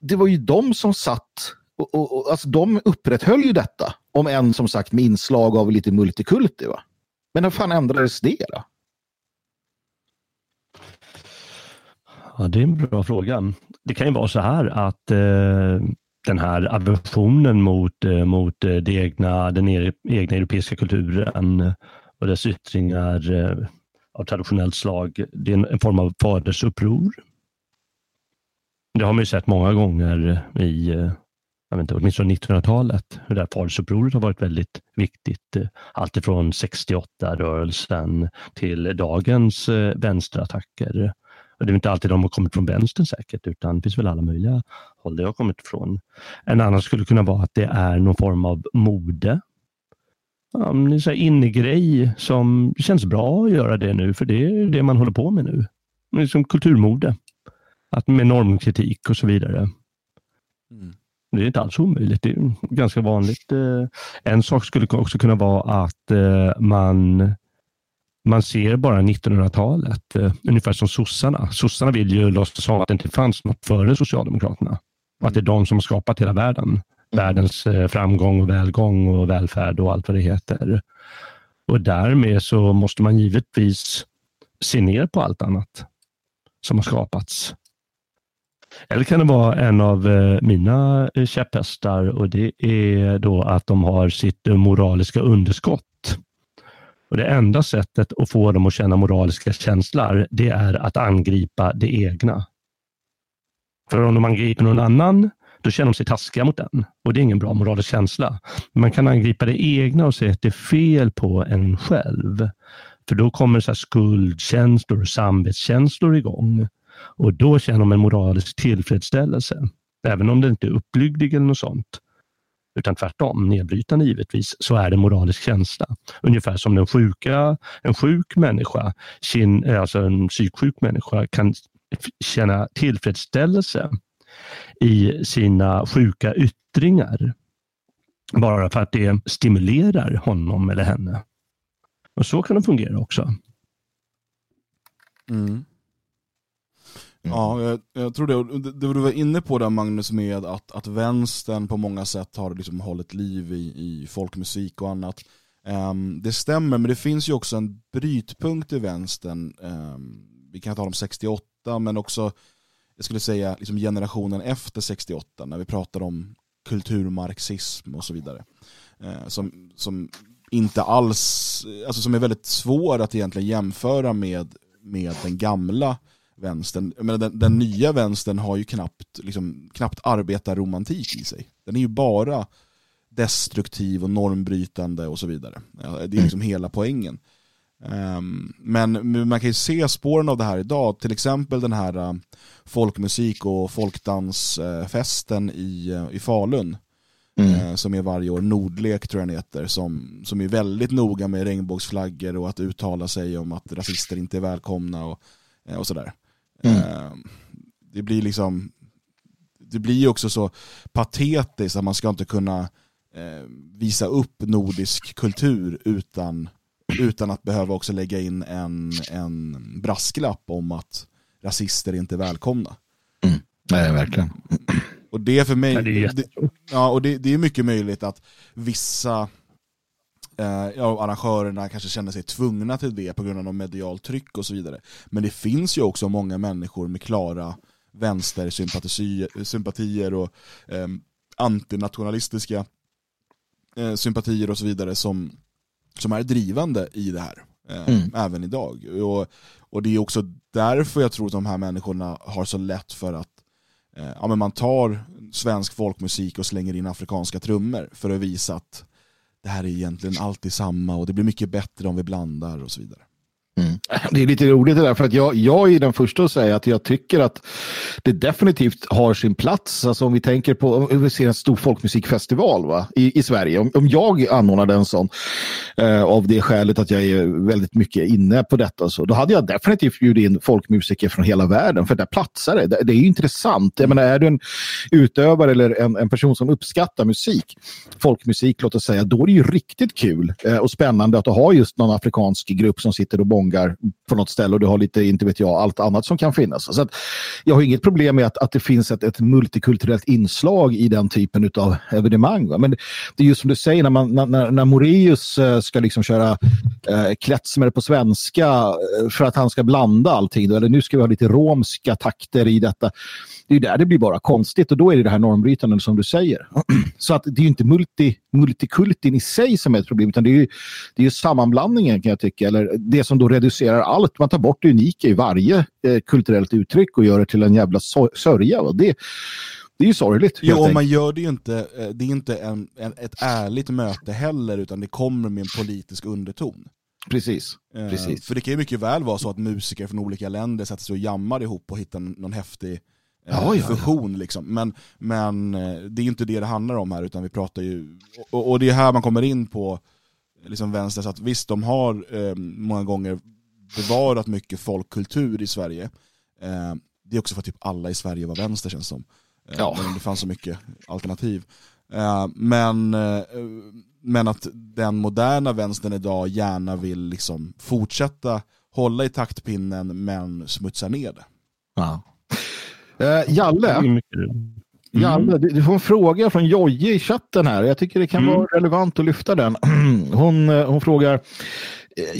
det var ju de som satt och, och, och alltså de upprätthöll ju detta, om än som sagt med inslag av lite multikulti. Va? Men hur fan ändrades det då? Ja, det är en bra fråga. Det kan ju vara så här att eh, den här aversionen mot, eh, mot eh, det egna, den er, egna europeiska kulturen eh, och dess yttringar eh, av traditionellt slag, det är en, en form av fadersuppror. Det har man ju sett många gånger i eh, jag vet inte, åtminstone 1900-talet, hur det här fadersupproret har varit väldigt viktigt. Eh, alltifrån 68-rörelsen till dagens eh, vänsterattacker. Och det är inte alltid de har kommit från vänstern säkert, utan det finns väl alla möjliga håll det har kommit ifrån. En annan skulle kunna vara att det är någon form av mode. Ja, en sån här innegrej som känns bra att göra det nu, för det är det man håller på med nu. Det är som kulturmode. Att med normkritik och så vidare. Mm. Det är inte alls omöjligt. Det är ganska vanligt. Eh, En sak skulle också kunna vara att eh, man, man ser bara 1900-talet, eh, ungefär som sossarna. Sossarna vill ju låtsas som att det inte fanns något före Socialdemokraterna. Och att det är de som har skapat hela världen. Världens eh, framgång och välgång och välfärd och allt vad det heter. Och därmed så måste man givetvis se ner på allt annat som har skapats. Eller kan det vara en av eh, mina eh, käpphästar och det är då att de har sitt eh, moraliska underskott. Och Det enda sättet att få dem att känna moraliska känslor, det är att angripa det egna. För om de angriper någon annan, då känner de sig taskiga mot den. Och det är ingen bra moralisk känsla. Man kan angripa det egna och säga att det är fel på en själv. För då kommer så här skuldkänslor och samvetskänslor igång. Och då känner de en moralisk tillfredsställelse. Även om det inte är uppbygglig eller något sånt. Utan tvärtom, nedbrytande givetvis, så är det moralisk känsla. Ungefär som den sjuka, en sjuk människa, eh, alltså en psyksjuk människa kan känna tillfredsställelse i sina sjuka yttringar. Bara för att det stimulerar honom eller henne. Och så kan det fungera också. Mm. Mm. Ja, jag, jag tror det. Det du var inne på där Magnus med att, att vänstern på många sätt har liksom hållit liv i, i folkmusik och annat. Um, det stämmer, men det finns ju också en brytpunkt i vänstern. Um, vi kan tala om 68, men också jag skulle säga liksom generationen efter 68, när vi pratar om kulturmarxism och så vidare. Uh, som, som inte alls, alltså som är väldigt svår att egentligen jämföra med, med den gamla vänstern. Jag menar, den, den nya vänstern har ju knappt, liksom, knappt arbetarromantik i sig. Den är ju bara destruktiv och normbrytande och så vidare. Det är liksom hela poängen. Ehm, men man kan ju se spåren av det här idag, till exempel den här eh, folkmusik och folkdansfesten i, eh, i Falun. eh, Som är varje år, Nordlek tror jag den heter, som, som är väldigt noga med regnbågsflaggor och att uttala sig om att rasister inte är välkomna och, eh, och sådär. Eh, Det blir liksom, det blir ju också så patetiskt att man ska inte kunna eh, visa upp nordisk kultur utan, utan att behöva också lägga in en, en brasklapp om att rasister inte är välkomna. Nej, verkligen. Och det är för mig, Ja, det är det, ja, och det, det är mycket möjligt att vissa ja, arrangörerna kanske känner sig tvungna till det på grund av någon medial tryck och så vidare. Men det finns ju också många människor med klara vänstersympatier sympatier och eh, antinationalistiska eh, sympatier och så vidare som, som är drivande i det här. Eh, Mm. Även idag. Och, och det är också därför jag tror att de här människorna har så lätt för att eh, ja, men man tar svensk folkmusik och slänger in afrikanska trummor för att visa att det här är egentligen alltid samma och det blir mycket bättre om vi blandar och så vidare. Mm. Det är lite roligt det där, för att jag, jag är den första att säga att jag tycker att det definitivt har sin plats. Alltså om vi tänker på, om vi ser en stor folkmusikfestival va? I, i Sverige. Om, om jag anordnade en sån eh, av det skälet att jag är väldigt mycket inne på detta, så, då hade jag definitivt bjudit in folkmusiker från hela världen, för där platsar det. Det, det är ju intressant. Jag menar, är du en utövare eller en, en person som uppskattar musik, folkmusik låt oss säga, då är det ju riktigt kul eh, och spännande att ha just någon afrikansk grupp som sitter och bongar på något ställe och du har lite, inte vet jag, allt annat som kan finnas. Så att jag har inget problem med att, att det finns ett, ett multikulturellt inslag i den typen av evenemang. Va? Men det är just som du säger, när, man, när, när, Moreus Moraeus ska liksom köra eh, Klezmer på svenska eh, för att han ska blanda allting. Då. Eller nu ska vi ha lite romska takter i detta. Det är där det blir bara konstigt och då är det det här normbrytande som du säger. *clears throat* Så att det är ju inte multi, multikultin i sig som är ett problem utan det är ju, det är ju sammanblandningen kan jag tycka. Eller det som då reducerar allt. Man tar bort det unika i varje eh, kulturellt uttryck och gör det till en jävla sörja. Och det, det är ju sorgligt. Jo, och man enkelt. gör det ju inte, eh, det är inte en, en, ett ärligt möte heller, utan det kommer med en politisk underton. Precis. Eh, Precis. För det kan ju mycket väl vara så att musiker från olika länder sätter sig och jammar ihop och hittar någon häftig eh, Ja, ja, ja. fusion. Liksom. Men, men eh, det är inte det det handlar om här, utan vi pratar ju, och, och det är här man kommer in på liksom vänster, så att visst de har eh, många gånger bevarat mycket folkkultur i Sverige. Eh, det är också för att typ alla i Sverige var vänster känns som. Eh, Ja. Men det fanns så mycket alternativ. Eh, men, eh, men att den moderna vänstern idag gärna vill liksom fortsätta hålla i taktpinnen men smutsa ner det. Ja. Eh, Jalle, Mm. Jalle du, du får en fråga från Jojje i chatten här. Jag tycker det kan Mm. vara relevant att lyfta den. *clears throat* Hon, eh, hon frågar, eh,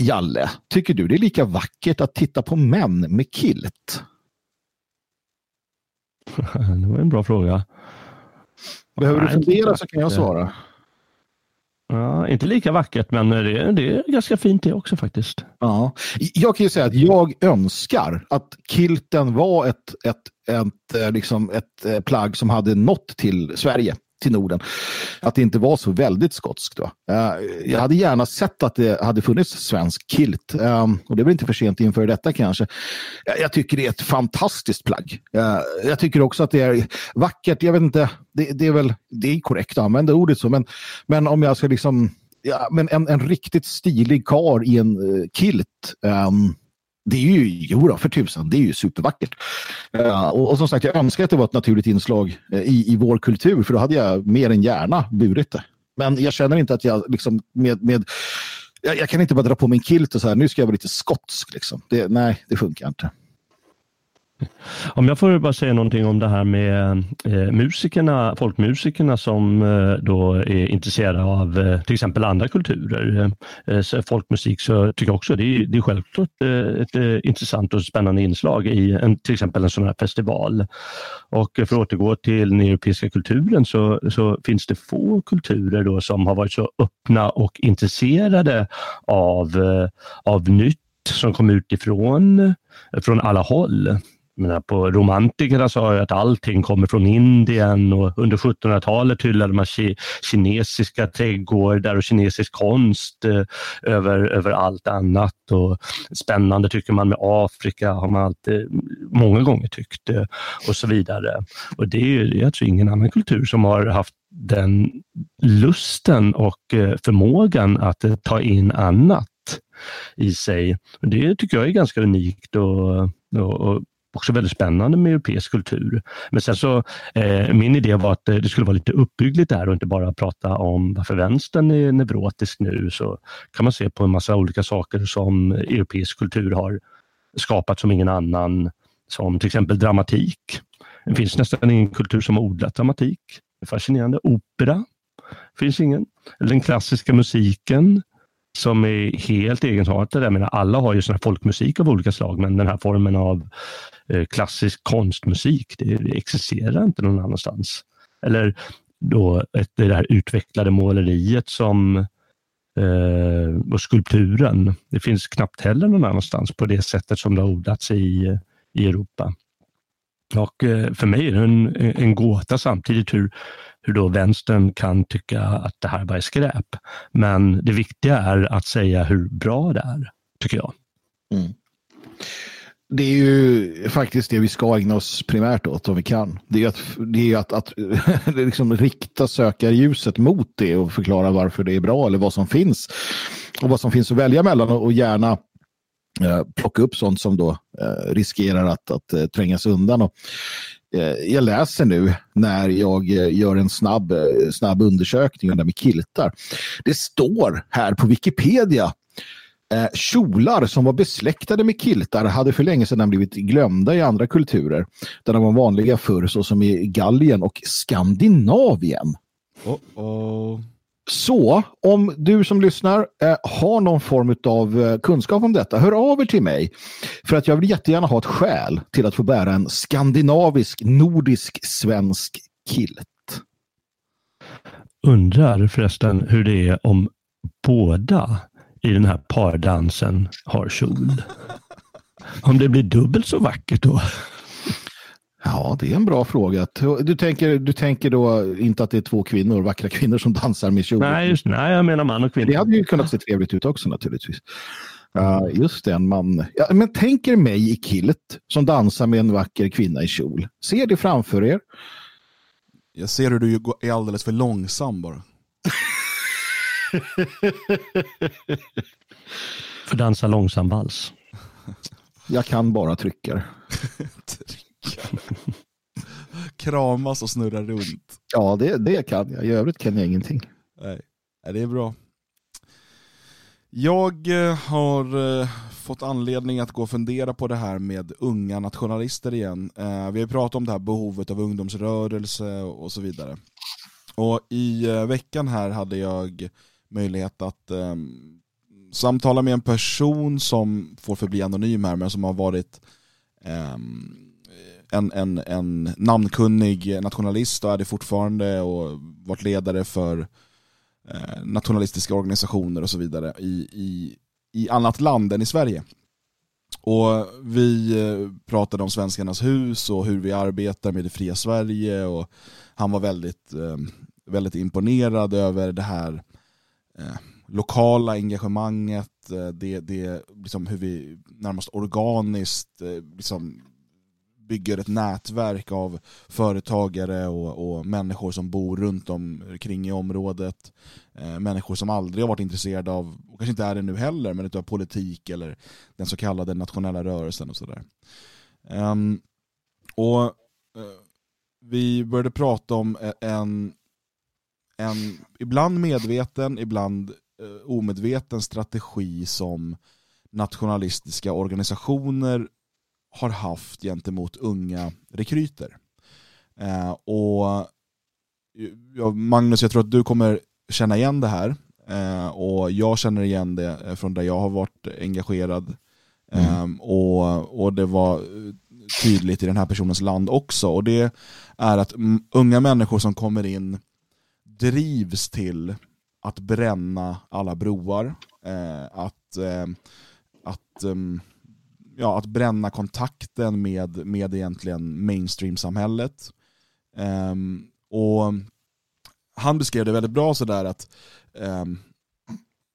Jalle, tycker du det är lika vackert att titta på män med kilt? *laughs* Det var en bra fråga. Behöver du Nej, inte fundera så kan jag svara. Ja, inte lika vackert, men det, det är ganska fint det också faktiskt. Ja. Jag kan ju säga att jag önskar att kilten var ett, ett, ett, eh, liksom ett eh, plagg som hade nått till Sverige, till Norden. Att det inte var så väldigt skotskt. Då. Eh, jag hade gärna sett att det hade funnits svensk kilt. Ehm, och det är väl inte för sent inför detta kanske. Jag- tycker det är ett fantastiskt plagg. Jag tycker också att det är vackert. Jag vet inte, det, det är väl det är korrekt att använda ordet så, men, men om jag ska liksom Ja, men en, en riktigt stilig kar i en kilt. um, det är ju, jo då, för tusan, det är ju supervackert. Uh, och, och som sagt, jag önskar att det var ett naturligt inslag eh, i, i vår kultur, för då hade jag mer än gärna burit det. Men jag känner inte att jag liksom med, med jag, jag kan inte bara dra på min kilt och så här, nu ska jag vara lite skotsk. Liksom. Det, nej, det funkar inte. *laughs* Om jag får bara säga någonting om det här med eh, musikerna, folkmusikerna som eh, då är intresserade av eh, till exempel andra kulturer. Eh, eh folkmusik så tycker jag också det är, det är självklart eh, ett eh, intressant och spännande inslag i en, till exempel en sån här festival. Och för att återgå till den europeiska kulturen så, så finns det få kulturer då som har varit så öppna och intresserade av, eh, av nytt som kom utifrån, eh, från alla håll. Menar, på romantikerna sa ju att allting kommer från Indien och under 1700-talet hyllade man ki kinesiska trädgårdar och kinesisk konst eh, över, över allt annat. Och spännande tycker man med Afrika, har man alltid många gånger tyckt eh, och så vidare. Och det är ju jag tror ingen annan kultur som har haft den lusten och eh, förmågan att eh, ta in annat i sig. Det tycker jag är ganska unikt och, och, och också väldigt spännande med europeisk kultur. Men sen så, eh, min idé var att eh, det skulle vara lite uppbyggligt där och inte bara prata om varför vänstern är neurotisk nu. Så kan man se på en massa olika saker som europeisk kultur har skapat som ingen annan. Som till exempel dramatik. Det finns nästan ingen kultur som har odlat dramatik. Det är fascinerande. Opera finns ingen. Eller den klassiska musiken som är helt egenartad. Jag menar, alla har ju sån här folkmusik av olika slag, men den här formen av eh, klassisk konstmusik, det, det existerar inte någon annanstans. Eller då ett, det här utvecklade måleriet som eh, och skulpturen. Det finns knappt heller någon annanstans på det sättet som det har odlats i, i Europa. Och eh, för mig är det en, en gåta samtidigt hur, hur då vänstern kan tycka att det här bara är skräp. Men det viktiga är att säga hur bra det är, tycker jag. Mm. Det är ju faktiskt det vi ska ägna oss primärt åt om vi kan. Det är att, det är att, att *laughs* liksom rikta sökarljuset mot det och förklara varför det är bra eller vad som finns. Och vad som finns att välja mellan och, gärna eh, plocka upp sånt som då eh, riskerar att, att eh, trängas undan. Och, Eh, jag läser nu när jag eh, gör en snabb, eh, snabb undersökning med kiltar. Det står här på Wikipedia Eh, kjolar som var besläktade med kiltar hade för länge sedan blivit glömda i andra kulturer där de var vanliga förr såsom i Gallien och Skandinavien. Oh, oh. Så om du som lyssnar eh, har någon form av eh, kunskap om detta, hör av er till mig. För att jag vill jättegärna ha ett skäl till att få bära en skandinavisk, nordisk, svensk kilt. Undrar förresten hur det är om båda i den här pardansen har kjol. Om det blir dubbelt så vackert då? Ja, det är en bra fråga. Du tänker, du tänker då inte att det är två kvinnor, vackra kvinnor som dansar med kjol? Nej, just, nej jag menar man och kvinna. Det hade ju kunnat se trevligt ut också naturligtvis. Uh, just det, en man. Ja, men tänk er mig i kilt som dansar med en vacker kvinna i kjol. Se det framför er. Jag ser hur du går- är alldeles för långsam bara. För dansa långsam vals. Jag kan bara tryckar. *laughs* *laughs* Kramas och snurra runt. Ja, det, det kan jag. I övrigt kan jag ingenting. Nej, Nej, det är bra. Jag eh, har eh, fått anledning att gå och fundera på det här med unga nationalister igen. Eh, Vi har ju pratat om det här behovet av ungdomsrörelse och så vidare. Och i veckan här hade jag möjlighet att eh, samtala med en person som får förbli anonym här, men som har varit ehm, en, en, en namnkunnig nationalist och är det fortfarande och varit ledare för eh, nationalistiska organisationer och så vidare i, i, i annat land än i Sverige. Och vi eh, pratade om Svenskarnas hus och hur vi arbetar med det fria Sverige och han var väldigt, eh, väldigt imponerad över det här eh, lokala engagemanget, eh, det, det, liksom hur vi närmast organiskt eh, liksom bygger ett nätverk av företagare och, och människor som bor runt omkring i området. Eh, människor som aldrig har varit intresserade av, och kanske inte är det nu heller, men utav politik eller den så kallade nationella rörelsen och sådär. Ehm, och eh, vi började prata om eh, en, en ibland medveten, ibland eh, omedveten strategi som nationalistiska organisationer har haft gentemot unga rekryter. Eh, och ja, Magnus, jag tror att du kommer känna igen det här. Eh, och jag känner igen det eh, från där jag har varit engagerad. Eh, och, och det var eh, tydligt i den här personens land också. Och det är att unga människor som kommer in drivs till att bränna alla broar. Eh, att, att ehm, ja, att bränna kontakten med, med egentligen mainstream-samhället. Ehm, och han beskrev det väldigt bra sådär att ehm,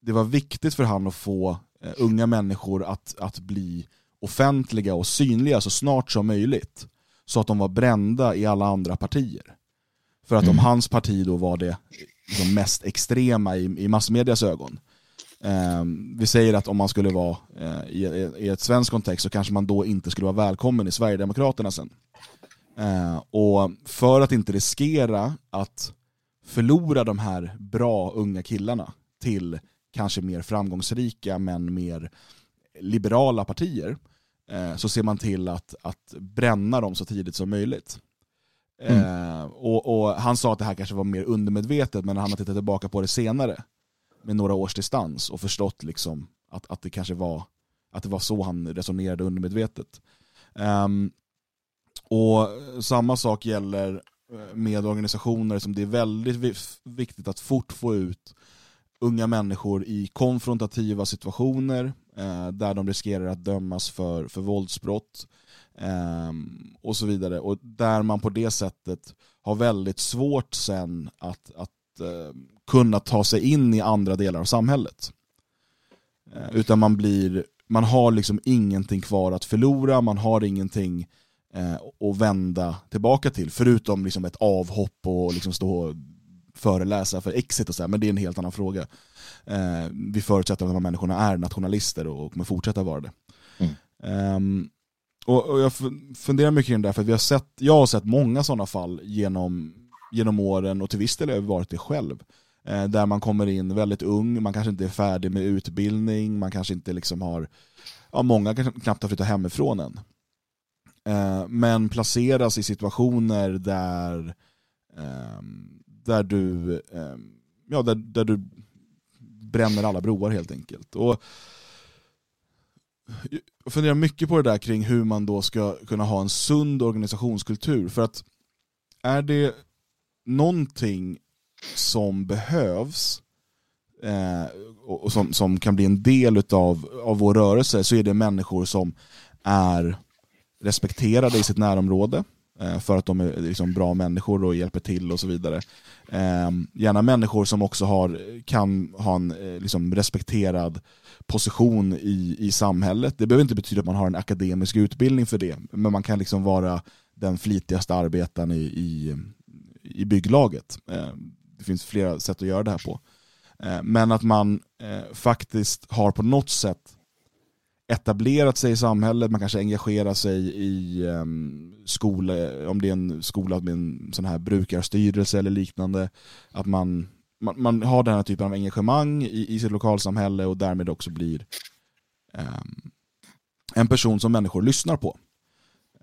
det var viktigt för han att få eh, unga människor att, att bli offentliga och synliga så snart som möjligt. Så att de var brända i alla andra partier. För att om hans parti då var det liksom mest extrema i, i massmedias ögon, vi säger att om man skulle vara eh, i, ett svenskt kontext så kanske man då inte skulle vara välkommen i Sverigedemokraterna sen. Eh, och för att inte riskera att förlora de här bra unga killarna till kanske mer framgångsrika men mer liberala partier eh, så ser man till att, att bränna dem så tidigt som möjligt. Eh, och, och Han sa att det här kanske var mer undermedvetet men han har tittat tillbaka på det senare med några års distans och förstått liksom att, att, det kanske var, att det var så han resonerade undermedvetet. Um, och samma sak gäller eh, med organisationer som det är väldigt viktigt att fort få ut unga människor i konfrontativa situationer eh, där de riskerar att dömas för, för våldsbrott eh, och så vidare. Och där man på det sättet har väldigt svårt sen att, att eh, kunna ta sig in i andra delar av samhället. Eh, utan man blir, man har liksom ingenting kvar att förlora, man har ingenting eh, att vända tillbaka till, förutom liksom ett avhopp och liksom stå och föreläsa för exit och så här, men det är en helt annan fråga. Eh, vi förutsätter att de här människorna är nationalister och kommer fortsätta vara det. Ehm, och, och jag funderar mycket kring det här, för att vi har sett, jag har sett många sådana fall genom, genom åren och till viss del har jag varit det själv. Eh, där man kommer in väldigt ung, man kanske inte är färdig med utbildning, man kanske inte liksom har, ja många kanske knappt har flyttat hemifrån än. Eh, men placeras i situationer där, ehm, där du ehm, ja, där, där du bränner alla broar helt enkelt. Och jag funderar mycket på det där kring hur man då ska kunna ha en sund organisationskultur. För att är det någonting som behövs eh, och som, som kan bli en del utav, av vår rörelse så är det människor som är respekterade i sitt närområde eh, för att de är liksom bra människor och hjälper till och så vidare. Eh, gärna människor som också har, kan ha en eh, liksom respekterad position i, i samhället. Det behöver inte betyda att man har en akademisk utbildning för det, men man kan liksom vara den flitigaste arbetaren i, i, i bygglaget. Eh, det finns flera sätt att göra det här på. Eh, men att man eh, faktiskt har på något sätt etablerat sig i samhället, man kanske engagerar sig i ehm, um, skola, om det är en skola med en sån här brukarstyrelse eller liknande. Att man, man, man har den här typen av engagemang i, i sitt lokalsamhälle och därmed också blir ehm, en person som människor lyssnar på.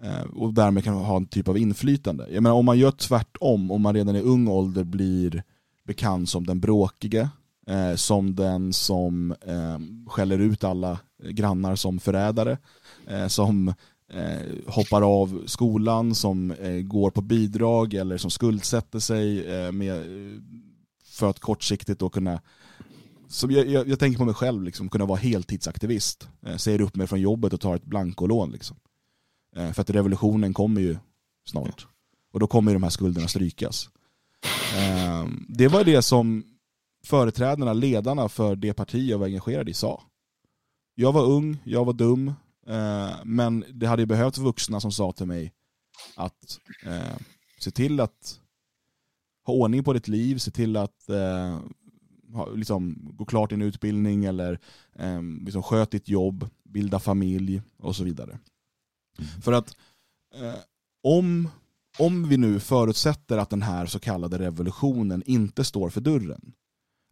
Eh, och därmed kan ha en typ av inflytande. Jag menar, om man gör tvärtom, om man redan i ung ålder blir bekant som den bråkige, eh, som den som eh, skäller ut alla grannar som förrädare, eh, som eh, hoppar av skolan, som eh, går på bidrag eller som skuldsätter sig eh, med, för att kortsiktigt då kunna som jag, jag, jag tänker på mig själv, liksom, kunna vara heltidsaktivist. Eh, säger upp mig från jobbet och tar ett blankolån. Liksom. Eh, för att revolutionen kommer ju snart. Och då kommer ju de här skulderna strykas. Eh, det var det som företrädarna, ledarna för det parti jag var engagerad i sa. Jag var ung, jag var dum, eh, men det hade behövts vuxna som sa till mig att eh, se till att ha ordning på ditt liv, se till att eh, liksom, gå klart din utbildning eller eh, liksom, sköt ditt jobb, bilda familj och så vidare. För att eh, om, om vi nu förutsätter att den här så kallade revolutionen inte står för dörren,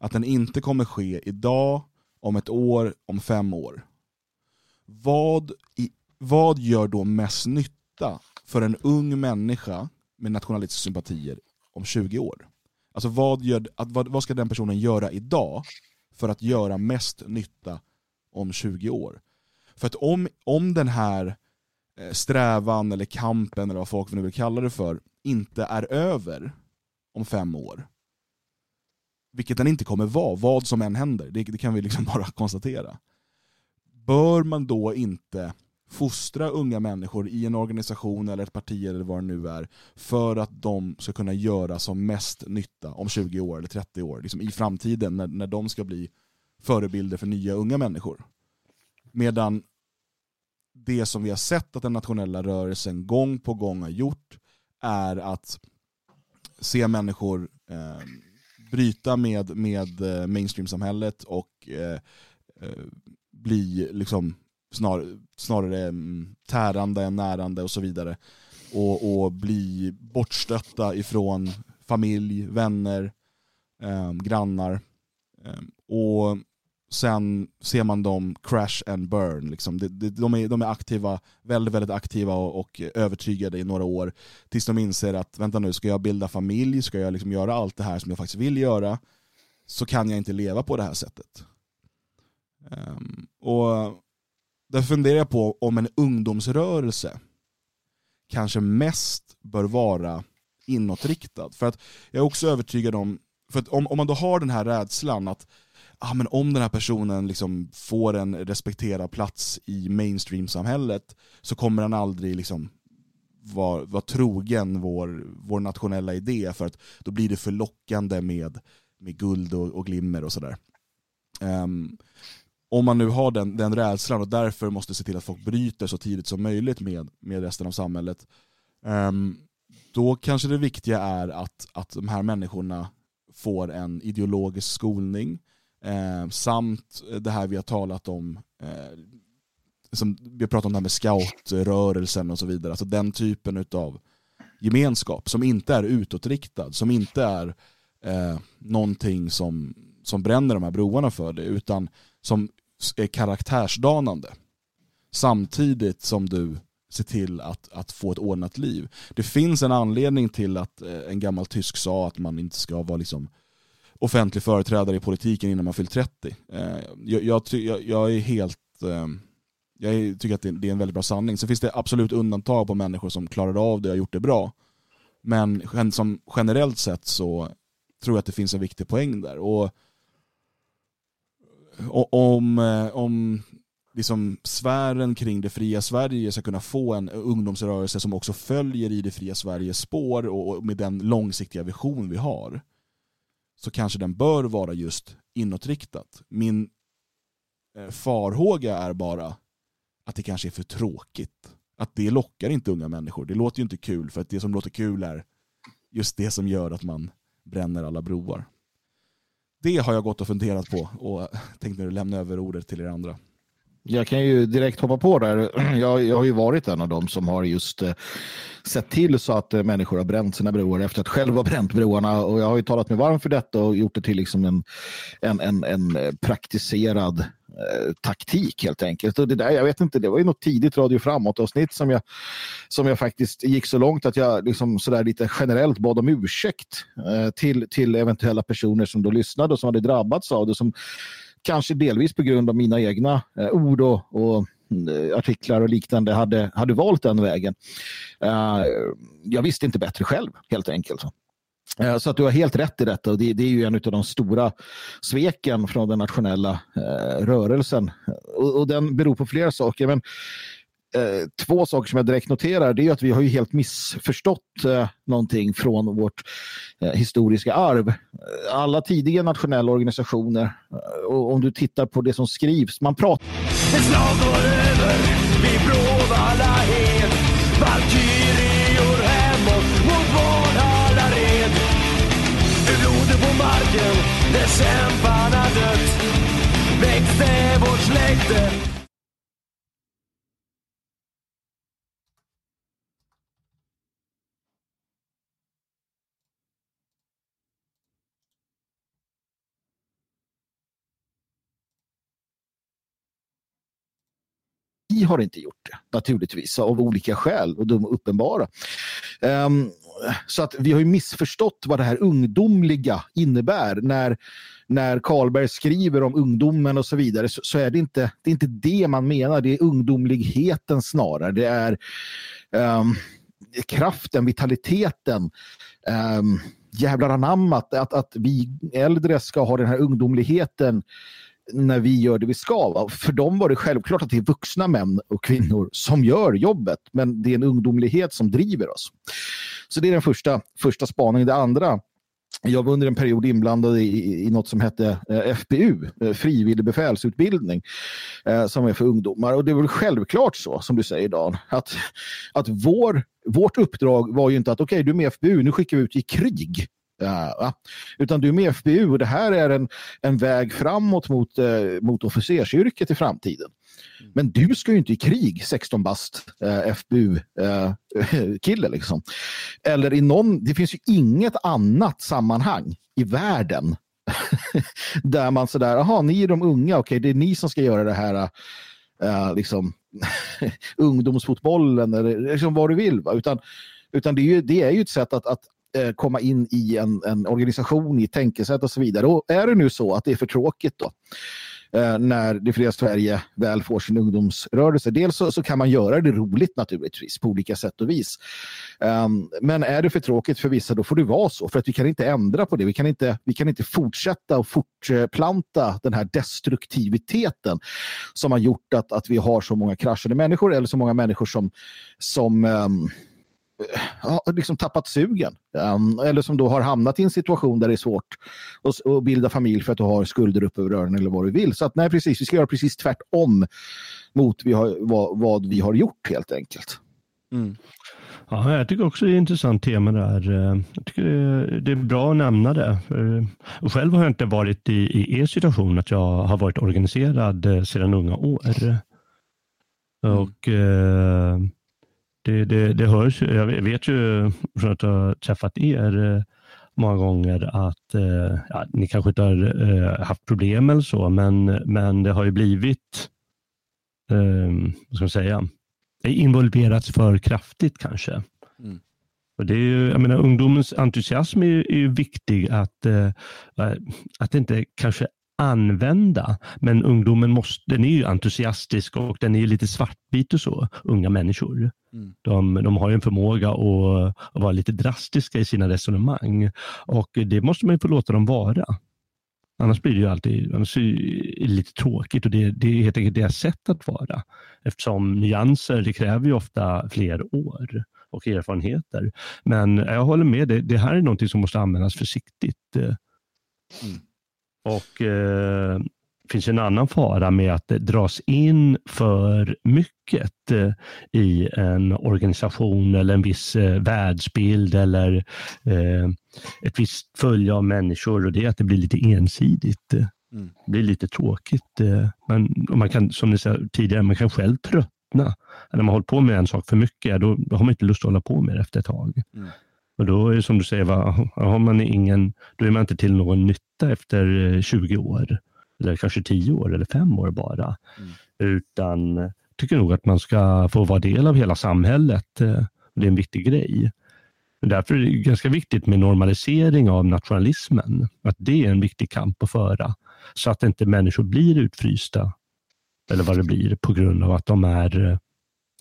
att den inte kommer ske idag, om ett år, om fem år. Vad, i, vad gör då mest nytta för en ung människa med nationalistiska sympatier om 20 år? Alltså vad, gör, att, vad, vad ska den personen göra idag för att göra mest nytta om 20 år? För att om, om den här eh, Eh, strävan eller kampen eller vad folk nu vill kalla det för inte är över om fem år, vilket den inte kommer vara, vad som än händer, det, det kan vi liksom *laughs* bara konstatera. Bör man då inte fostra unga människor i en organisation eller ett parti eller vad det nu är för att de ska kunna göra som mest nytta om 20 år eller 30 år, liksom i framtiden när, när de ska bli förebilder för nya unga människor. Medan det som vi har sett att den nationella rörelsen gång på gång har gjort är att se människor eh, bryta med, med eh, mainstream-samhället och eh, eh, bli liksom snar, snarare mm, tärande än närande och så vidare. Och, och bli bortstötta ifrån familj, vänner, eh, grannar. Eh, och sen ser man dem crash and burn. Liksom. De, de, de, är, de är aktiva, väldigt, väldigt aktiva och, och övertygade i några år. Tills de inser att, vänta nu, ska jag bilda familj, ska jag liksom göra allt det här som jag faktiskt vill göra, så kan jag inte leva på det här sättet. Um, och där funderar jag på om en ungdomsrörelse kanske mest bör vara inåtriktad. För att jag är också övertygad om, för att om, om man då har den här rädslan att ah, men om den här personen liksom får en respekterad plats i mainstream-samhället så kommer han aldrig liksom vara, vara trogen vår, vår nationella idé för att då blir det för lockande med, med guld och, och glimmer och sådär. Um, om man nu har den, den rädslan och därför måste se till att folk bryter så tidigt som möjligt med, med resten av samhället, um, då kanske det viktiga är att, att de här människorna får en ideologisk skolning, eh, samt det här vi har talat om, eh, som vi har pratat om det här med scoutrörelsen och så vidare, alltså den typen av gemenskap som inte är utåtriktad, som inte är eh, någonting som, som bränner de här broarna för det, utan som är karaktärsdanande. Samtidigt som du ser till att, att få ett ordnat liv. Det finns en anledning till att eh, en gammal tysk sa att man inte ska vara liksom offentlig företrädare i politiken innan man fyllt 30. Eh, jag, jag, jag, är helt... Eh, jag tycker att det, är en väldigt bra sanning. Så finns det absolut undantag på människor som klarar av det och har gjort det bra. Men som generellt sett så tror jag att det finns en viktig poäng där. Och, om, eh, om liksom sfären kring det fria Sverige ska kunna få en ungdomsrörelse som också följer i det fria Sveriges spår och med den långsiktiga vision vi har så kanske den bör vara just inåtriktat. Min eh, farhåga är bara att det kanske är för tråkigt. Att det lockar inte unga människor. Det låter ju inte kul för att det som låter kul är just det som gör att man bränner alla broar. Det har jag gått och funderat på och *laughs* tänkte nu lämna över ordet till er andra. Jag kan ju direkt hoppa på där. *clears throat* Jag, jag har ju varit en av dem som har just eh, sett till så att eh, människor har bränt sina broar efter att själv ha bränt broarna. Och jag har ju talat mig varm för detta och gjort det till liksom en, en, en, en eh, praktiserad eh, taktik helt enkelt. Och det där, jag vet inte, det var ju något tidigt Radio Framåt-avsnitt som jag, som jag faktiskt gick så långt att jag liksom sådär lite generellt bad om ursäkt eh, till, till eventuella personer som då lyssnade och som hade drabbats av det. Som, kanske delvis på grund av mina egna eh, ord och, och eh, artiklar och liknande hade, hade valt den vägen. Eh, jag visste inte bättre själv helt enkelt. Eh, så att du har helt rätt i detta och det, det är ju en av de stora sveken från den nationella eh, rörelsen. Och, och den beror på flera saker. Men eh, två saker som jag direkt noterar det är att vi har ju helt missförstått eh, någonting från vårt eh, historiska arv. Eh, alla tidiga nationella organisationer, eh, och om du tittar på det som skrivs, man pratar Ett slag går över vid Valkyrior hemåt mot Ur blodet på marken där kämparna dött. Växte vårt släkte. Vi har inte gjort det, naturligtvis, av olika skäl och de är uppenbara. Um, så att vi har ju missförstått vad det här ungdomliga innebär. När, när Karlberg skriver om ungdomen och så vidare så, så är det inte, det är inte det man menar, det är ungdomligheten snarare. Det är um, kraften, vitaliteten, um, jävlar anammat att, att vi äldre ska ha den här ungdomligheten när vi gör det vi ska. Va? För dem var det självklart att det är vuxna män och kvinnor som gör jobbet, men det är en ungdomlighet som driver oss. Så det är den första, första spaningen. Det andra, jag var under en period inblandad i, i, något som hette eh, FBU, eh, frivillig befälsutbildning, eh, som är för ungdomar. Och det är väl självklart så, som du säger Dan, att, att vår, vårt uppdrag var ju inte att okej, okay, du är med i FBU, nu skickar vi ut i krig. Ja? Utan du är med FBU och det här är en, en väg framåt mot, eh, mot officersyrket i framtiden. Men du ska ju inte i krig, 16 bast eh, FBU-kille. liksom. Eller i någon, det finns ju inget annat sammanhang i världen *laughs* där man sådär, jaha, ni är de unga, okej, det är ni som ska göra det här eh, liksom, *laughs* ungdomsfotbollen eller liksom vad du vill. Va? Utan, utan det, är ju, det är ju ett sätt att, att eh, komma in i en, en organisation, i ett tänkesätt och så vidare. Och är det nu så att det är för tråkigt då, eh, när det fria Sverige väl får sin ungdomsrörelse. Dels så, så kan man göra det roligt naturligtvis på olika sätt och vis. Um, men är det för tråkigt för vissa då får det vara så. För att vi kan inte ändra på det. Vi kan inte, vi kan inte fortsätta och fortplanta den här destruktiviteten som har gjort att, att vi har så många kraschade människor eller så många människor som, som um, har liksom tappat sugen. Um, eller som då har hamnat i en situation där det är svårt att, bilda familj för att du har skulder upp över öronen eller vad du vill. Så att nej, precis, vi ska göra precis tvärtom mot vi har, vad, vad vi har gjort helt enkelt. Mm. Ja, jag tycker också det är ett intressant tema där. Jag tycker det är bra att nämna det. Och själv har jag inte varit i, i er situation att jag har varit organiserad sedan unga år. Och eh, det, det, det hörs, jag vet ju från att jag har träffat er många gånger att eh, ja, ni kanske inte har eh, haft problem eller så, men, men det har ju blivit, eh, vad ska man säga, involverats för kraftigt kanske. Mm. Och det är ju, jag menar, ungdomens entusiasm är ju, är ju viktig att, eh, att inte kanske använda, men ungdomen måste, den är ju entusiastisk och den är ju lite svartvit och så, unga människor. Mm. De, de har ju en förmåga att, att vara lite drastiska i sina resonemang och det måste man ju få låta dem vara. Annars blir det ju alltid annars är det lite tråkigt och det, det är helt enkelt deras sätt att vara. Eftersom nyanser, det kräver ju ofta fler år och erfarenheter. Men jag håller med, det, det här är någonting som måste användas försiktigt. eh. Och eh, finns en annan fara med att det dras in för mycket eh, i en organisation eller en viss eh, världsbild eller eh, ett visst följe av människor och det är att det blir lite ensidigt. Mm. Det blir lite tråkigt. eh. Man, kan, som ni sa tidigare, man kan själv tröttna. När man har hållit på med en sak för mycket, då, då har man inte lust att hålla på med det efter ett tag. Mm. Och då är det som du säger, va, har man ingen, då är man inte till någon nytta efter eh, 20 år. Eller kanske 10 år eller 5 år bara. Utan jag tycker nog att man ska få vara del av hela samhället. eh, Det är en viktig grej. Därför är det ganska viktigt med normalisering av nationalismen. Att det är en viktig kamp att föra. Så att inte människor blir utfrysta. Eller vad det blir på grund av att de är eh,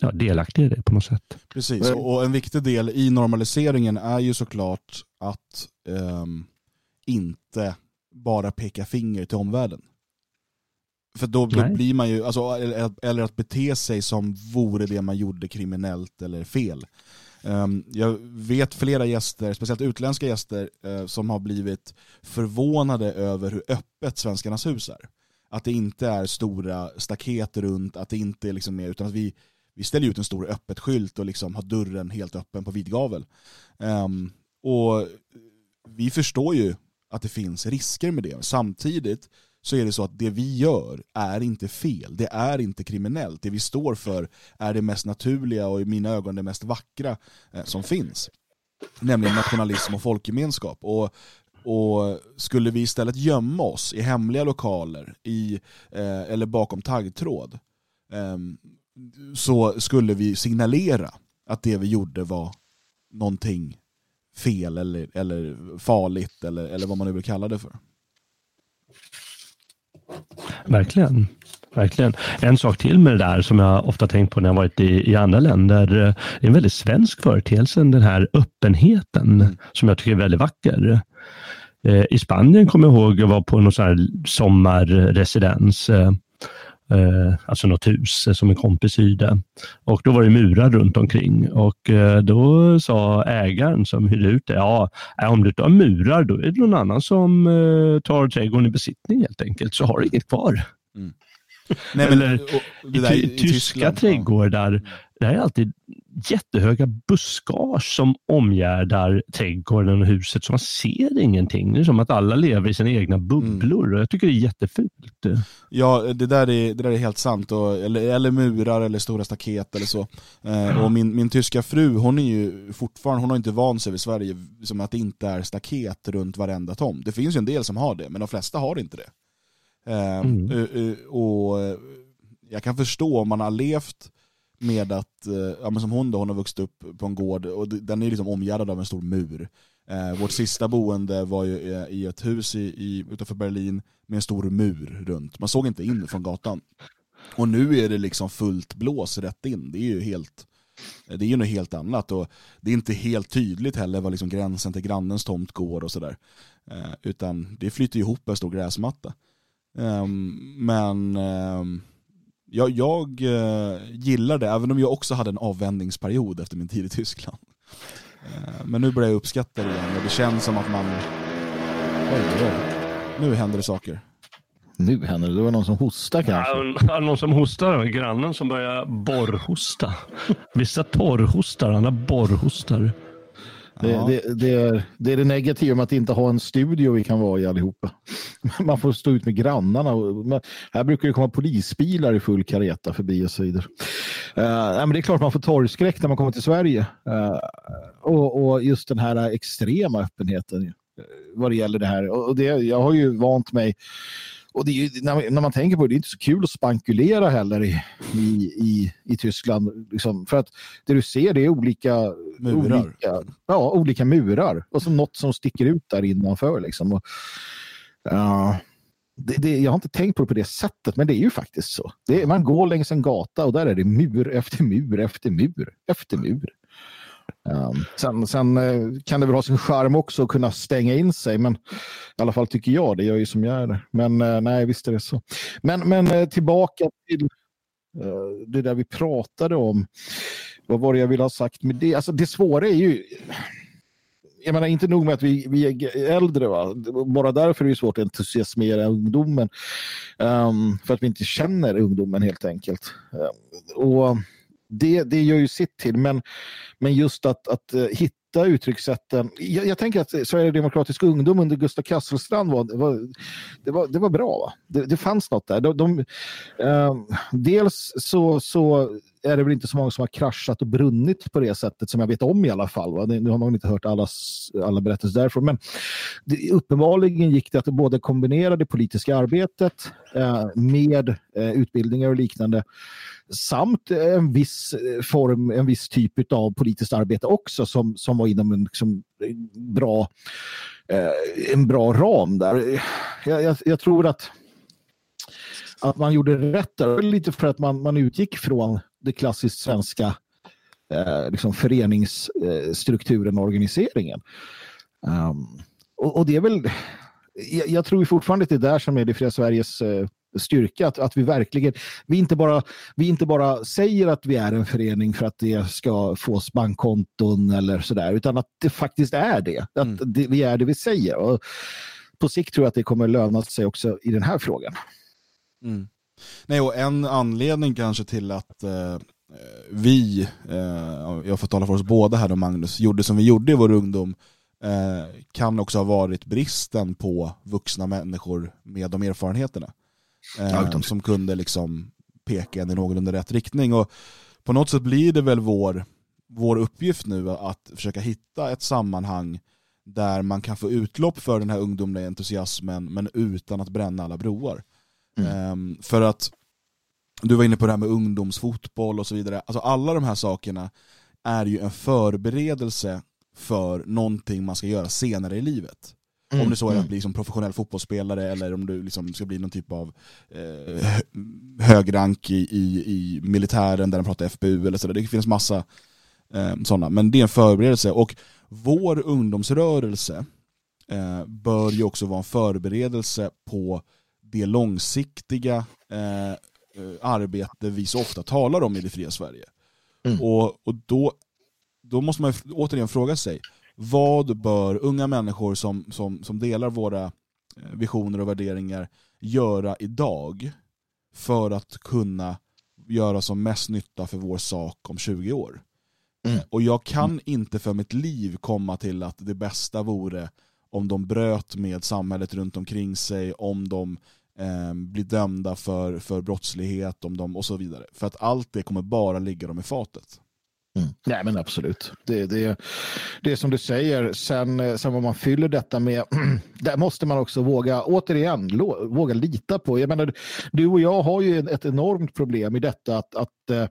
ja, delaktiga i det på något sätt. Precis, och en viktig del i normaliseringen är ju såklart att ehm, inte bara peka finger till omvärlden. För då, Nej. blir man ju, alltså, eller, eller att bete sig som vore det man gjorde kriminellt eller fel. Ehm, jag vet flera gäster, speciellt utländska gäster, eh, som har blivit förvånade över hur öppet Svenskarnas hus är. Att det inte är stora staket runt, att det inte är liksom mer, utan att vi, vi ställer ut en stor öppet skylt och liksom har dörren helt öppen på vidgavel. Um, och vi förstår ju att det finns risker med det. Samtidigt så är det så att det vi gör är inte fel. Det är inte kriminellt. Det vi står för är det mest naturliga och i mina ögon det mest vackra eh, som finns. Nämligen nationalism och folkgemenskap. Och, och skulle vi istället gömma oss i hemliga lokaler i, eh, eller bakom taggtråd eh, så skulle vi signalera att det vi gjorde var någonting fel eller, eller farligt eller, eller vad man nu vill kalla det för. Verkligen. Verkligen. En sak till med det där som jag ofta tänkt på när jag varit i, i andra länder. eh, Det är en väldigt svensk företeelse, den här öppenheten som jag tycker är väldigt vacker. Eh, I Spanien kommer jag ihåg, jag var på någon sån här sommarresidens, eh, alltså något hus eh, som en kompis hyrde. Och då var det murar runt omkring och eh, då sa ägaren som hyrde ut det, ja, om du inte har murar då är det någon annan som eh, tar trädgården i besittning helt enkelt, så har du inget kvar. Nej, men- Eller och det i, i- ty- i tyska Tyskland, ja. trädgårdar, det är alltid jättehöga buskage som omgärdar trädgården och huset, så man ser ingenting. Det är som att alla lever i sina egna bubblor och jag tycker det är jättefult. Ja, det där är, det där är helt sant. Och, eller, eller murar eller stora staket eller så. Eh, och min, min tyska fru, hon är ju fortfarande, hon har inte vant sig vid Sverige som att det inte är staket runt varenda tom. Det finns ju en del som har det, men de flesta har inte det. Eh, Mm. eh, eh, och eh, jag kan förstå om man har levt med att, eh, ja, men som hon då, hon har vuxit upp på en gård och den är liksom omgärdad av en stor mur. Eh, vårt sista boende var ju eh, i ett hus i, i, utanför Berlin med en stor mur runt. Man såg inte in från gatan. Och nu är det liksom fullt blås rätt in. Det är ju helt eh, det är ju något helt annat och det är inte helt tydligt heller var liksom gränsen till grannens tomt går och sådär. Eh, utan det flyter ihop en stor gräsmatta. Ehm, men ehm, jag, jag eh, gillar det, även om jag också hade en avvändningsperiod efter min tid i Tyskland. Eh, men nu börjar jag uppskatta det igen och det känns som att man... Oj, oj, oj. Nu händer det saker. Nu händer det. Det var någon som hostar kanske. Ja, någon som hostar, grannen som börjar borrhosta. Vissa torrhostar, andra borrhostar. Det, det, det, är, det är det negativa med att inte ha en studio vi kan vara i allihopa. *laughs* Man får stå ut med grannarna. Och, här brukar det komma polisbilar i full kareta förbi och så vidare. Uh, men det är klart man får torgskräck när man kommer till Sverige. Eh, och, och just den här extrema öppenheten eh, vad det gäller det här. Och det, jag har ju vant mig och ju, när, man, när man tänker på det, det är inte så kul att spankulera heller i, i, i, i Tyskland. Liksom. För att det du ser det är olika Murar. Olika, ja, olika murar. Och så något som sticker ut där innanför. Liksom. Och, ja, det, det, jag har inte tänkt på det på det sättet, men det är ju faktiskt så. Det man går längs en gata och där är det mur efter mur efter mur efter mur. Um, sen sen eh, kan det väl ha sin charm också att kunna stänga in sig, men i alla fall tycker jag det. Jag är ju som jag är. Men eh, nej, visst är det så. Men, men eh, tillbaka till det där vi pratade om. Vad var det jag ville ha sagt med det? Alltså, det svåra är ju jag menar inte nog med att vi, vi är äldre, va? bara därför är det svårt att entusiasmera ungdomen. Um, för att vi inte känner ungdomen helt enkelt. Um, och det, det gör ju sitt till, men, men just att, att eh, hitta hitta uttryckssätten. Jag, jag tänker att Sverigedemokratisk ungdom under Gustav Kasselstrand var, var, det, var, det var bra. Va? Det, det fanns något där. De, de, eh, dels så, så är det väl inte så många som har kraschat och brunnit på det sättet som jag vet om i alla fall. Va? Nu har man inte hört allas, alla berättelser därifrån. Men det, uppenbarligen gick det att både kombinera det politiska arbetet eh, med eh, utbildningar och liknande samt en viss eh, form, en viss typ av politiskt arbete också som, som var inom en liksom, bra, eh, en bra ram där. Jag, jag, jag tror att att man gjorde rätt där. Lite för att man, man utgick från det klassiskt svenska eh, liksom föreningsstrukturen och organiseringen. Um, och, och, det är väl, jag, jag, tror fortfarande att det är där som är det fria Sveriges eh, styrka, att, att vi verkligen, vi inte, bara, vi inte bara säger att vi är en förening för att det ska fås bankkonton eller sådär, utan att det faktiskt är det. Att Mm. det, vi är det vi säger. Och på sikt tror jag att det kommer löna sig också i den här frågan. Mm. Nej, och en anledning kanske till att eh, vi, eh, jag får tala för oss båda här då Magnus, gjorde som vi gjorde i vår ungdom eh, kan också ha varit bristen på vuxna människor med de erfarenheterna. Eh, Ja, som kunde liksom peka en i någorlunda rätt riktning. Och på något sätt blir det väl vår, vår uppgift nu att försöka hitta ett sammanhang där man kan få utlopp för den här ungdomliga entusiasmen men utan att bränna alla broar. Ehm, för att du var inne på det här med ungdomsfotboll och så vidare. Alltså alla de här sakerna är ju en förberedelse för någonting man ska göra senare i livet. Mm, Om det så är mm. att bli som professionell fotbollsspelare eller om du liksom ska bli någon typ av eh, hö- hög rank i, i, i militären där de pratar FPU eller sådär. Det finns massa eh, sådana. Men det är en förberedelse. Och vår ungdomsrörelse eh, bör ju också vara en förberedelse på det långsiktiga eh, eh, arbete vi så ofta talar om i det fria Sverige. Och, och då, då måste man ju återigen fråga sig, vad bör unga människor som, som, som delar våra eh, visioner och värderingar göra idag för att kunna göra som mest nytta för vår sak om 20 år? Och jag kan inte för mitt liv komma till att det bästa vore om de bröt med samhället runt omkring sig, om de eh, blir dömda för, för brottslighet om de, och så vidare. För att allt det kommer bara ligga dem i fatet. Mm. Nej men absolut. Det, det, det är som du säger, sen, eh, sen vad man fyller detta med, *clears throat* där måste man också våga, återigen, lo, våga lita på. Jag menar, du och jag har ju ett enormt problem i detta att, att eh,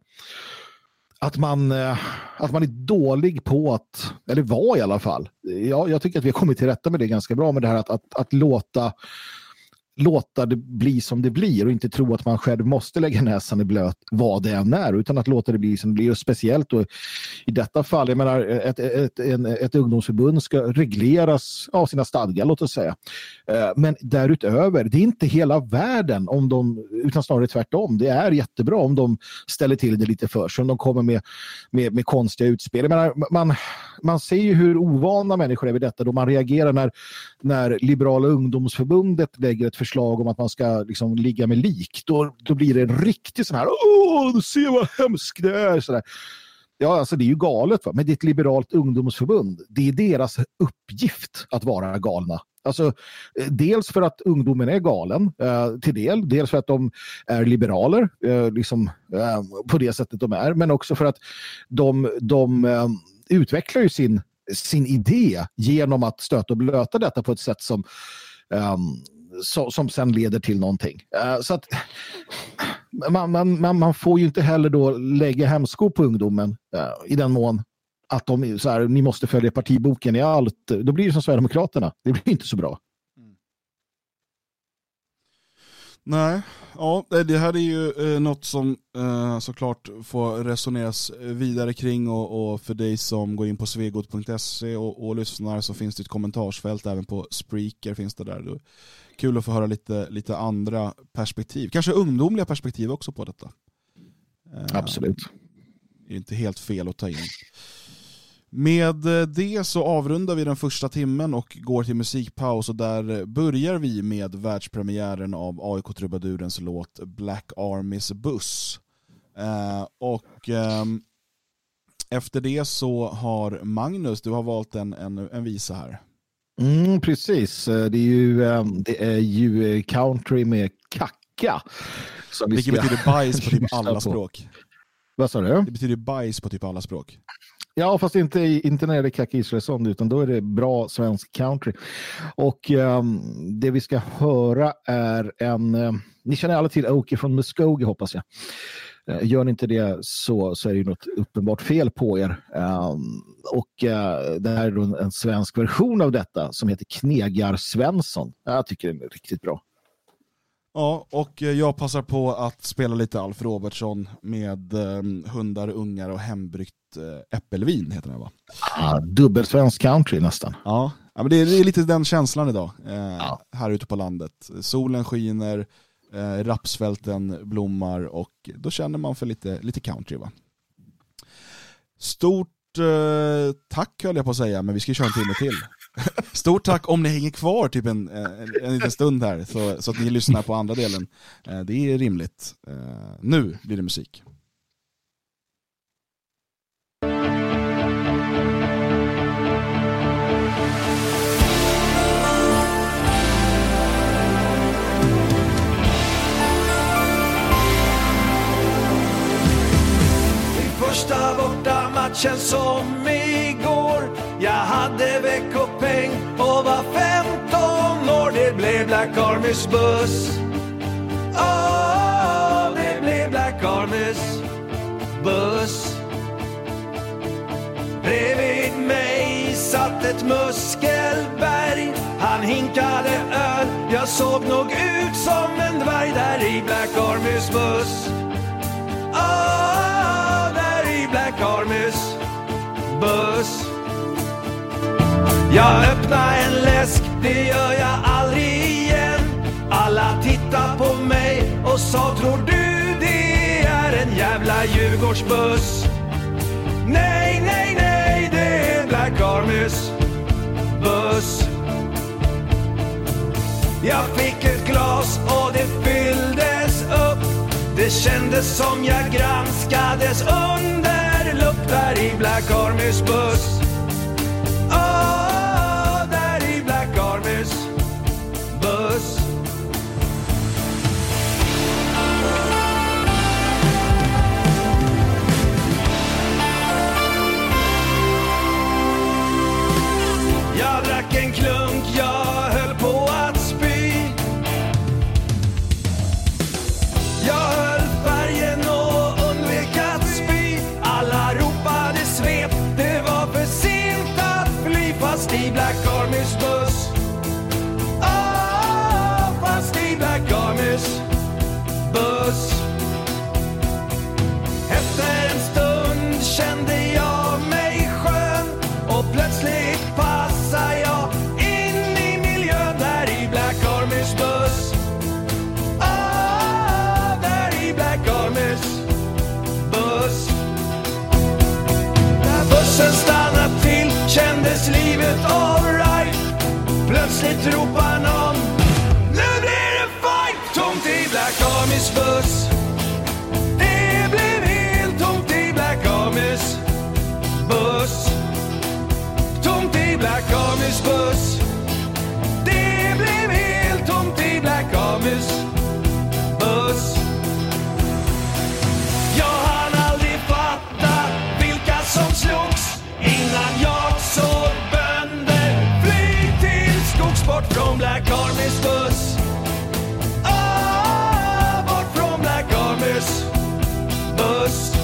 att man, eh, att man är dålig på att, eller var i alla fall, jag, jag tycker att vi har kommit till rätta med det ganska bra med det här att, att, att låta låta det bli som det blir och inte tro att man själv måste lägga näsan i blöt vad det än är utan att låta det bli som det blir och speciellt då, i detta fall, jag menar ett, ett, en, ett ungdomsförbund ska regleras av sina stadgar låt oss säga. Eh, men därutöver, det är inte hela världen om de, utan snarare tvärtom. Det är jättebra om de ställer till det lite för sig, om de kommer med, med, med konstiga utspel. Jag menar, man, man ser ju hur ovana människor är vid detta då man reagerar när, när Liberala ungdomsförbundet lägger ett förslag om att man ska liksom ligga med lik. Då, då blir det en riktig sån här, åh, du ser vad hemskt det är. Sådär. Ja, alltså det är ju galet, va? men det är ett liberalt ungdomsförbund. Det är deras uppgift att vara galna. Alltså, eh, dels för att ungdomen är galen eh, till del, dels för att de är liberaler, eh, liksom, eh, på det sättet de är, men också för att de, de eh, utvecklar ju sin, sin idé genom att stöta och blöta detta på ett sätt som eh, så, som sen leder till någonting. Uh, så att man, man, man, man får ju inte heller då lägga hämsko på ungdomen uh, i den mån att de så här, ni måste följa partiboken i allt. Då blir det som Sverigedemokraterna. Det blir inte så bra. Mm. Nej, ja, eh, det här är ju eh, något som eh, såklart får resoneras vidare kring och, och för dig som går in på svegot.se och, och lyssnar så finns det ett kommentarsfält även på Spreaker finns det där. Du kul att få höra lite, lite andra perspektiv, kanske ungdomliga perspektiv också på detta. Eh, Absolut. Det är inte helt fel att ta in. Med eh, det så avrundar vi den första timmen och går till musikpaus och där börjar vi med världspremiären av AIK-trubadurens låt Black Armys buss. Eh, och ehm, efter det så har Magnus, du har valt en, en, en visa här. Mm, precis, Eh, det är ju, eh, det är ju eh, country med kacka. som vi Vilket ska betyder bajs på typ *laughs* alla på. språk. Vad sa du? Det betyder bajs på typ alla språk. Ja, fast inte, inte när det är Kacka Israelsson, utan då är det bra svensk country. Och ehm, det vi ska höra är en... ehm, ni känner alla till Oki från Muskogee hoppas jag. Eh, Gör ni inte det så, så är det ju något uppenbart fel på er. Ehm, och eh, det här är då en, en svensk version av detta som heter Knegar Svensson. Jag tycker den är riktigt bra. Ja, och eh, jag passar på att spela lite Alf Robertsson med eh, hundar, ungar och hembryggt eh, äppelvin heter den va? Ah, dubbelsvensk country nästan. Ja, ja men det är, det är lite den känslan idag eh, här ute på landet. Solen skiner, eh, rapsfälten blommar och då känner man för lite, lite country va. Stort eh, tack höll jag på att säga, men vi ska köra en timme till. *laughs* Stort tack om ni hänger kvar typ en, eh, en, en liten stund här så, så att ni lyssnar på andra delen. Eh, det är rimligt. Eh, nu blir det musik. Första matchen som igår. Jag hade veckopeng och var 15 år. Det blev Black Armys buss. Åh, det blev Black Armys buss. Bredvid mig satt ett muskelberg. Han hinkade öl, jag såg nog ut som en dvärg där i Black Armys buss. Oh, buss. Jag öppnar en läsk, det gör jag aldrig igen. Alla tittar på mig och sa tror du det är en jävla Djurgårdsbuss? Nej, nej, nej, det är Black Armys buss. Jag fick ett glas och det fylldes upp. Det kändes som jag granskades under lupp där i Black Armys buss. Åh, När bussen till kändes livet alright. Plötsligt ropar någon from Black Army's bus. Ah, bought from Black Army's bus.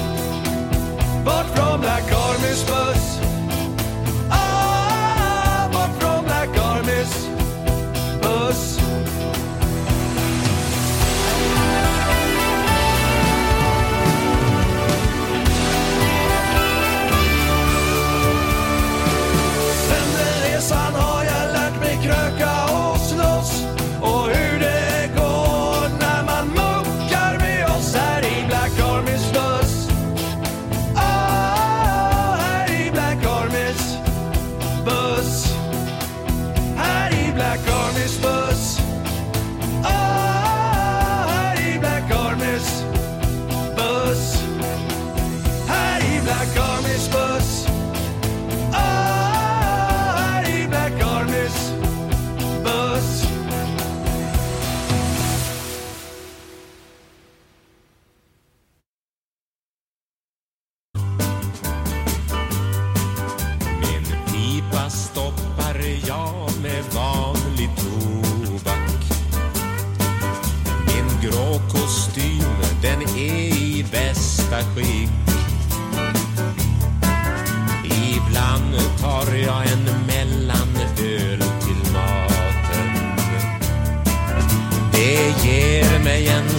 Bought from Black Army's bus.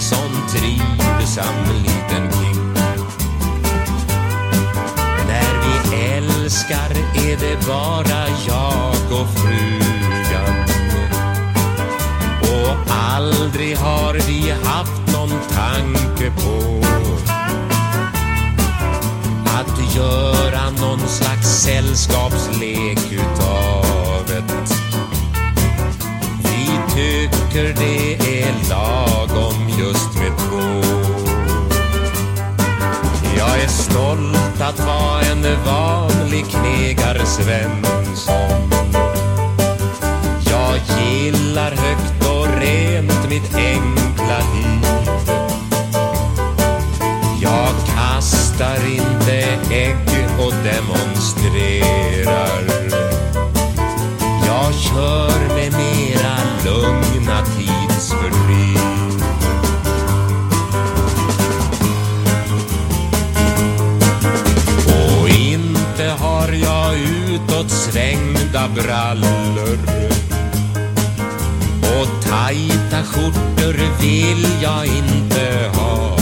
Som en sån trivsam liten kick när vi älskar är det bara jag och frugan. Och aldrig har vi haft någon tanke på Att göra någon slags sällskapslek utav det. Vi tycker tycker det är lagom just med två jag är stolt att vara en vanlig knegarsvensson Jag gillar högt och rent mitt enkla liv. Jag kastar inte ägg och demonstrerar. Jag kör med mera lugna tidsfördriv. Och inte har jag utåt svängda brallor. Och tajta skjortor vill jag inte ha.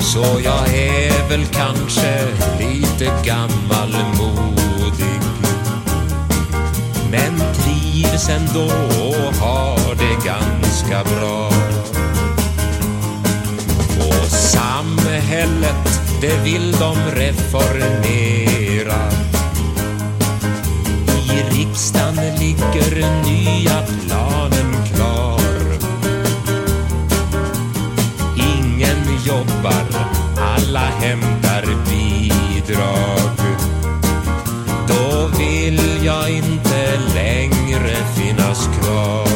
Så jag är väl kanske lite gammalmodig. Men trivs ändå och har det ganska bra och samhället, det vill de reformera. I riksdagen ligger nya planen klar. Ingen jobbar, alla hämtar bidrag. Då vill jag inte längre finnas kvar.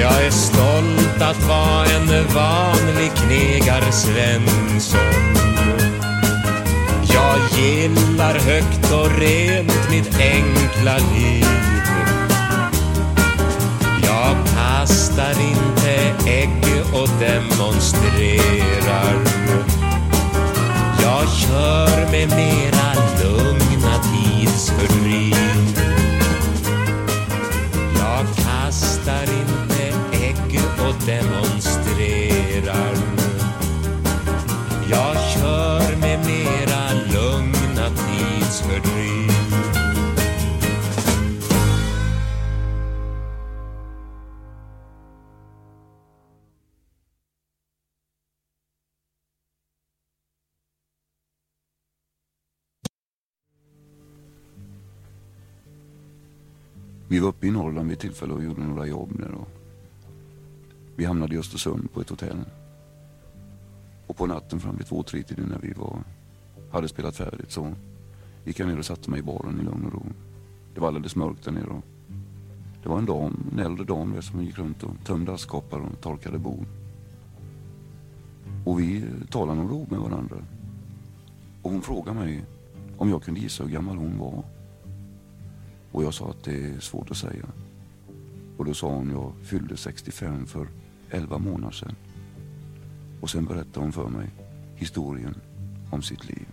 Jag är stolt att vara en vanlig knegarsvensson. Jag gillar högt och rent mitt enkla liv. Jag kastar inte ägg och demonstrerar. Jag kör med mera Vi var uppe i Norrland vid ett tillfälle och gjorde några jobb där. Och vi hamnade i Östersund på ett hotell. Och på natten fram vid två, tre tiden när vi var, hade spelat färdigt så gick jag ner och satte mig i baren i lugn och ro. Det var alldeles mörkt där nere. Och det var en dam, en äldre dam där som gick runt och tömde askkoppar och torkade bord. Och vi talade om ro med varandra. Och hon frågade mig om jag kunde gissa hur gammal hon var. Och jag sa att det är svårt att säga. Och då sa hon jag fyllde 65 för 11 månader sedan. Och sen berättade hon för mig historien om sitt liv.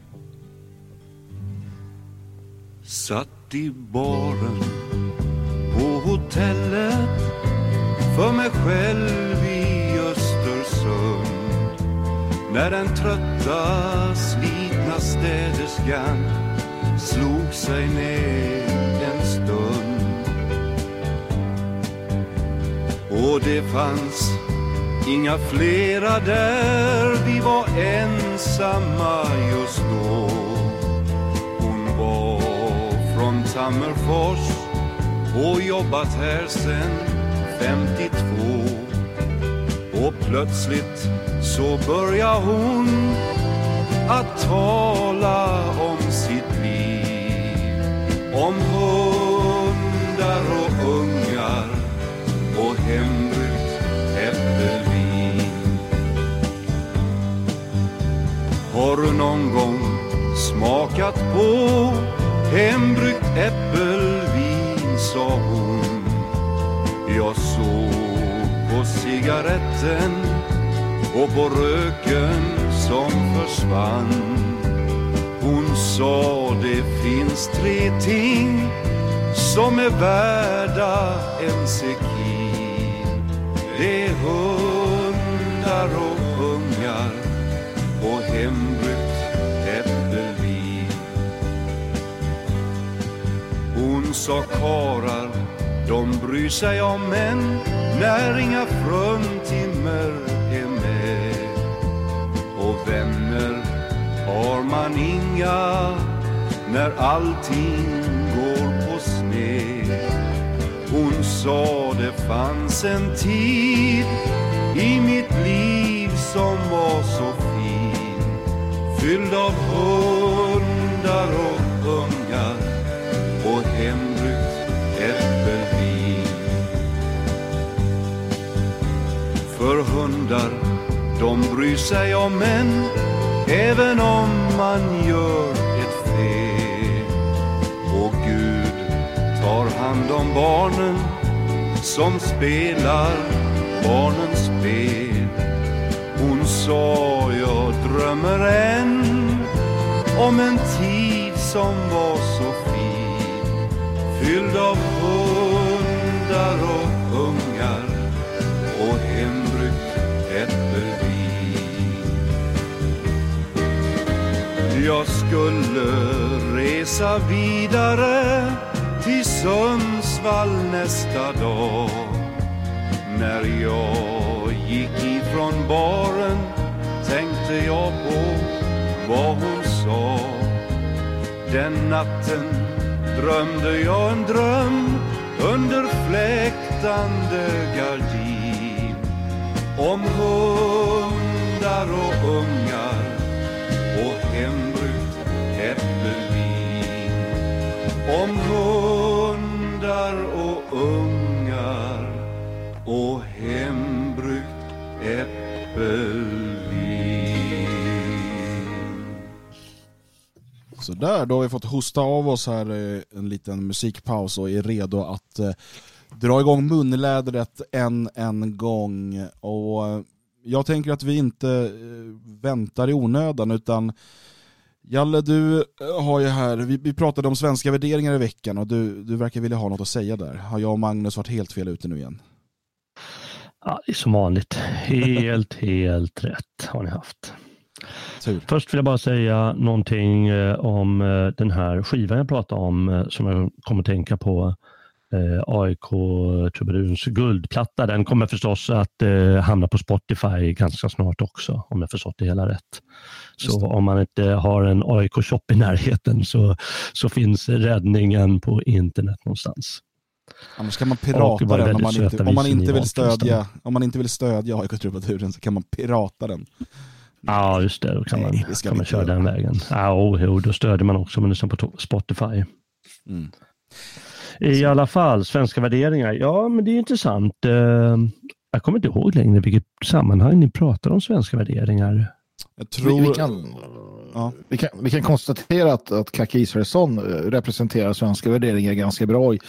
Satt i baren på hotellet för mig själv i Östersund när den trötta, slitna städerskan slog sig ner Och det fanns inga flera där, vi var ensamma just då. Hon var från Tammerfors och jobbat här sen 52. Och plötsligt så börjar hon att tala om sitt liv. Om hundar och och hembryggt äppelvin. Har du någon gång smakat på hembryggt äppelvin, sa hon. Jag såg på cigaretten och på röken som försvann. Hon sa det finns tre ting som är värda en sekund. Det är hundar och ungar och hembryggt äppelvin. Hon sa karar, de bryr sig om män när inga fruntimmer är med. Och vänner har man inga när allting går på sned. Hon sa det fanns en tid i mitt liv som var så fin. Fylld av hundar och ungar och hembryggt äppelvin. För hundar, de bryr sig om män även om man gör ett fel. Och Gud tar hand om barnen som spelar barnens spel. Hon sa jag drömmer än om en tid som var så fin. Fylld av hundar och ungar och hembryggt äppelvin. Jag skulle resa vidare till Sundsvall nästa dag. När jag gick ifrån baren tänkte jag på vad hon sa. Den natten drömde jag en dröm under fläktande gardin om hundar och ungar och hembryggt äppelvin. Om hundar och ungar och hembryggt äppelvin. Så där, då har vi fått hosta av oss här eh, en liten musikpaus och är redo att eh, dra igång munlädret än en gång. Och eh, jag tänker att vi inte väntar i onödan utan Jalle, du eh, har ju här, vi, vi pratade om svenska värderingar i veckan och du, du verkar vilja ha något att säga där. Har jag och Magnus varit helt fel ute nu igen? Ja, det är som vanligt. Helt, *laughs* helt rätt har ni haft. Tur. Först vill jag bara säga någonting eh, om eh, den här skivan jag pratade om som jag kommer att tänka på. AIK Trubaduns guldplatta. Den kommer förstås att hamna på Spotify ganska snart också om jag förstått det hela rätt. Så om man inte har en AIK-shop i närheten så, så finns räddningen på internet någonstans. Annars kan man pirata den om man, inte, om, man inte vill stödja, om man inte vill stödja AIK Trubaduren så kan man pirata den. Ja, just det. Då kan Nej, man, kan man köra den vägen. Ja, oh, jo, då stödjer man också, men lyssnar på Spotify. Mm. I alla fall, svenska värderingar. Ja, men det är intressant. Eh, Jag kommer inte ihåg längre vilket sammanhang ni pratar om svenska värderingar. Jag Vi, vi, kan, vi, kan, vi kan konstatera att, att Kacke Israelsson eh, representerar svenska värderingar ganska bra i,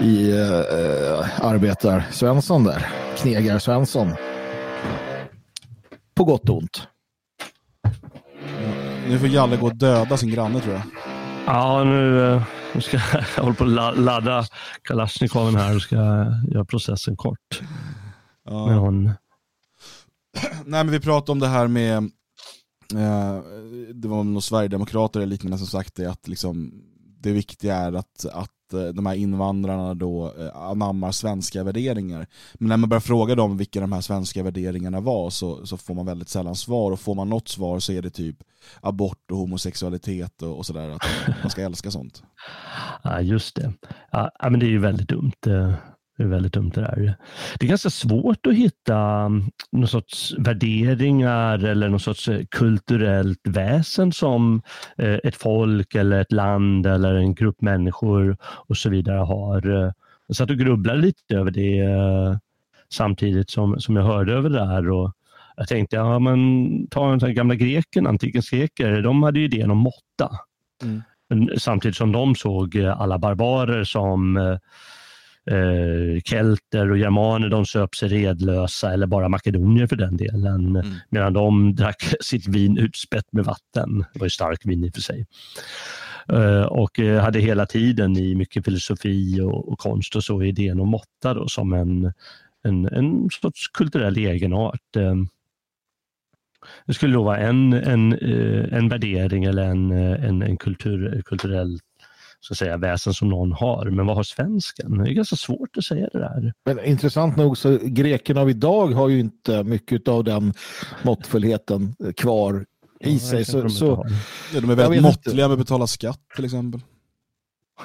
i uh, arbetar Svensson där. Knegar Svensson. På gott och ont. Nu får Jalle gå och döda sin granne tror jag. Ja, nu, eh, nu ska *laughs* jag, håller på att la- ladda Kalashnikoven här och ska göra processen kort. Ja. Med hon. *clears throat* Nej men vi pratade om det här med, eh, det var några sverigedemokrater eller liknande som sagt det, att liksom, det viktiga är att, att eh, de här invandrarna då eh, anammar svenska värderingar. Men när man börjar fråga dem vilka de här svenska värderingarna var så, så får man väldigt sällan svar och får man något svar så är det typ abort och homosexualitet och, och sådär, att man ska *laughs* älska sånt. Ja, just det. Ja, ja, men det är ju väldigt dumt. Eh, Det är väldigt dumt det där. Det är ganska svårt att hitta mm, någon sorts värderingar eller någon sorts eh, kulturellt väsen som eh, ett folk eller ett land eller en grupp människor och så vidare har. Eh, Jag satt och grubblade lite över det eh, samtidigt som, som jag hörde över det där. Och jag tänkte, ja men ta de här gamla greken, antikens greker, de hade ju idén om måtta. Mm. Samtidigt som de såg eh, alla barbarer som eh, kelter och germaner, de söp sig redlösa eller bara makedonier för den delen. Medan de drack *laughs* sitt vin utspätt med vatten. Det var ju stark vin i och för sig. Eh, och eh, hade hela tiden i mycket filosofi och, och konst och så idén om måtta då, som en, en, en sorts kulturell egenart. Eh, det skulle då vara en, en, eh, en värdering eller en, eh, en, en kultur, kulturell ska säga, väsen som någon har. Men vad har svensken? Det är ganska svårt att säga det där. Men intressant nog så grekerna av idag har ju inte mycket av den måttfullheten kvar i sig. Så, så, Ja, de är väldigt måttliga med att betala skatt till exempel.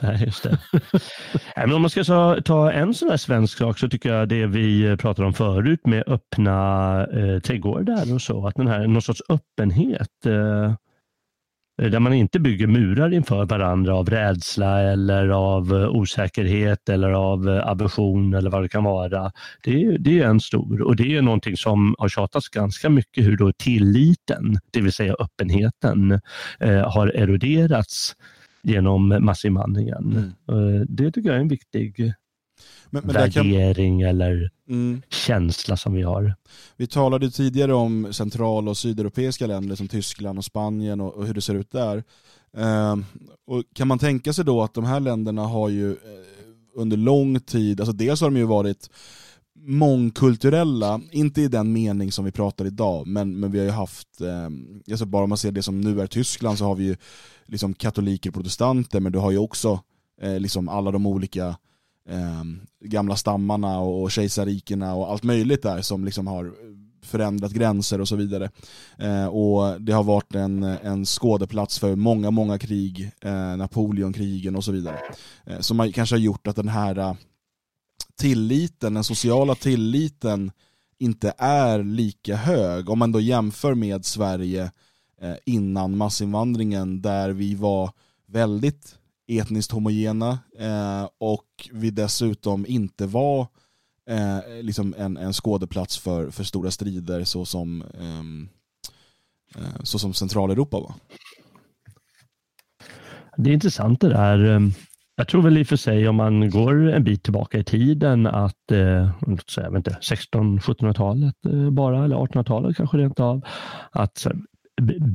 Nej, just det. Nej, men om man ska ta, ta en sån här svensk sak så tycker jag det vi pratade om förut med öppna eh, trädgårdar och så, att den här någon sorts öppenhet eh, där man inte bygger murar inför varandra av rädsla eller av eh, osäkerhet eller av eh, aversion eller vad det kan vara. Det är, det är en stor och det är någonting som har tjatats ganska mycket hur då tilliten, det vill säga öppenheten, eh, har eroderats genom massinvandringen. Eh, Det tycker jag är en viktig Mm. Men- men där kan- värdering eller Mm. känsla som vi har. Vi talade tidigare om central och sydeuropeiska länder som Tyskland och Spanien och, och hur det ser ut där. Ehm, och kan man tänka sig då att de här länderna har ju eh, under lång tid, alltså dels har de ju varit mångkulturella, inte i den mening som vi pratar idag, men, men vi har ju haft, eh, alltså bara om man ser det som nu är Tyskland så har vi ju liksom katoliker och protestanter, men du har ju också eh, liksom alla de olika eh, gamla stammarna och kejsarrikena och allt möjligt där som liksom har förändrat gränser och så vidare. Eh, och det har varit en, en skådeplats för många, många krig, eh, Napoleonkrigen och så vidare. Eh, som har, kanske har gjort att den här eh, tilliten, den sociala tilliten inte är lika hög. Om man då jämför med Sverige eh, innan massinvandringen där vi var väldigt etniskt homogena eh, och vi dessutom inte var eh, liksom en, en skådeplats för, för stora strider så som, ehm, eh, så som Centraleuropa var. Det är intressant det där. Ehm, jag tror väl i och för sig om man går en bit tillbaka i tiden att eh, 16-1700-talet eh, bara, eller 1800-talet kanske rent av, att så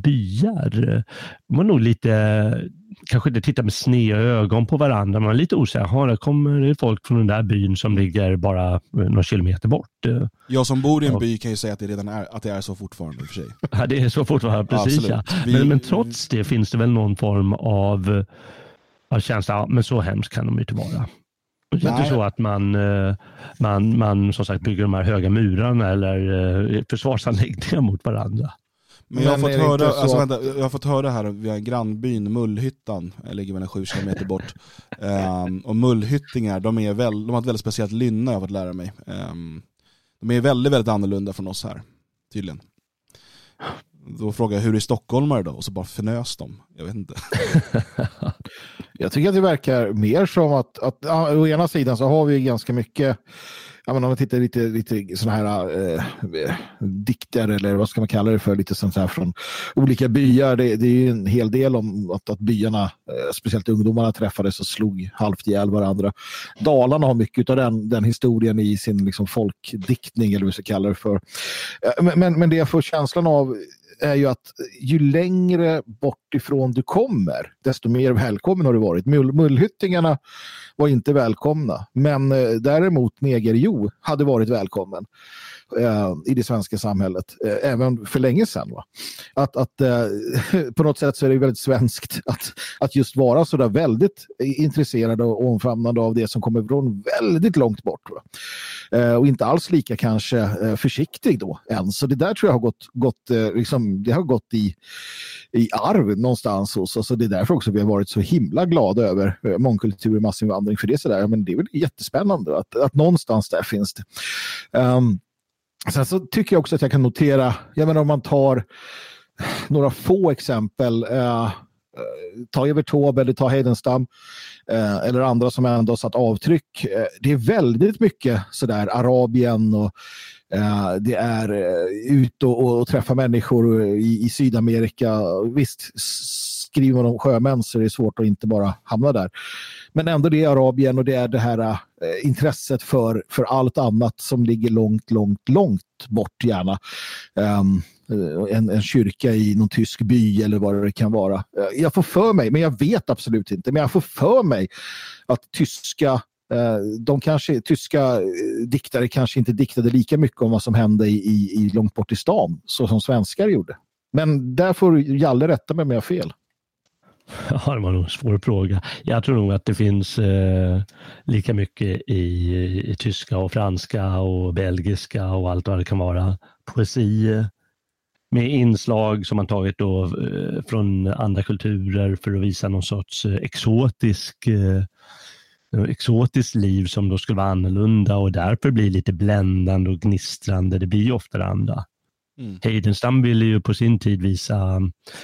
byar eh, var nog lite, kanske inte titta med sneda ögon på varandra, man var lite osäker. Där kommer det folk från den där byn som ligger bara eh, några kilometer bort. Eh, Jag som bor i en Ja. by kan ju säga att det redan är, att det är så fortfarande för sig. *laughs* Ja, det är så fortfarande, precis ja. Vi- Men, men trots det finns det väl någon form av, av känsla, ja, men så hemskt kan de ju inte vara. Det är inte så att man, eh, man, man som sagt bygger de här höga murarna eller försvarsanläggningar mot varandra. Men jag har, fått höra, så alltså, att- vänta, jag har fått höra här via grannbyn Mullhyttan, jag ligger mellan sju kilometer bort. *laughs* Ehm, och mullhyttingar, de, är väl, de har ett väldigt speciellt lynne har jag fått lära mig. Ehm, de är väldigt, väldigt annorlunda från oss här, tydligen. Då frågar jag hur är stockholmare då? Och så bara förnös de. Jag vet inte. *laughs* Jag tycker att det verkar mer som att, att å ena sidan så har vi ganska mycket ja, men om man tittar lite, lite sådana här eh, dikter eller vad ska man kalla det för, lite sånt här från olika byar. Det, det är ju en hel del om att, att byarna, eh, speciellt ungdomarna träffades och slog halvt ihjäl varandra. Dalarna har mycket av den, den historien i sin liksom, folkdiktning eller vad vi ska kalla det för. Eh, men, men, men det jag får känslan av är ju att ju längre bort ifrån du kommer, desto mer välkommen har du varit. Mull, mullhyttingarna var inte välkomna, men eh, däremot negerjo hade varit välkommen eh, i det svenska samhället, eh, även för länge sedan. Va? Att, att eh, *laughs* på något sätt så är det väldigt svenskt *laughs* att, att just vara så där väldigt intresserad och omfamnande av det som kommer från väldigt långt bort. Va? Eh, och inte alls lika kanske eh, försiktig då än. Så det där tror jag har gått, gått, eh, liksom, det har gått i, i arv någonstans hos oss. Så det är därför också vi har varit så himla glada över eh, mångkultur och massinvandring. För det är sådär, men det är väl jättespännande att, att någonstans där finns det. Um, Sen så tycker jag också att jag kan notera, jag menar om man tar några få exempel, eh, eh, ta Evert Taube eller ta Heidenstam eh, eller andra som ändå har satt avtryck. Eh, det är väldigt mycket sådär Arabien och eh, det är eh, ut och, och, och träffa människor i, i Sydamerika. Visst, skriver man om sjömän så är det svårt att inte bara hamna där. Men ändå det är Arabien och det är det här eh, intresset för, för allt annat som ligger långt, långt, långt bort gärna. Um, en, en kyrka i någon tysk by eller vad det kan vara. Eh, jag får för mig, men jag vet absolut inte, men jag får för mig att tyska eh, de kanske, tyska diktare kanske inte diktade lika mycket om vad som hände i, i, i långt bort i stan så som svenskar gjorde. Men där får Jalle rätta mig om jag har fel. *laughs* Ja, det var nog en svår fråga. Jag tror nog att det finns eh, lika mycket i, i, tyska och franska och belgiska och allt vad det kan vara. Poesi med inslag som man tagit då, eh, från andra kulturer för att visa någon sorts eh, exotisk eh, eh exotiskt liv som då skulle vara annorlunda och därför blir lite bländande och gnistrande. Det blir ju ofta det andra. Mm. Heidenstam ville ju på sin tid visa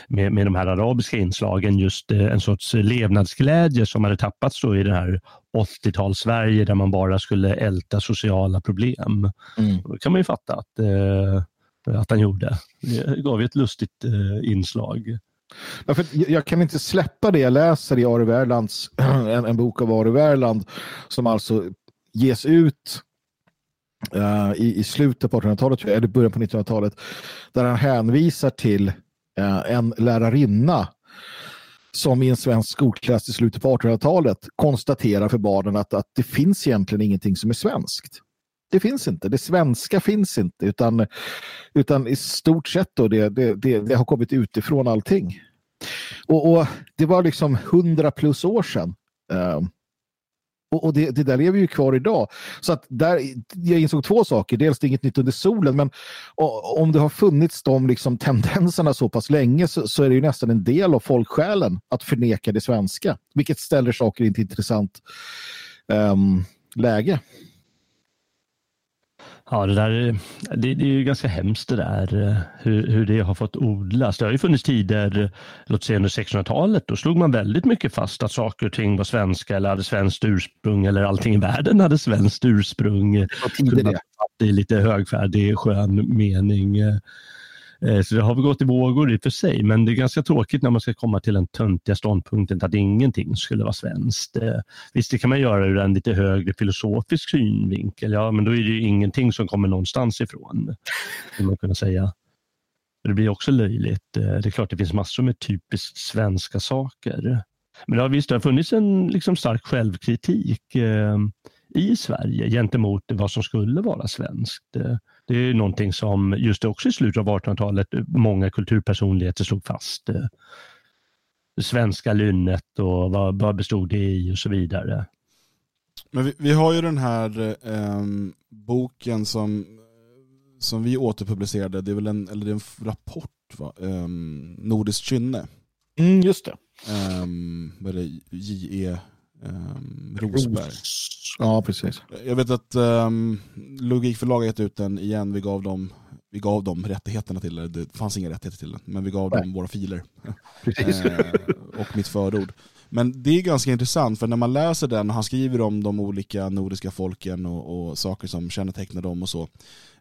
med, med de här arabiska inslagen just eh, en sorts levnadsglädje som hade tappats då i det här 80-tals-Sverige där man bara skulle älta sociala problem. Mm. Då kan man ju fatta att, eh, att han gjorde. Det gav ju ett lustigt eh, inslag. Ja, för jag kan inte släppa det jag läser i Ari Wärlands, *clears throat* en, en bok av Ari Wärland som alltså ges ut uh, i, i slutet på 1800-talet, eller början på 1900-talet, där han hänvisar till uh, en lärarinna som i en svensk skolklass i slutet på 1800-talet konstaterar för barnen att, att det finns egentligen ingenting som är svenskt. Det finns inte. Det svenska finns inte, utan, utan i stort sett då det, det, det, det har kommit utifrån allting. Och, och, det var liksom hundra plus år sedan. Uh, och, och det, det, där lever ju kvar idag. Så att där, jag insåg två saker. Dels det är inget nytt under solen, men om det har funnits de liksom tendenserna så pass länge så, så, är det ju nästan en del av folksjälen att förneka det svenska. Vilket ställer saker i ett intressant um, läge. Ja, det, där, det, det, är ju ganska hemskt det där, hur, hur det har fått odlas. Det har ju funnits tider, låt säga under 1600-talet, då slog man väldigt mycket fast att saker och ting var svenska eller hade svenskt ursprung eller allting i världen hade svenskt ursprung. Det är lite högfärdig, skön mening. Eh, så det har väl gått i vågor i och för sig, men det är ganska tråkigt när man ska komma till den töntiga ståndpunkten att ingenting skulle vara svenskt. Eh, visst, det kan man göra ur en lite högre filosofisk synvinkel, ja, men då är det ju ingenting som kommer någonstans ifrån, skulle man kunna säga. Det blir också löjligt. Eh, det är klart det finns massor med typiskt svenska saker. Men det har visst det har funnits en liksom stark självkritik i Sverige gentemot vad som skulle vara svenskt. Det är någonting som just också i slutet av 1800-talet många kulturpersonligheter slog fast. Det svenska lynnet och vad, vad bestod det i och så vidare. Men vi, vi har ju den här eh, boken som, som vi återpublicerade, det är väl en, eller det är en rapport, va? Eh, Nordiskt kynne. Mm, just det. Eh, vad är det? J.E. Um, Rosberg. Ja, precis. Jag vet att um, Logikförlag har gett ut den igen. Vi gav dem, vi gav dem rättigheterna till det. Det fanns inga rättigheter till den, men vi gav Nej. dem våra filer. Precis. uh, och mitt förord. Men det är ganska intressant för när man läser den, och han skriver om de olika nordiska folken och, och saker som kännetecknar dem och så.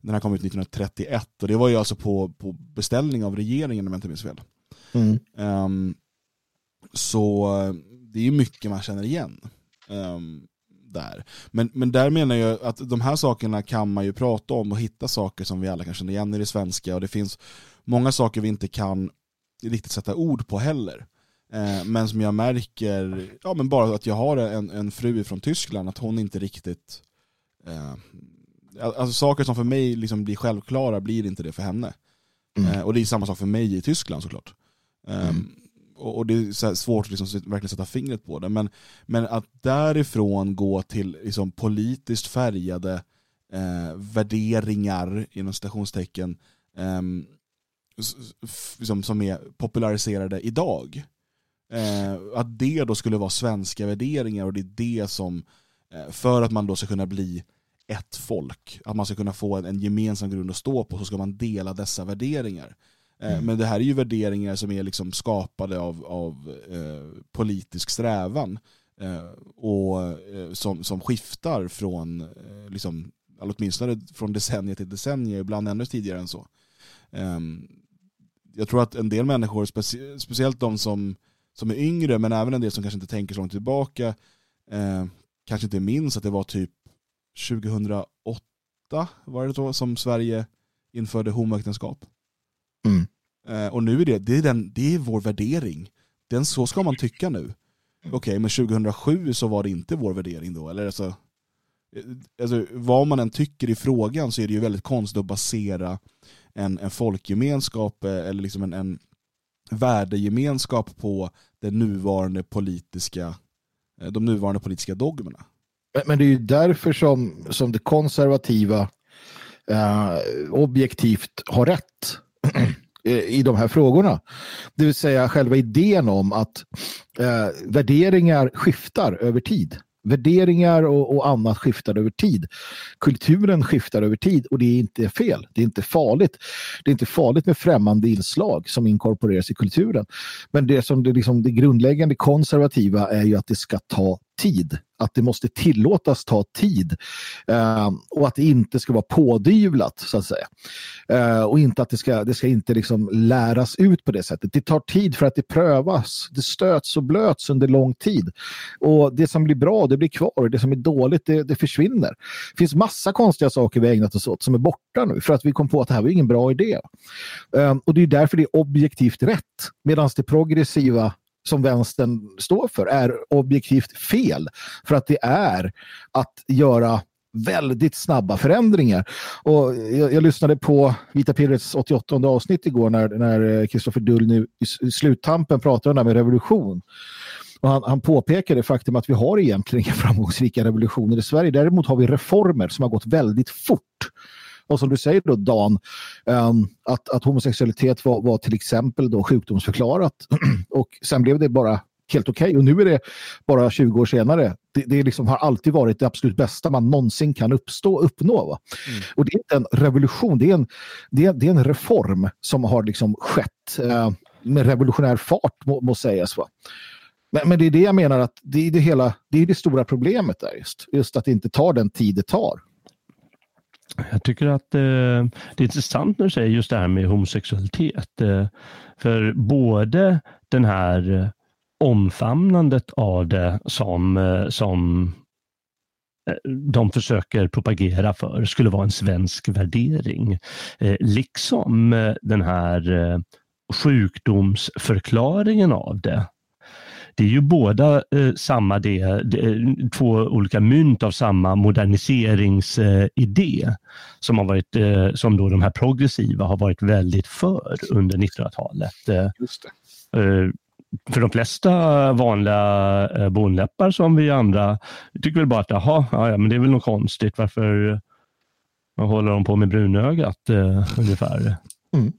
Den här kom ut 1931 och det var ju alltså på, på beställning av regeringen om jag inte minns fel. Mm. Ehm, så det är ju mycket man känner igen. ehm, där. Men, men där menar jag att de här sakerna kan man ju prata om och hitta saker som vi alla kan känna igen i det svenska och det finns många saker vi inte kan riktigt sätta ord på heller. Eh, men som jag märker, ja men bara att jag har en, en fru från Tyskland, att hon inte riktigt eh, Alltså saker som för mig liksom blir självklara blir inte det för henne. Eh, och det är samma sak för mig i Tyskland såklart. Um, och, och det är så här svårt att liksom verkligen sätta fingret på det. Men, men att därifrån gå till liksom politiskt färgade eh, värderingar inom citationstecken eh, liksom, som är populariserade idag. Eh, att det då skulle vara svenska värderingar och det är det som, eh, för att man då ska kunna bli ett folk, att man ska kunna få en, en gemensam grund att stå på så ska man dela dessa värderingar. Eh, Men det här är ju värderingar som är liksom skapade av, av eh, politisk strävan eh, och eh, som, som skiftar från, eh, liksom, åtminstone från decennier till decennier, ibland ännu tidigare än så. Ehm, jag tror att en del människor, specie, speciellt de som, som är yngre, men även en del som kanske inte tänker så långt tillbaka, eh, kanske inte minns att det var typ 2008 var det då som Sverige införde homoäktenskap. Mm. Eh, och nu är det, det är, den, det är vår värdering. Den, så ska man tycka nu. Okej, men 2007 så var det inte vår värdering då. Eller alltså, eh, alltså, vad man än tycker i frågan så är det ju väldigt konstigt att basera en, en folkgemenskap eh, eller liksom en, en värdegemenskap på den nuvarande politiska, de nuvarande politiska dogmerna. Men- det är ju därför som, som det konservativa eh, objektivt har rätt *clears throat* Eh, i de här frågorna. Det vill säga själva idén om att eh, värderingar skiftar över tid. Värderingar och, och annat skiftar över tid. Kulturen skiftar över tid och det är inte fel. Det är inte farligt. Det är inte farligt med främmande inslag som inkorporeras i kulturen. Men det som det, liksom, det grundläggande konservativa är ju att det ska ta tid. Att det måste tillåtas ta tid. Eh, och att det inte ska vara pådyvlat så att säga. Eh, och inte att det ska, det ska inte liksom läras ut på det sättet. Det tar tid för att det prövas. Det stöts och blöts under lång tid. Och det som blir bra, det blir kvar. Och det som är dåligt, det, det försvinner. Det finns massa konstiga saker vi ägnat oss åt som är borta nu. För att vi kom på att det här var ingen bra idé. Eh, och det är därför det är objektivt rätt. Medan det progressiva som vänstern står för är objektivt fel. För att det är att göra väldigt snabba förändringar. Och jag, jag lyssnade på Vita Pillrets 88 avsnitt igår när, när Kristoffer Dull nu i, i sluttampen pratade om det här med revolution. Och han, han påpekade faktum att vi har egentligen inga framgångsrika revolutioner i Sverige. Däremot har vi reformer som har gått väldigt fort. Och som du säger då Dan, ehm, att, att homosexualitet var, var till exempel då sjukdomsförklarat *clears throat* och sen blev det bara helt okej. Och nu är det bara 20 år senare. Det, det liksom har alltid varit det absolut bästa man någonsin kan uppstå, uppnå. Va? Och det är inte en revolution, det är en, det är, det är en reform som har liksom skett eh, med revolutionär fart må, må sägas. Va? Men, men det är det jag menar att det är det, hela, det, är det stora problemet där just. Just att det inte tar den tid det tar. Jag tycker att eh, det är intressant när du säger just det här med homosexualitet. Eh, för både den här omfamnandet av det som, eh, som eh, de försöker propagera för skulle vara en svensk värdering. Eh, liksom eh, den här eh, sjukdomsförklaringen av det. Det är ju båda eh, samma det, det, två olika mynt av samma moderniseringsidé som har varit, eh, som då de här progressiva har varit väldigt för under 1900-talet. Eh, eh, för de flesta vanliga eh, bonläppar som vi andra tycker väl bara att jaha, ja, men det är väl något konstigt. Varför håller de på med brunögat eh, ungefär? Mm.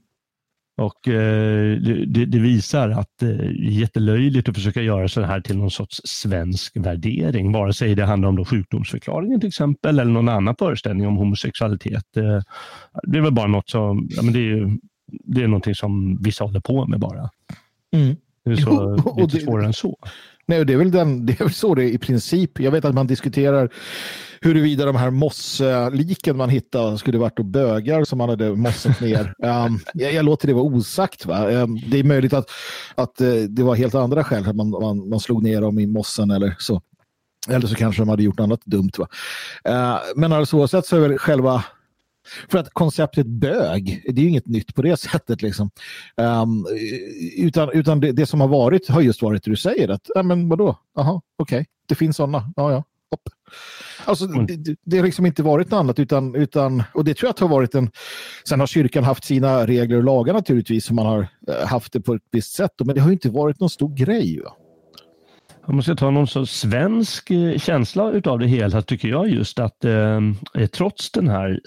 Och eh, det, det- visar att det är jättelöjligt att försöka göra så här till någon sorts svensk värdering, vare sig det handlar om då sjukdomsförklaringen till exempel eller någon annan föreställning om homosexualitet. Eh, det är väl bara något som, ja, men det är, ju- det är någonting som vissa håller på med bara. Mm. Det är, så, det- svårare än så. Nej, det är, väl den, det är väl så det är i princip. Jag vet att man diskuterar huruvida de här mossliken man hittade skulle varit bögar som man hade mossat ner. um, *laughs* jag, jag låter det vara osagt. Va? Um, det är möjligt att, att uh, det var helt andra skäl, att man, man, man slog ner dem i mossen eller så. Eller så kanske de hade gjort något annat dumt. Va? Uh, men alltså oavsett så är väl själva för att konceptet bög, det är ju inget nytt på det sättet. Liksom. Um, utan utan det, det, som har varit har just varit det du säger. att ja, men vadå? Jaha, okej, okay. det finns sådana. Ja, ja. Hopp. Alltså, det, det har liksom inte varit något annat. Utan, utan, och det tror jag att har varit en... Sen har kyrkan haft sina regler och lagar naturligtvis. Som man har eh, haft det på ett visst sätt. Men det har inte varit någon stor grej. Va? Om man ska ta någon sorts svensk eh, känsla av det hela tycker jag just att eh, trots den här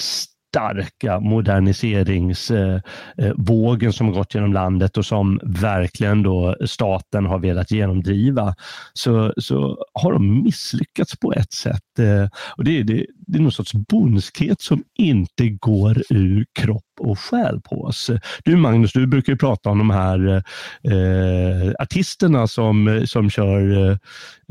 starka moderniseringsvågen som gått genom landet och som verkligen då staten har velat genomdriva, så, så har de misslyckats på ett sätt. Eh, och det, är, det, det är någon sorts bondskhet som inte går ur kropp och själ på oss. Du Magnus, du brukar ju prata om de här eh, artisterna som, som kör eh,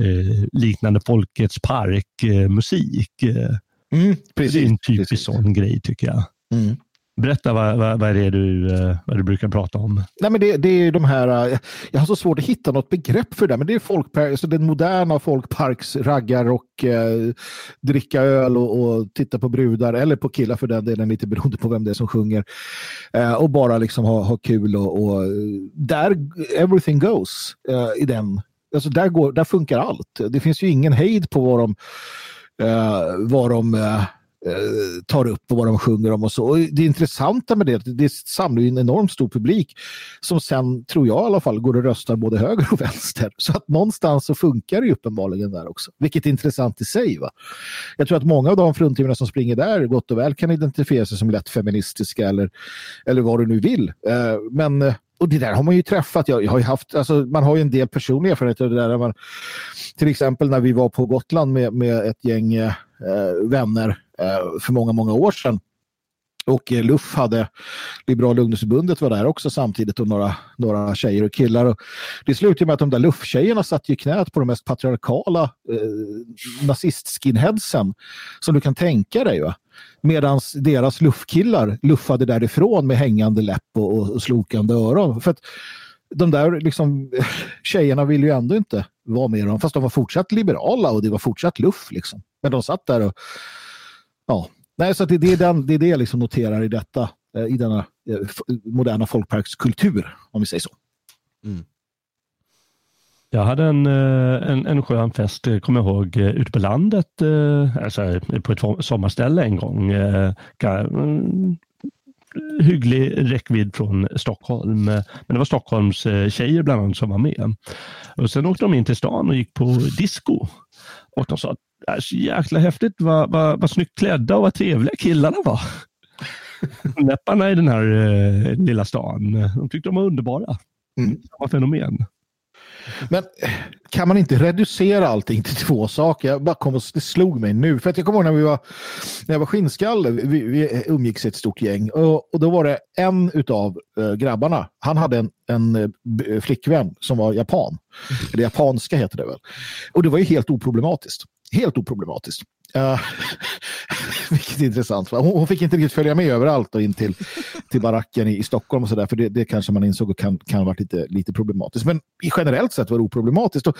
eh liknande Folkets park-musik. Eh, eh Mm, precis, det är en typisk precis. sån grej tycker jag. Mm. Berätta vad, vad, vad, är det du, eh, vad du brukar prata om. Nej, men det, det är de här, eh, jag har så svårt att hitta något begrepp för det, men det är folkpark, alltså den moderna folkparksraggar och eh, dricka öl och, och, titta på brudar, eller på killar för den delen, lite beroende på vem det är som sjunger. Eh, och bara liksom ha, ha kul och, och där, everything goes eh, i den. Alltså där, går, där funkar allt. Det finns ju ingen hejd på vad de eh, vad de eh, eh, tar upp och vad de sjunger om och så. Och det intressanta med det, det samlar ju en enormt stor publik som sen, tror jag i alla fall, går och röstar både höger och vänster. *laughs* Så att någonstans så funkar det ju uppenbarligen där också. Vilket är intressant i sig. Va? Jag tror att många av de fruntimmerna som springer där gott och väl kan identifiera sig som lätt feministiska eller, eller vad du nu vill. Eh, men eh, och det där har man ju träffat. Jag, jag har haft, alltså, man har ju en del personliga erfarenheter av det där. Man, till exempel när vi var på Gotland med, med ett gäng eh, vänner eh, för många, många år sedan. Och eh, Luff hade, Liberala ungdomsförbundet var där också samtidigt och några, några tjejer och killar. Och det slutade med att de där Luff-tjejerna satt i knät på de mest patriarkala eh, nazist-skinheadsen som du kan tänka dig. Va? Medan deras luffkillar luffade därifrån med hängande läpp och, och, och slokande öron. För att de där liksom, *laughs* tjejerna ville ju ändå inte vara med dem, fast de var fortsatt liberala och det var fortsatt luff. Liksom. Men de satt där och ja, Nej, så det, det, är den, det är det jag liksom noterar i detta, eh, i denna eh, moderna folkparkskultur, om vi säger så. Mm. Jag hade en, eh, en, en skön fest, kommer jag ihåg, ute på landet, alltså på ett sommarställe en gång. Mm, hygglig räckvidd från Stockholm. Men det var Stockholms tjejer bland annat som var med. Och Sen åkte de in till stan och gick på disco. Och de sa att det är så jäkla häftigt vad, vad, vad snyggt klädda och vad trevliga killarna var. *laughs* Näpparna i den här eh, lilla stan, de tyckte de var underbara. Mm. Samma fenomen. Men kan man inte reducera allting till två saker? Jag bara kom och, det slog mig nu. För att jag kommer ihåg när, vi var, när jag var skinnskalle, vi, vi umgicks i ett stort gäng. Och, och då var det en av äh, eh, grabbarna, han hade en, en äh, flickvän som var japan. Eller japanska heter det väl. Och det var ju helt oproblematiskt helt oproblematiskt. Uh, *laughs* vilket är intressant. Hon, hon, fick inte riktigt följa med överallt och in till, till baracken i, i Stockholm och sådär. För det, det, kanske man insåg kan, kan ha varit lite, lite problematiskt. Men generellt sett var det oproblematiskt. Och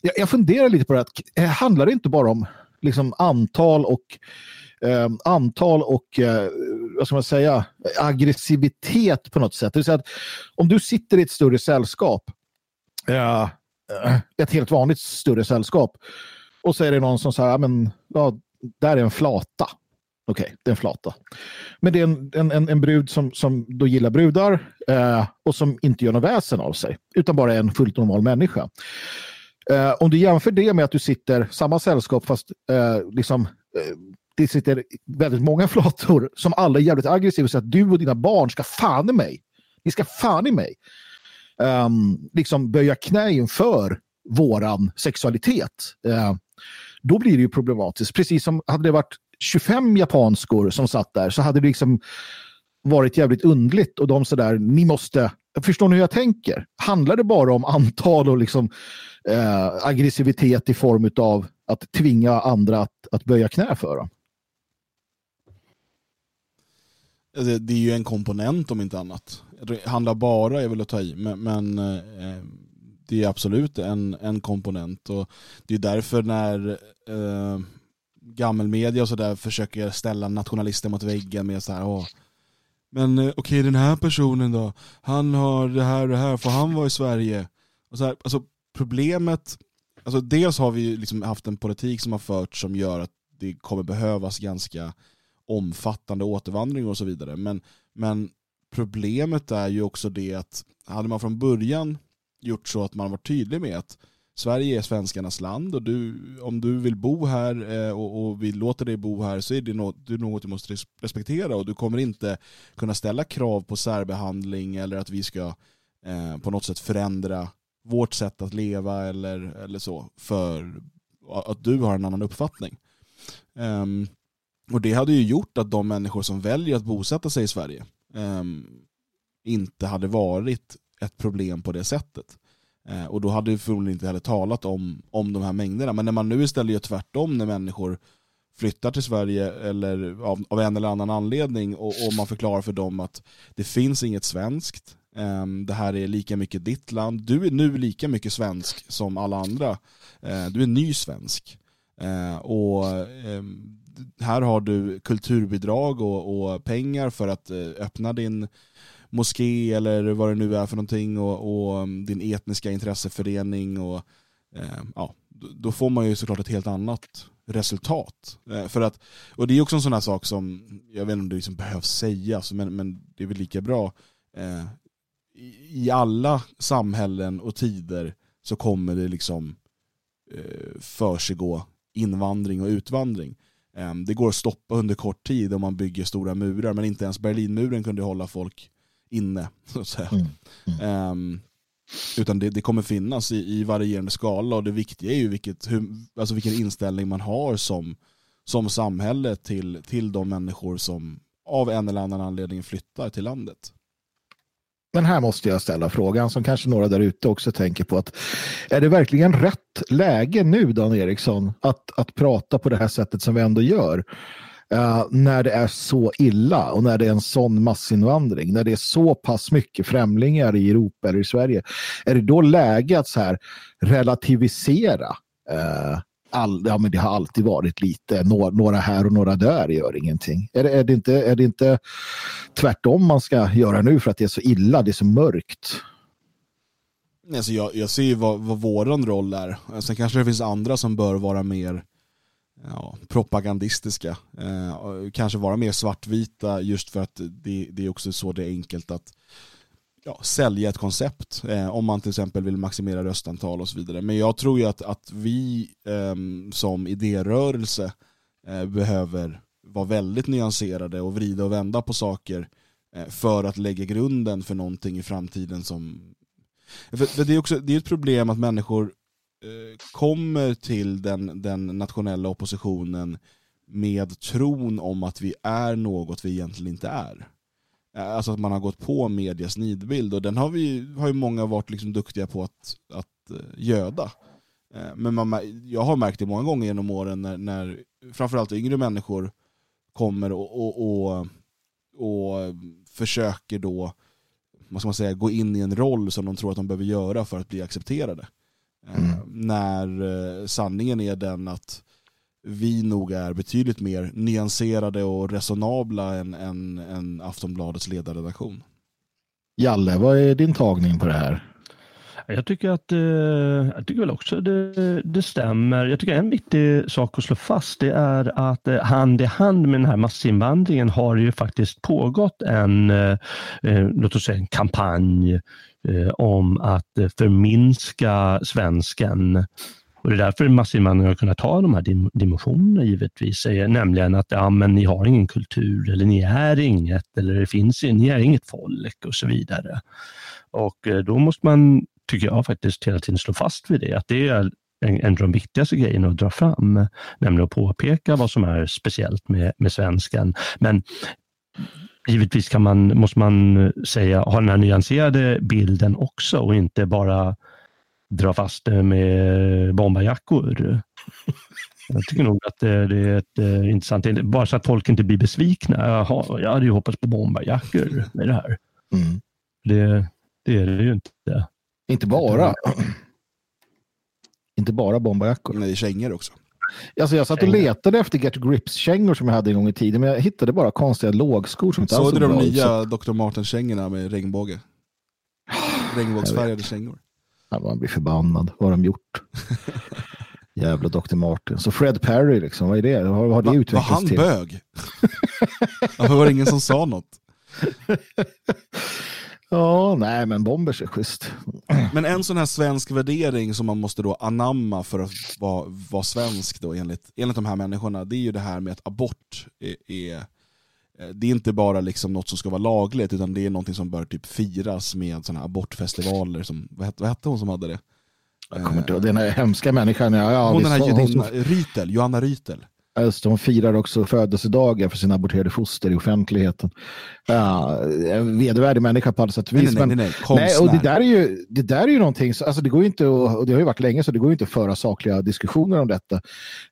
jag, jag funderar lite på det. Att, eh, handlar det inte bara om liksom, antal och eh, antal och eh, vad ska man säga aggressivitet på något sätt. Det vill säga att om du sitter i ett större sällskap eh, ett helt vanligt större sällskap och så är det någon som säger, men ja, där är en flata. Okej, okay, det är en flata. Men det är en, en, en, en brud som, som då gillar brudar eh, och som inte gör något väsen av sig, utan bara är en fullt normal människa. Eh, om du jämför det med att du sitter samma sällskap fast eh, liksom eh, det sitter väldigt många flator som alla är jävligt aggressiva och säger att du och dina barn ska fan i mig. Ni ska fan i mig. Um, liksom böja knä inför våran sexualitet. Uh, då blir det ju problematiskt. Precis som hade det varit 25 japanskor som satt där så hade det liksom varit jävligt undligt och de sådär, ni måste Förstår ni hur jag tänker? Handlar det bara om antal och liksom, eh, aggressivitet i form av att tvinga andra att, att böja knä för dem? Det, det är ju en komponent om inte annat. Det handlar bara är väl att ta i, men, men eh, det är absolut en, en komponent. Och det är därför när eh, gammelmedia och sådär försöker ställa nationalister mot väggen med så här, åh, men okej okej den här personen då, han har det här och det här, får han vara i Sverige? Och så här, alltså problemet, alltså dels har vi ju liksom haft en politik som har förts som gör att det kommer behövas ganska omfattande återvandring och så vidare. Men, men problemet är ju också det att hade man från början gjort så att man var tydlig med att Sverige är svenskarnas land och du, om du vill bo här eh, och, och vi låter dig bo här så är det något, det är något du måste respektera och du kommer inte kunna ställa krav på särbehandling eller att vi ska eh, på något sätt förändra vårt sätt att leva eller, eller så för att du har en annan uppfattning. Um, och det hade ju gjort att de människor som väljer att bosätta sig i Sverige um, inte hade varit ett problem på det sättet. Eh, och då hade vi förmodligen inte heller talat om, om de här mängderna. Men när man nu istället gör tvärtom när människor flyttar till Sverige eller av, av en eller annan anledning och, och man förklarar för dem att det finns inget svenskt. Eh, det här är lika mycket ditt land. Du är nu lika mycket svensk som alla andra. Eh, du är ny svensk. Eh, och ehm, här har du kulturbidrag och, och pengar för att eh, öppna din moské eller vad det nu är för någonting och, och um, din etniska intresseförening och eh, ja, då- får man ju såklart ett helt annat resultat. Eh, för att, och det är också en sån här sak som, jag vet inte om det liksom behövs sägas, men, men det är väl lika bra. Eh, i, alla samhällen och tider så kommer det liksom eh, försiggå invandring och utvandring. Eh, det går att stoppa under kort tid om man bygger stora murar, men inte ens Berlinmuren kunde hålla folk inne. *laughs* Så att säga. Ehm, utan det, det kommer finnas i, i varierande skala och det viktiga är ju vilket, hur, alltså vilken inställning man har som, som samhälle till, till de människor som av en eller annan anledning flyttar till landet. Men här måste jag ställa frågan som kanske några där ute också tänker på. att Är det verkligen rätt läge nu, Dan Eriksson, att, att prata på det här sättet som vi ändå gör? Uh, när det är så illa och när det är en sån massinvandring, när det är så pass mycket främlingar i Europa eller i Sverige. Är det då läge att så här relativisera? uh, all, ja, men det har alltid varit lite, några, några här och några där gör ingenting. Är det, är, det inte, är det inte tvärtom man ska göra nu för att det är så illa, det är så mörkt? Alltså jag, jag ser ju vad, vad våran roll är. Sen kanske det finns andra som bör vara mer ja, propagandistiska. Eh, kanske vara mer svartvita just för att det, det är också så det är enkelt att ja, sälja ett koncept. Eh, om man till exempel vill maximera röstantal och så vidare. Men jag tror ju att, att vi eh, som idérörelse eh, behöver vara väldigt nyanserade och vrida och vända på saker eh, för att lägga grunden för någonting i framtiden som för, för det är också det är ett problem att människor Eh, kommer till den, den nationella oppositionen med tron om att vi är något vi egentligen inte är. Eh, alltså att man har gått på medias nidbild och den har, vi, har ju många varit liksom duktiga på att, att eh, göda. Men man, jag har märkt det många gånger genom åren när, när framförallt yngre människor kommer och, och, och, och försöker då vad ska man säga, gå in i en roll som de tror att de behöver göra för att bli accepterade. Eh, När eh, sanningen är den att vi nog är betydligt mer nyanserade och resonabla än, än, än Aftonbladets ledarredaktion. Jalle, vad är din tagning på det här? Jag tycker att eh, jag tycker väl också det, det stämmer. Jag tycker en viktig sak att slå fast det är att hand i hand med den här massinvandringen har det ju faktiskt pågått en, låt oss säga en kampanj Eh, om att eh, förminska svensken. Och det är därför massinvandringen har kunnat ta de här dimensionerna givetvis. Nämligen att ja, men ni har ingen kultur eller ni är inget eller det finns, ni är inget folk och så vidare. Och eh, då måste man, tycker jag faktiskt hela tiden slå fast vid det, att det är en, en av de viktigaste grejerna att dra fram, nämligen att påpeka vad som är speciellt med, med svenskan. Men givetvis kan man, måste man säga, ha den här nyanserade bilden också och inte bara dra fast det med bombarjackor. *laughs* Jag tycker nog att det, det är ett eh, intressant, bara så att folk inte blir besvikna. Jaha, jag hade ju hoppats på bombarjackor med det här. Mm. Det, det är det ju inte. Inte bara. *clears throat* inte bara bombarjackor. Nej, kängor också. Alltså jag satt och letade efter Get Grips-kängor som jag hade en gång i tiden, men jag hittade bara konstiga lågskor som inte alls Såg du de bra ut, nya så- Dr. Martens-kängorna med regnbåge? Regnbågsfärgade kängor. Ja, man blir förbannad. Vad har de gjort? *laughs* Jävla Dr. Martin. Så Fred Perry, liksom, vad är det? Har, har det Va, var utvecklats han till? bög? Varför var det ingen som sa något? *laughs* Ja, nej, men Bombers är schysst. Men en sån här svensk värdering som man måste då anamma för att vara, vara svensk då enligt, enligt de här människorna, det är ju det här med att abort är, är eh, det är inte bara liksom något som ska vara lagligt utan det är något som bör typ firas med såna abortfestivaler. Som, vad, hette, vad hette hon som hade det? Jag kommer inte ihåg. Den här hemska människan. Ja, ja, hon den här hon, judinna, som- Rytel, Johanna Rytel. Det, hon firar också födelsedagar för sina aborterade foster i offentligheten. Ja, en vedervärdig människa på alla sätt och vis. nej, nej, nej, nej, och det där är ju, det där är ju någonting, så- alltså det går inte att, och det har ju varit länge så det går inte att föra sakliga diskussioner om detta.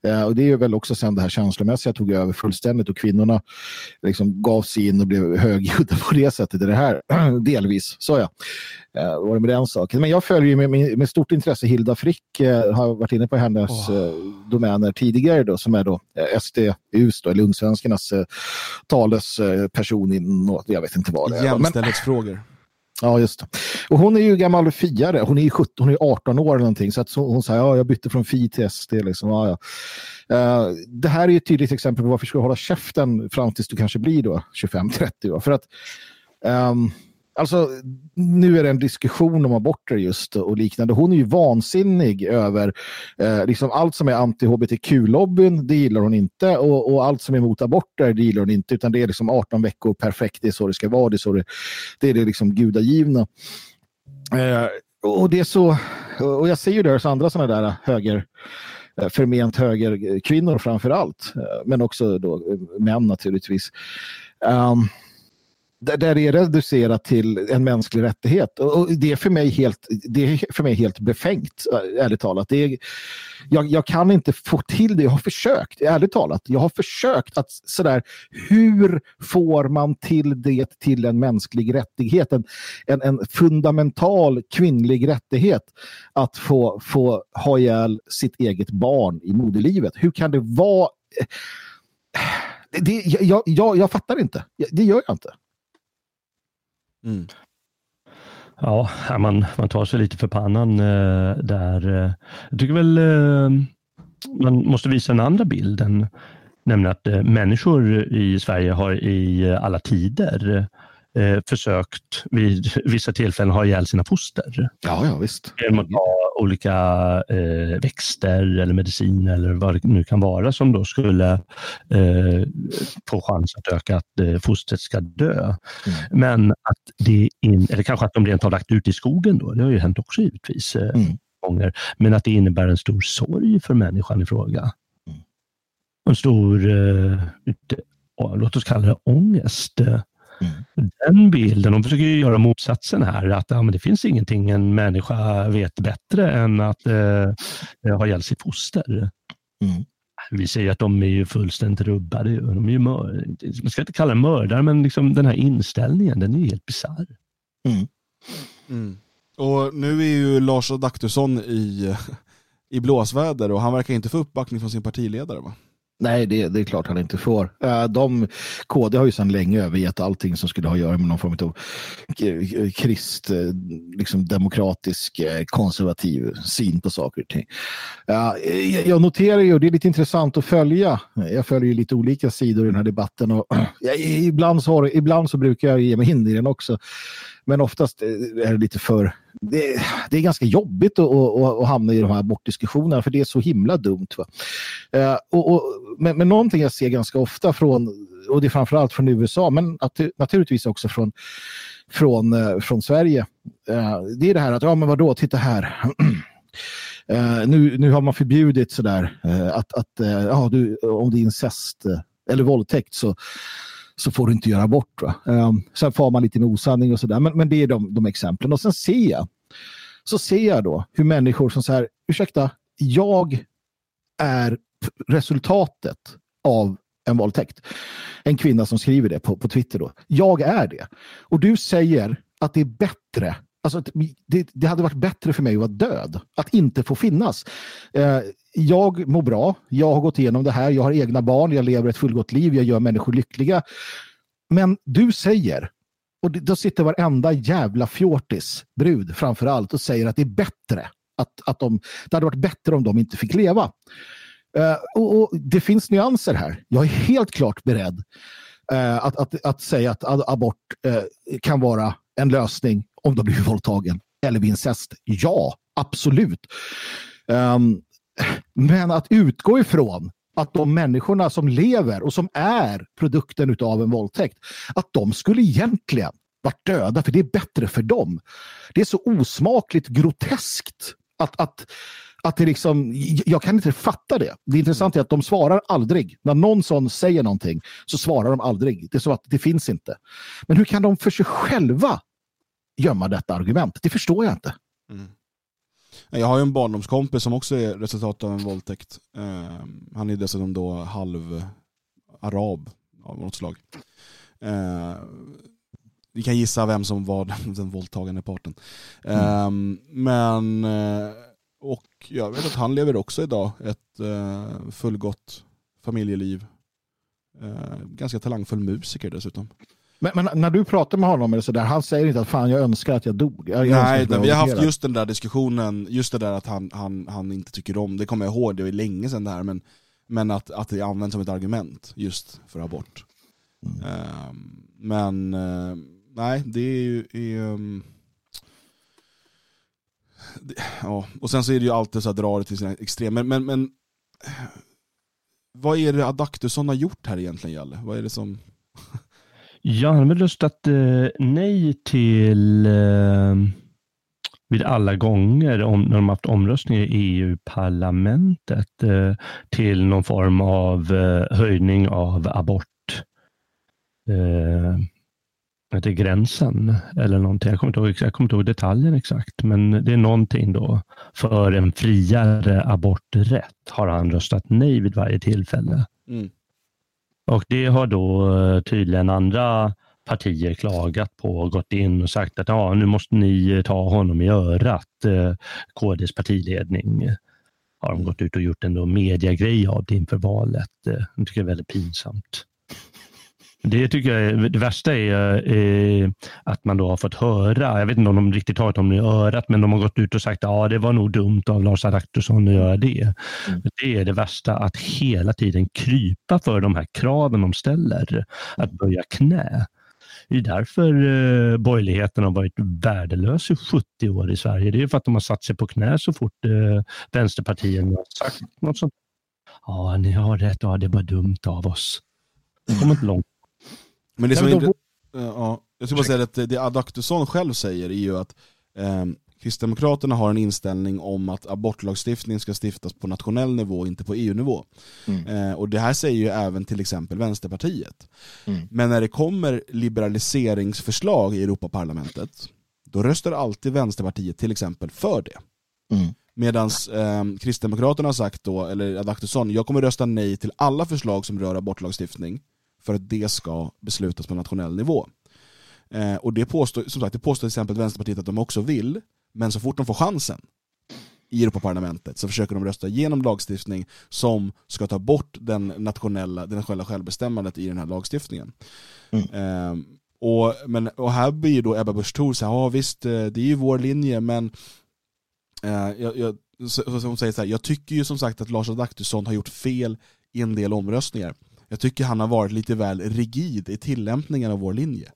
Eh, och det är ju väl också sen det här känslomässiga tog över fullständigt och kvinnorna liksom gav sig in och blev högljudda på det sättet det här, *clears throat* delvis, så ja. Eh, var det med den saken. Men jag följer ju med, med, med stort intresse Hilda Frick, eh, har varit inne på hennes eh, domäner tidigare då, som är då eh, SDUs, då, eller Ungsvenskarnas eh, talesperson i något, jag vet inte vad det är. Men- Jämställdhetsfrågor. *laughs* Ja, just det. Och hon är ju gammal fiare. Hon är ju 17, hon är 18 år eller någonting. Så att så, hon säger, ja, jag bytte från Fi till SD. Liksom. Ja, ja. Eh, det här är ju ett tydligt exempel på varför ska du hålla käften fram tills du kanske blir då 25-30. va? För att ehm, Alltså, nu är det en diskussion om aborter just och liknande. Hon är ju vansinnig över eh, liksom allt som är anti-hbtq-lobbyn, det gillar hon inte. Och, och allt som är emot aborter, det gillar hon inte. Utan det är liksom 18 veckor perfekt, det är så det ska vara. Det är, så det, det, är det liksom gudagivna. Eh, och det är så, och jag ser ju det hos andra sådana där höger, eh, förment högerkvinnor eh, framför allt, eh, men också då män naturligtvis. Um, där, där är reducerat till en mänsklig rättighet. Och det är för mig helt, det är för mig helt befängt, ärligt talat. Det är, jag, jag kan inte få till det. Jag har försökt, ärligt talat. Jag har försökt att sådär, hur får man till det till en mänsklig rättighet? En, en, en fundamental kvinnlig rättighet att få, få ha ihjäl sitt eget barn i moderlivet. Hur kan det vara? Det, det, jag, jag, jag fattar inte. Det gör jag inte. Mm. Ja, man, man tar sig lite för pannan eh, där. eh. Jag tycker väl eh, man måste visa den andra bilden, nämligen att eh, människor i Sverige har i alla tider eh, försökt vid vissa tillfällen ha ihjäl sina foster. Ja, ja visst. Genom att ta olika eh, växter eller medicin eller vad det nu kan vara som då skulle eh, få chans att öka att eh, fostret ska dö. Men att det in, eller kanske att de rent har lagt ut i skogen då, det har ju hänt också givetvis eh, gånger. Men att det innebär en stor sorg för människan i fråga. En stor, eh, låt oss kalla det ångest. Den bilden, de försöker ju göra motsatsen här, att ja, men det finns ingenting en människa vet bättre än att eh, ha ihjäl sitt foster. Vi säger att de är ju fullständigt rubbade. De är ju mör- man ska inte kalla dem mördare, men liksom den här inställningen, den är ju helt bisarr. Mm. Och nu är ju Lars Adaktusson i, *laughs* i blåsväder och han verkar inte få uppbackning från sin partiledare va? Nej, det, det är klart han inte får. Eh, de, KD har ju sedan länge övergett allting som skulle ha att göra med någon form av eh, krist, eh, liksom demokratisk, konservativ syn på saker och ting. Jag- noterar ju, och det är lite intressant att följa, jag följer ju lite olika sidor i den här debatten och *clears throat* ibland, så har, ibland så brukar jag ge mig in i den också. Men oftast är det lite för... Det, det är ganska jobbigt att, att, att, hamna i de här abortdiskussionerna för det är så himla dumt. Va? Eh, och, och, men, men någonting jag ser ganska ofta från, och det är framförallt från USA, men att, naturligtvis också från, från, eh, från Sverige. Eh, det är det här att, ja men vadå, titta här. Uh, *clears throat* nu, nu har man förbjudit sådär uh, eh, att, att uh, ja, du, om det är incest eller våldtäkt så, så får du inte göra abort. Va? Um, sen får man lite med osanning och sådär. Men, men det är de, de exemplen. Och sen ser jag, så ser jag då hur människor som säger, ursäkta, jag är resultatet av en våldtäkt. En kvinna som skriver det på, på Twitter då. Jag är det. Och du säger att det är bättre Alltså, det, det hade varit bättre för mig att vara död, att inte få finnas. Eh, jag mår bra, jag har gått igenom det här, jag har egna barn, jag lever ett fullgott liv, jag gör människor lyckliga. Men du säger, och då sitter varenda jävla fjortis, brud framför allt, och säger att det är bättre. Att, att de, det hade varit bättre om de inte fick leva. Eh, och, och Det finns nyanser här. Jag är helt klart beredd eh, att, att, att säga att abort eh, kan vara en lösning om de blir våldtagen eller vid incest. Ja, absolut. Um, men att utgå ifrån att de människorna som lever och som är produkten av en våldtäkt, att de skulle egentligen varit döda för det är bättre för dem. Det är så osmakligt groteskt att, att, att det liksom, jag kan inte fatta det. Det intressanta är att de svarar aldrig. När någon sån säger någonting så svarar de aldrig. Det är så att det finns inte. Men hur kan de för sig själva gömma detta argument? Det förstår jag inte. Jag har ju en barndomskompis som också är resultat av en våldtäkt. Eh, han är dessutom då halv arab av något slag. Eh, vi kan gissa vem som var den, *laughs* den våldtagande parten. Eh, men, eh, och jag vet att han lever också idag ett eh, fullgott familjeliv. Eh, ganska talangfull musiker dessutom. Men, men när du pratar med honom, det så där, han säger inte att fan jag önskar att jag dog. Jag, Nej, jag vi har haft just den där diskussionen, just det där att han, han, han inte tycker om, det kommer jag ihåg, det var länge sedan det här, men, men att, att det används som ett argument just för abort. Ehm, men eh, nej, det är ju... Är, ehm, det, ja. Och sen så är det ju alltid så att dra det till sina extrem. Men, men, men vad är det Adaktusson har gjort här egentligen, Jalle? Vad är det som... Ja, han har väl röstat eh, nej till eh, vid alla gånger om, när de haft omröstningar i EU-parlamentet eh, till någon form av eh, höjning av abort. Eh, gränsen eller någonting. Jag kommer, inte ihåg, jag kommer inte ihåg detaljen exakt, men det är någonting då för en friare aborträtt har han röstat nej vid varje tillfälle. Mm. Och det har då eh, tydligen andra partier klagat på och gått in och sagt att ja, nu måste ni eh, ta honom i örat. Eh, KDs partiledning har de gått ut och gjort en mediegrej av det inför valet. Det tycker jag är väldigt pinsamt. Det tycker jag är, det värsta är eh, att man då har fått höra, jag vet inte om de riktigt har dem i örat, men de har gått ut och sagt att ja, det var nog dumt av Lars Adaktusson att göra det. Det är det värsta, att hela tiden krypa för de här kraven de ställer, att böja knä. Det är därför eh, borgerligheten har varit värdelös i 70 år i Sverige. Det är för att de har satt sig på knä så fort eh, vänsterpartierna har sagt något sånt. Ja, ni har rätt, ja, det var dumt av oss. Det kommer inte långt. Men det som är intre- ja, jag skulle bara säga att det- Adaktusson själv säger är ju att eh, Kristdemokraterna har en inställning om att abortlagstiftning ska stiftas på nationell nivå, inte på EU-nivå. Eh, och det här säger ju även till exempel Vänsterpartiet. Men när det kommer liberaliseringsförslag i Europaparlamentet, då röstar alltid Vänsterpartiet till exempel för det. Medan eh, Kristdemokraterna har sagt då, eller Adaktusson, jag kommer rösta nej till alla förslag som rör abortlagstiftning för att det ska beslutas på nationell nivå. Eh, och det påstår, som sagt, det påstår till exempel Vänsterpartiet att de också vill, men så fort de får chansen i Europaparlamentet så försöker de rösta igenom lagstiftning som ska ta bort den nationella, det nationella självbestämmandet i den här lagstiftningen. Eh, och, men, och här blir då Ebba Busch Thor så här, ja visst, eh, det är ju vår linje, men eh, jag, jag, så, så hon säger så här, jag tycker ju som sagt att Lars Adaktusson har gjort fel i en del omröstningar. Jag tycker han har varit lite väl rigid i tillämpningen av vår linje.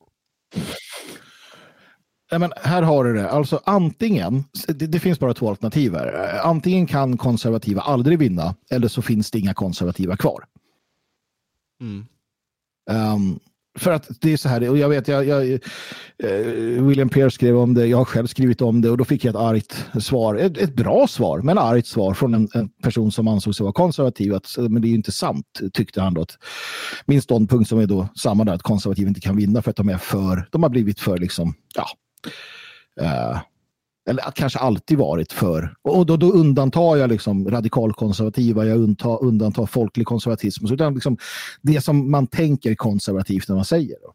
Nej, men här har du det. Alltså antingen, det, det finns bara två alternativ här. Antingen kan konservativa aldrig vinna eller så finns det inga konservativa kvar. Mm. Ehm, för att det är så här, och jag vet, jag, jag, eh, William Pierce skrev om det, jag har själv skrivit om det och då fick jag ett argt svar. Ett, ett bra svar, men argt svar från en, en person som ansåg sig vara konservativ. Att, men det är ju inte sant, tyckte han då. Att min ståndpunkt som är då samma där, att konservativa inte kan vinna för att de är för, de har blivit för liksom, ja, eh, eller kanske alltid varit för, och då, då undantar jag liksom radikalkonservativa, jag undantar, undantar folklig konservatism, så utan liksom det som man tänker konservativt när man säger. Då.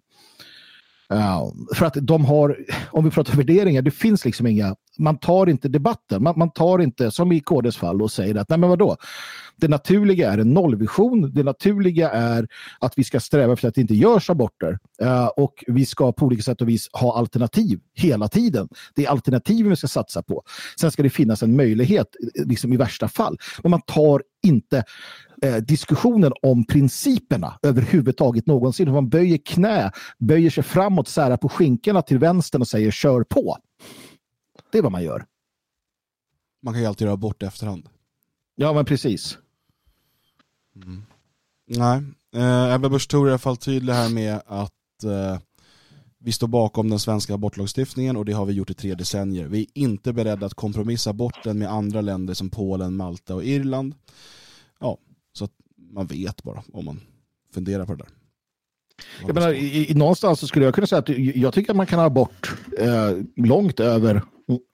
Uh, för att de har, om vi pratar värderingar, det finns liksom inga, man tar inte debatten, man, man tar inte, som i KDs fall, och säger att nej men vadå, det naturliga är en nollvision, det naturliga är att vi ska sträva efter att det inte görs aborter. Uh, och vi ska på olika sätt och vis ha alternativ hela tiden. Det är alternativen vi ska satsa på. Sen ska det finnas en möjlighet, eh, liksom i värsta fall, men man tar inte eh, diskussionen om principerna överhuvudtaget någonsin. Man böjer knä, böjer sig framåt, särar på skinkorna till vänstern och säger kör på. Det är vad man gör. Man kan ju alltid göra bort i efterhand. Ja, men precis. Nej, eh, Ebba Busch Thor är i alla fall tydlig här med att eh, vi står bakom den svenska abortlagstiftningen och det har vi gjort i tre decennier. Vi är inte beredda att kompromissa bort den med andra länder som Polen, Malta och Irland. Ja, så att man vet bara om man funderar på det där. Jag menar, i, i, någonstans så skulle jag kunna säga att jag tycker att man kan ha bort eh, långt över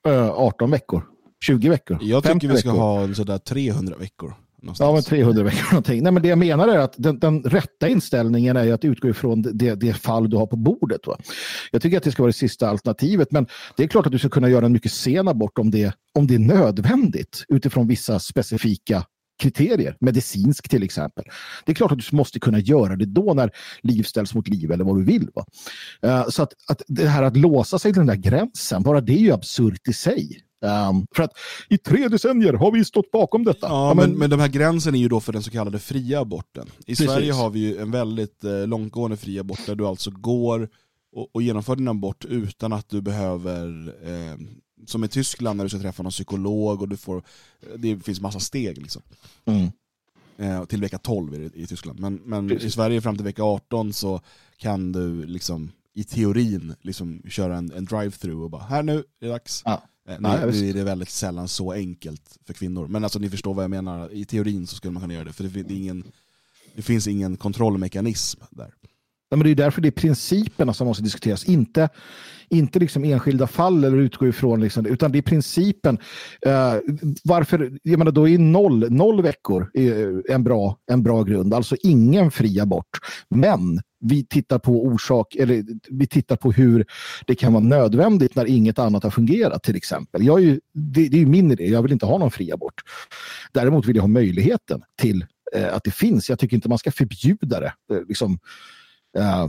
eh, 18 veckor. 20 veckor. Jag 50 tycker vi ska veckor. ha sådär 300 veckor. Ja, men 300 veckor någonting. Nej, men det jag menar är att den, den rätta inställningen är att utgå ifrån det, det fall du har på bordet. Va? Jag tycker att det ska vara det sista alternativet, men det är klart att du ska kunna göra en mycket sen abort om det, om det är nödvändigt utifrån vissa specifika kriterier, medicinsk till exempel. Det är klart att du måste kunna göra det då när liv ställs mot liv eller vad du vill. Va? Eh, så att, att det här att låsa sig till den där gränsen, bara det är ju absurt i sig. Um, för att i tre decennier har vi stått bakom detta. Ja, men, men den här gränsen är ju då för den så kallade fria aborten. I Precis. Sverige har vi ju en väldigt eh, långtgående fri abort där du alltså går och, och genomför din abort utan att du behöver, eh, som i Tyskland när du ska träffa någon psykolog och du får, det finns massa steg liksom. Mm. Eh, till vecka 12 är det i Tyskland. Men, men i Sverige fram till vecka 18 så kan du liksom i teorin liksom köra en, en drive-through och bara här nu är det dags. Ja. Eh, visst. nu är det väldigt sällan så enkelt för kvinnor. Men alltså ni förstår vad jag menar. I teorin så skulle man kunna göra det. För det, det, ingen, det finns ingen kontrollmekanism där. Ja, men det är därför det är principerna som måste diskuteras, inte, inte liksom enskilda fall eller utgå ifrån, liksom, utan det är principen. Uh, varför, jag menar, då är noll, noll veckor är en bra, en bra grund, alltså ingen fri abort. Men vi tittar på orsak, eller vi tittar på hur det kan vara nödvändigt när inget annat har fungerat till exempel. Jag är ju, det, det är ju min idé, jag vill inte ha någon fri abort. Däremot vill jag ha möjligheten till eh, att det finns. Jag tycker inte man ska förbjuda det. Eh, liksom, Eh,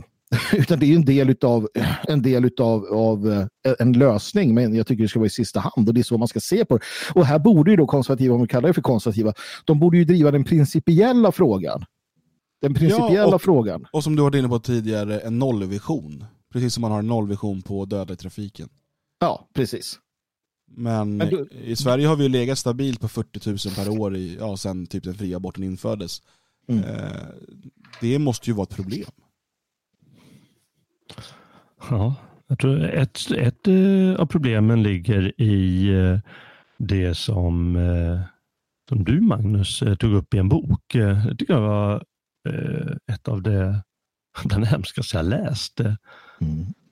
*laughs* utan det är en del utav, en del utav av, eh, en lösning, men jag tycker det ska vara i sista hand och det är så man ska se på det. Och här borde ju då konservativa, om vi kallar det för konservativa, de borde ju driva den principiella frågan. Den principiella Ja, och- frågan. Och som du varit inne på tidigare, en nollvision. Precis som man har en nollvision på döda i trafiken. Ja, precis. Men, Men du- i Sverige har vi ju legat stabilt på 40 000 per år i, ja, sen typ den fria aborten infördes. Mm. Eh, det måste ju vara ett problem. Ja, jag tror ett, ett eh, av problemen ligger i eh, det som, eh, som du Magnus tog upp i en bok. Det tycker jag var ett av det, *laughs* den hemskaste jag läste.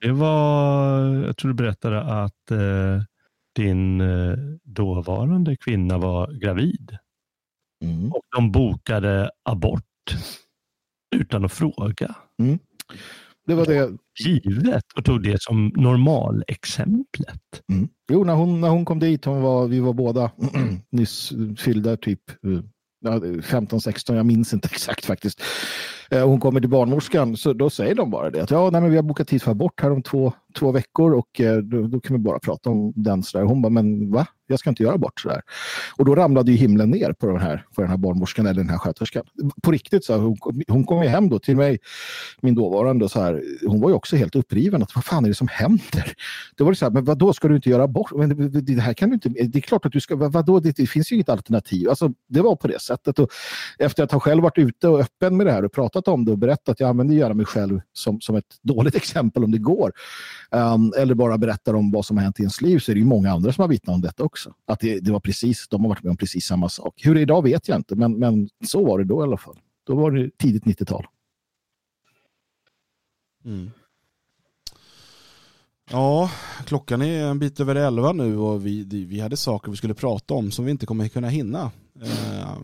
Det var, jag tror du berättade att din dåvarande kvinna var gravid. Och de bokade abort utan att fråga. Mm. Det var det. Givet och tog det som normalexemplet. Mm. Jo, när hon, när hon kom dit, hon var, vi var båda nyss fyllda typ eh, ja, 15-16, jag minns inte *laughs* exakt faktiskt. Eh, Hon kommer till barnmorskan, så då säger de bara det. Att, ja, nej, men vi har bokat tid för abort här om två, två veckor och eh, då, då kan vi bara prata om den. Så där. Hon bara, men va? Jag ska inte göra abort sådär. Och då ramlade ju himlen ner på den här, på den här barnmorskan eller den här sköterskan. På riktigt, så här, hon, hon kom ju hem då till mig, min dåvarande, så här, hon var ju också helt uppriven. Att, vad fan är det som händer? Då var det så här, men vad då ska du inte göra abort? Men det, det- här kan du inte, det är klart att du ska, vad, vadå, det, det finns ju inget alternativ. Alltså, det var på det sättet. Och efter att ha själv varit ute och öppen med det här och pratat om det och berättat, jag använder gärna mig själv som, som ett *laughs* dåligt exempel om det går. Um, eller bara berättar om vad som har hänt i ens liv så är det ju många andra som har vittnat om detta också. Att det, det var precis, de har varit med om precis samma sak. Hur det är idag vet jag inte, men, men så var det då i alla fall. Då var det tidigt 90-tal. Mm. Ja, klockan är en bit över elva nu och vi, vi hade saker vi skulle prata om som vi inte kommer kunna hinna. Eh,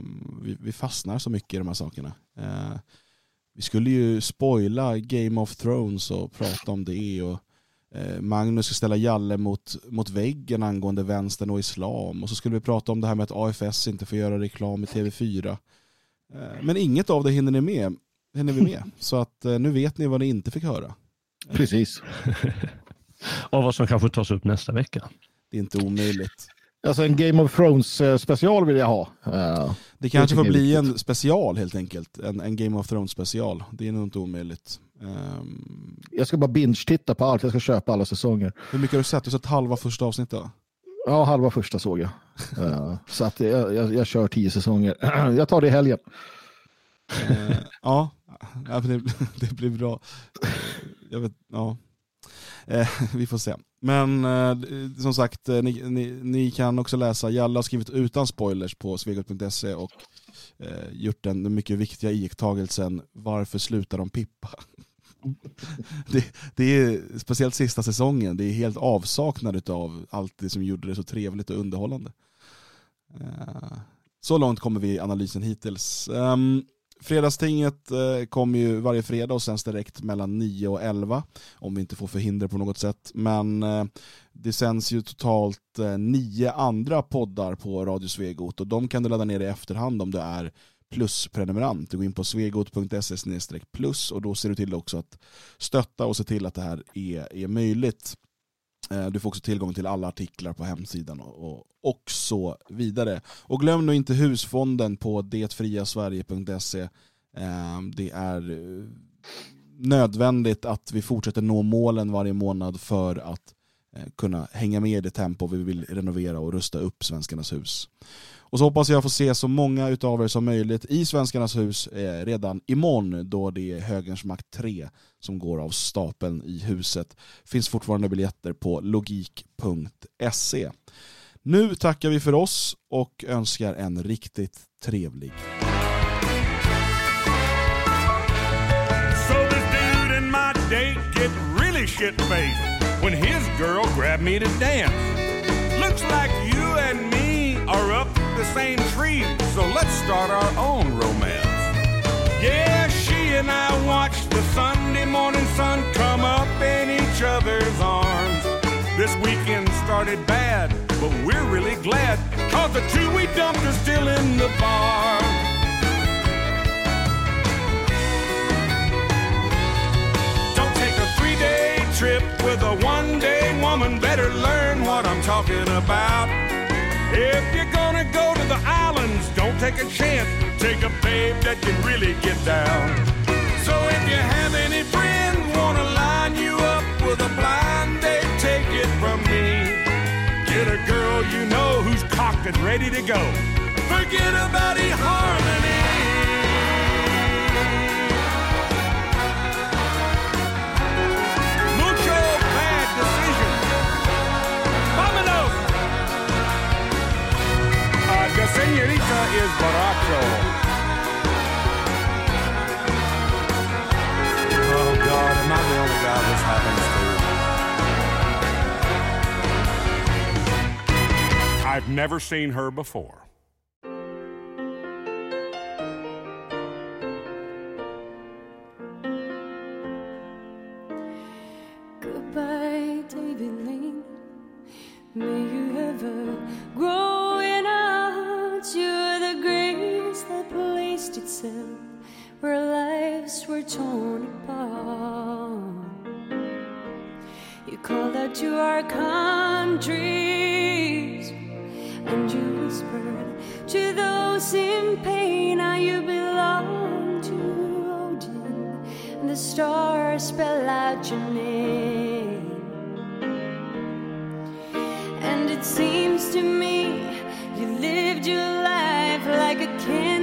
vi, vi fastnar så mycket i de här sakerna. Eh, vi skulle ju spoila Game of Thrones och prata om det. Och, eh, Magnus ska ställa Jalle mot, mot väggen angående vänstern och islam. Och så skulle vi prata om det här med att AFS inte får göra reklam i TV4. Eh, men inget av det hinner ni med. Hinner vi med. Så att eh, nu vet ni vad ni inte fick höra. Precis. *laughs* Och vad som kanske tas upp nästa vecka. Det är inte omöjligt. Alltså en Game of Thrones eh, special vill jag ha. Eh, Det kanske får bli viktigt. en special helt enkelt. En, en Game of Thrones special. Det är nog inte omöjligt. Ehm, Jag ska bara binge-titta på allt. Jag ska köpa alla säsonger. hur mycket har du sett? Du har sett halva första avsnittet? Ja, halva första såg jag. *laughs* Eh, så att jag, jag, jag kör tio säsonger. *clears throat* jag tar det i helgen. Eh, ja, det, *laughs* det blir bra. Jag vet, ja. Eh, *laughs* vi får se. Men eh, som sagt, eh, ni, ni, ni kan också läsa, Jalla har skrivit utan spoilers på svegot.se och eh, gjort den, den mycket viktiga iakttagelsen varför slutar de pippa? *laughs* det, det är speciellt sista säsongen, det är helt avsaknad av allt det som gjorde det så trevligt och underhållande. Eh, Så långt kommer vi i analysen hittills. Um, fredagstinget eh, kommer ju varje fredag och sänds direkt mellan 9 och 11 om vi inte får förhinder på något sätt. Men eh, det sänds ju totalt eh, nio andra poddar på Radio Svegot och de kan du ladda ner i efterhand om du är plusprenumerant. Du går in på svegot.se plus och då ser du till också att stötta och se till att det här är, är möjligt. Eh, du får också tillgång till alla artiklar på hemsidan och, och, och så vidare. Och glöm nu inte husfonden på detfriasverige.se. Eh, det är eh, nödvändigt att vi fortsätter nå målen varje månad för att kunna hänga med i det tempo vi vill renovera och rusta upp Svenskarnas hus. Och så hoppas jag få se så många utav er som möjligt i Svenskarnas hus redan imorgon då det är Högerns makt 3 som går av stapeln i huset. Finns fortfarande biljetter på logik.se. Nu tackar vi för oss och önskar en riktigt trevlig So this dude my date get really shit-faced when his girl grabbed me to dance. Looks like you and me are up the same tree, so let's start our own romance. Yeah, and I watched the Sunday morning sun come up in each other's arms. This weekend started bad, but we're really glad, cause the two we dumped are still in the bar. Don't take a three day trip with a one day woman. Better learn what I'm talking about. If you're gonna go to the islands, don't take a chance. Take a babe that can really get down. So if you have any friends wanna line you up with a blind date, take it from me. Get a girl you know who's cocked and ready to go. Forget about eHarmony. Mucho Señorita is Baracho. Oh God, am I the only guy this happens to? I've never seen her before. Goodbye, David Lane. May you ever grow where lives were torn apart. You called out to our countries, and you whispered to those in pain, how you belong to Odin, and the stars spell out your name. And it seems to me you lived your life like a candle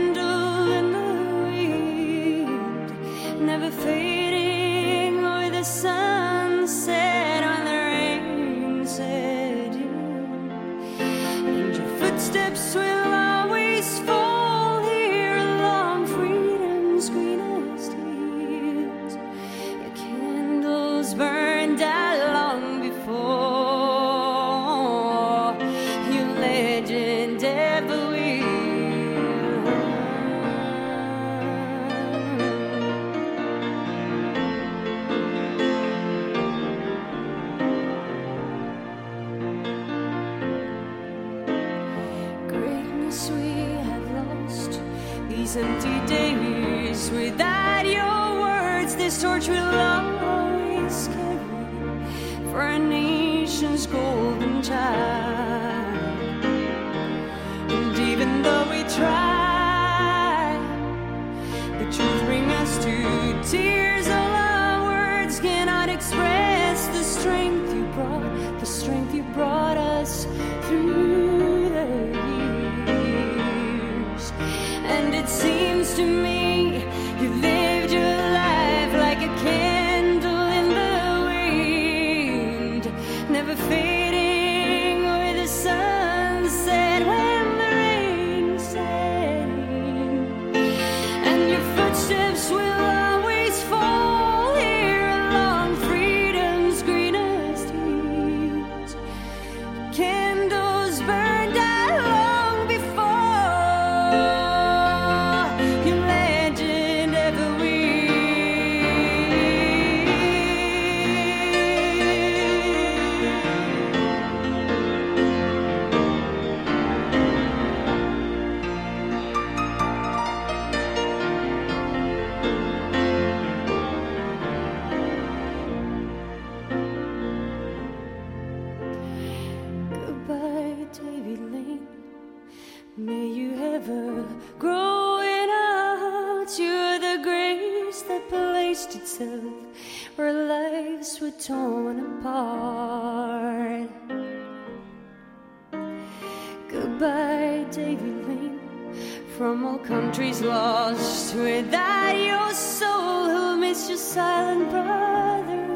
From all countries lost without your soul, who'll miss your silent brother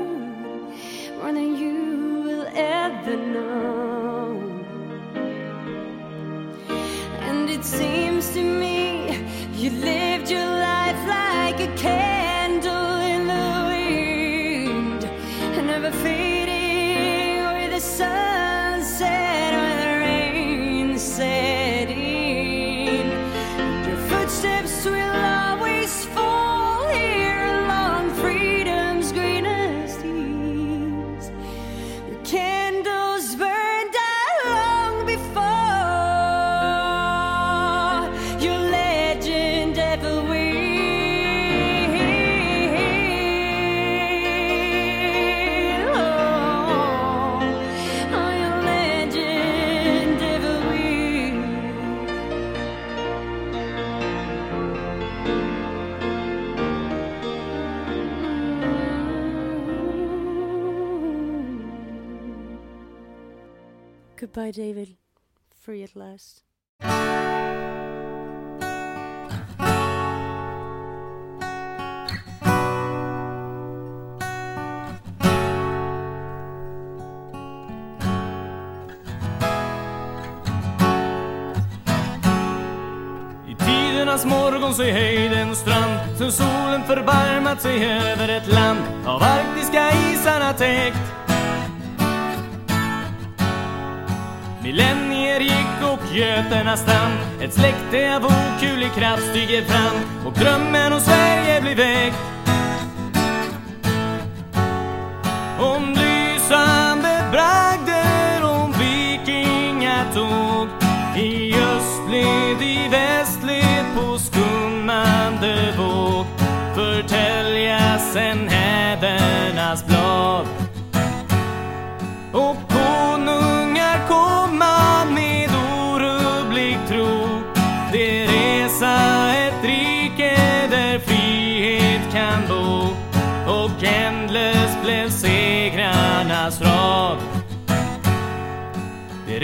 more than you will ever know. And it seems to me Goodbye, David. Free at last. I tidernas morgon så är höjden strand Sen solen förbarmat sig över ett land Av arktiska isarna täckt Millennier gick och göterna stann Ett släkte av okulig kraft stiger fram. Och drömmen om Sverige blir väckt. Om lysande bragder, om vikingatåg. I östled, i västled, på skummande våg. Förtäljas en hädernas blad. Och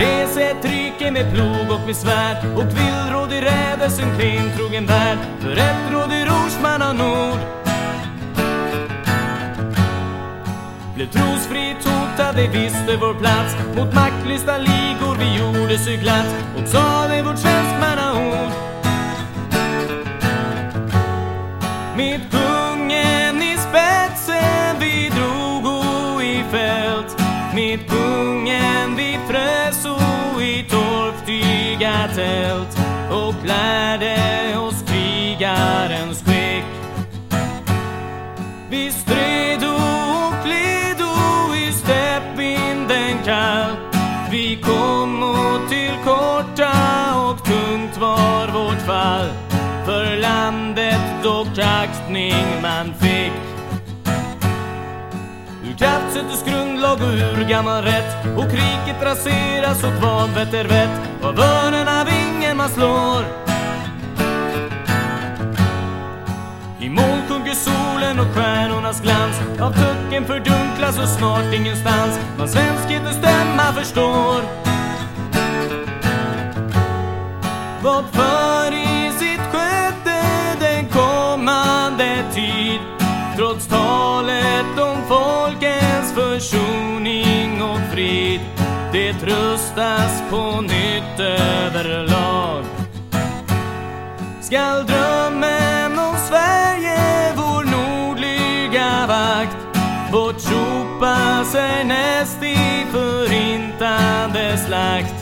Det trycker ett med plog och med svärd och villråd i rädelsen trogen värld. För ett råd i rorsman av nord. Blev trosfritt hotade, visste vår plats. Mot maktlysta ligor vi gjorde sig glatt. Och sade vårt svenskmannaord. Med dock aktning man fick. Ur kraftsättets grundlag och ur gammal rätt. Och kriget raseras åt vanvett är vett. Av örnen av ingen man slår. I moln sjunker solen och stjärnornas glans. Av tucken fördunklas och snart ingenstans. Vad svenskhetens stämma förstår. Vad för Trots talet om folkens försoning och frid Det rustas på nytt överlag. Skall drömmen om Sverige, vår nordliga vakt Bortsopa sig näst i förintande slakt?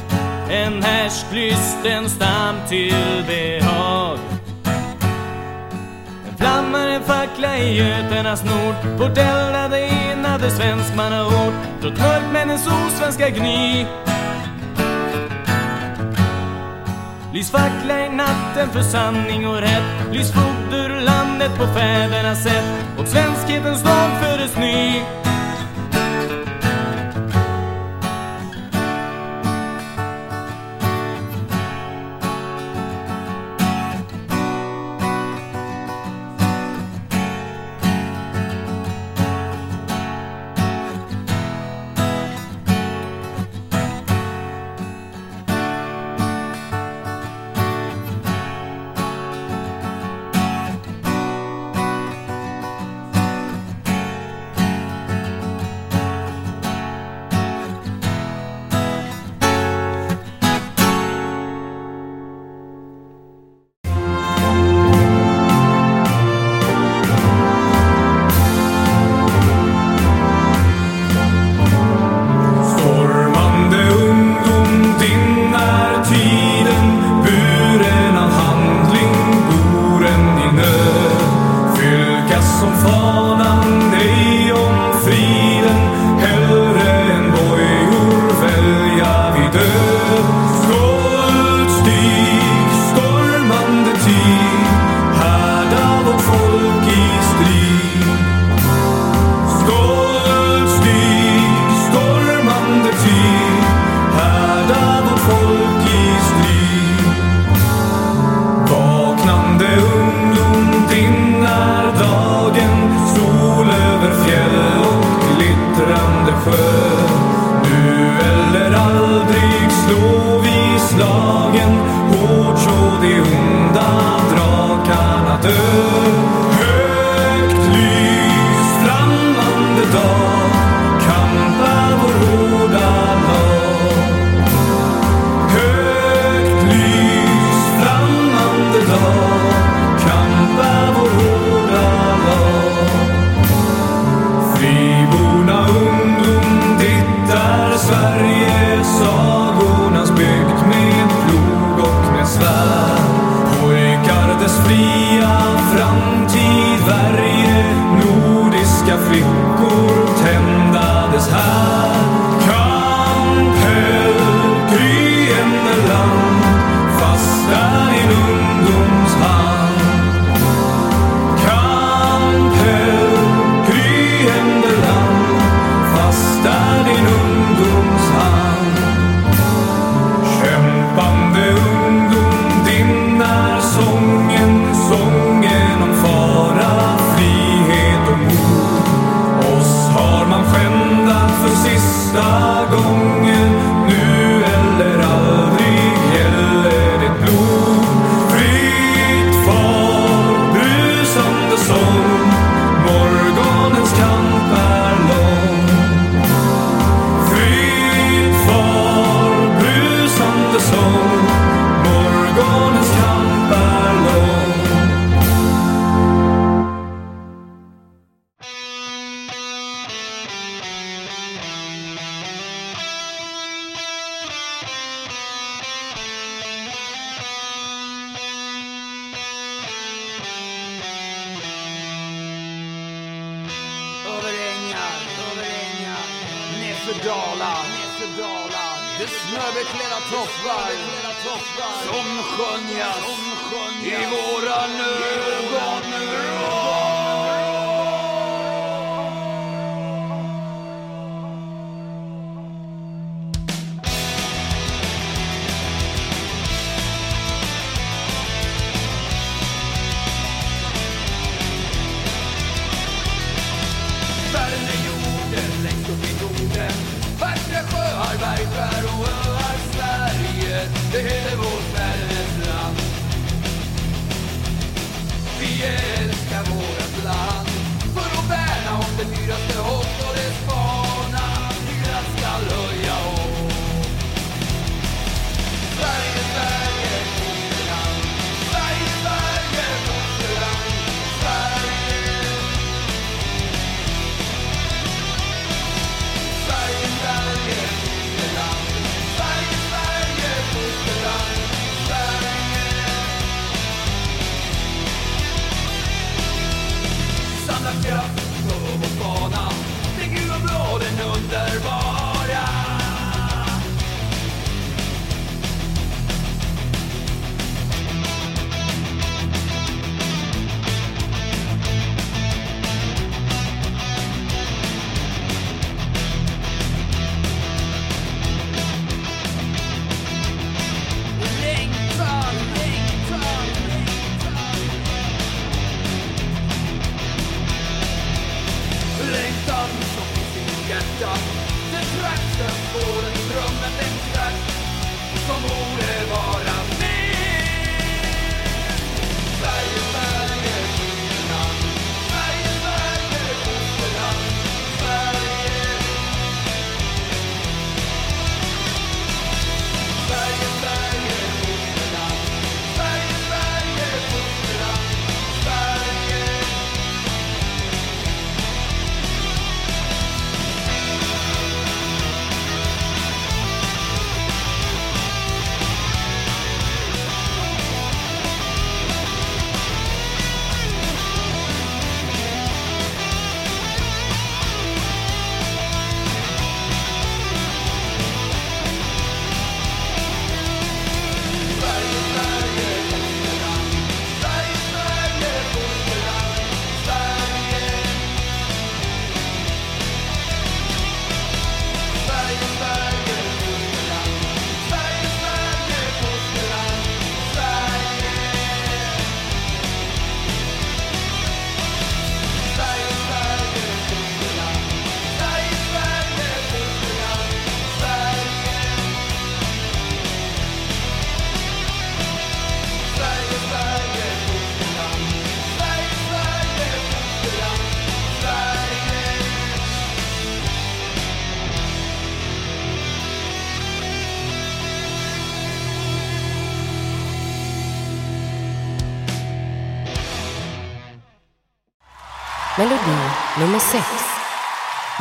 En härsklysten stam till behag flammar en fackla i Göternas nord. Vårt eldade enade svenskmannaord. Trott mörkmännens osvenska gny. Lys fackla i natten för sanning och rätt. Lys fot ur landet på fädernas sätt. Och svenskhetens dag föres ny.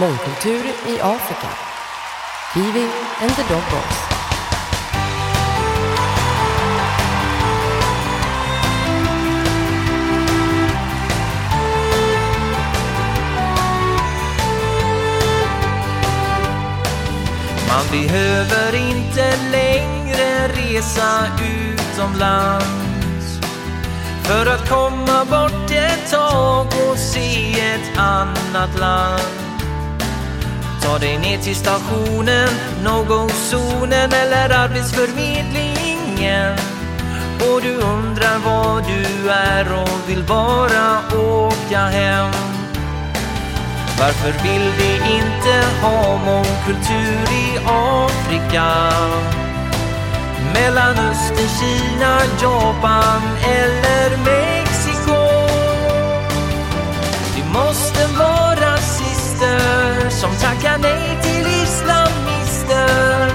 Mångkultur i Afrika. Kiwi and the Dog Boys. Man behöver inte längre resa utomlands för att komma bort ett tag och se ett annat land. Ta dig ner till stationen, no-go-zonen eller arbetsförmedlingen och du undrar var du är och vill bara åka hem. Varför vill vi inte ha mångkultur i Afrika? Mellanöstern, Kina, Japan eller Mexiko. Det måste vara rasister som tackar nej till islamister.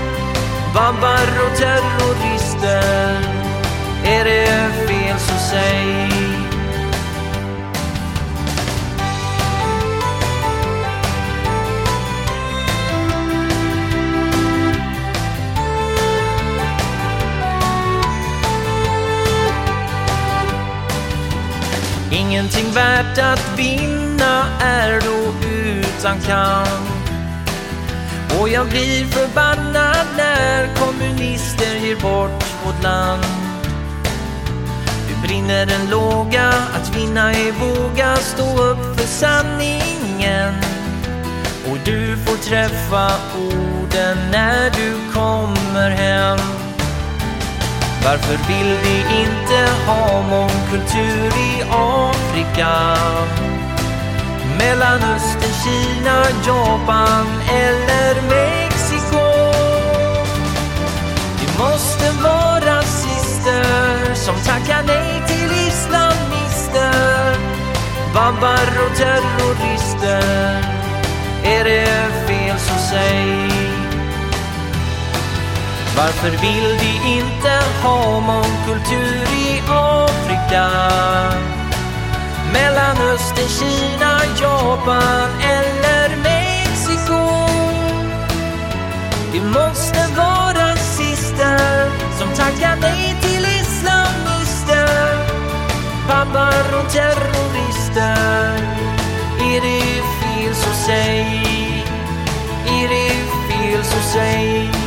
Babbar och terrorister. Är det fel så säg. Ingenting värt att vinna är då han kan. Och jag blir förbannad när kommunister ger bort vårt land. Nu brinner en låga, att vinna är våga stå upp för sanningen. Och du får träffa orden när du kommer hem. Varför vill vi inte ha mångkultur i Afrika? Mellanöstern, Kina, Japan eller Mexiko? Vi måste vara rasister som tackar nej till islamister, babbar och terrorister. Är det fel så säg. Varför vill vi inte ha mångkultur i Afrika? Mellanöstern, Kina, Japan eller Mexiko? Det måste vara sista som tackar nej till islamister, babbar och terrorister. Är det fel så säg. Är det fel så säg.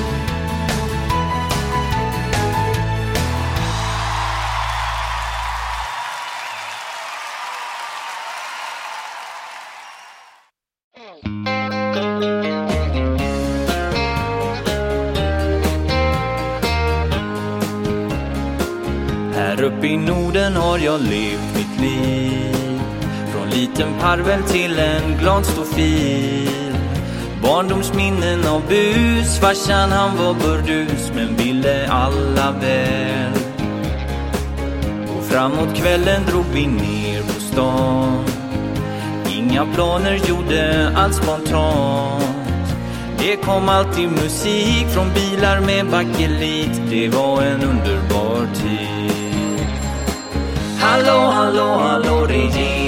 Liten till en glad stofil. Barndomsminnen av bus Farsan han var burdus men ville alla väl. Och framåt kvällen drog vi ner på stan. Inga planer, gjorde allt spontant. Det kom alltid musik från bilar med bakelit. Det var en underbar tid. Hallå, hallå, hallå regering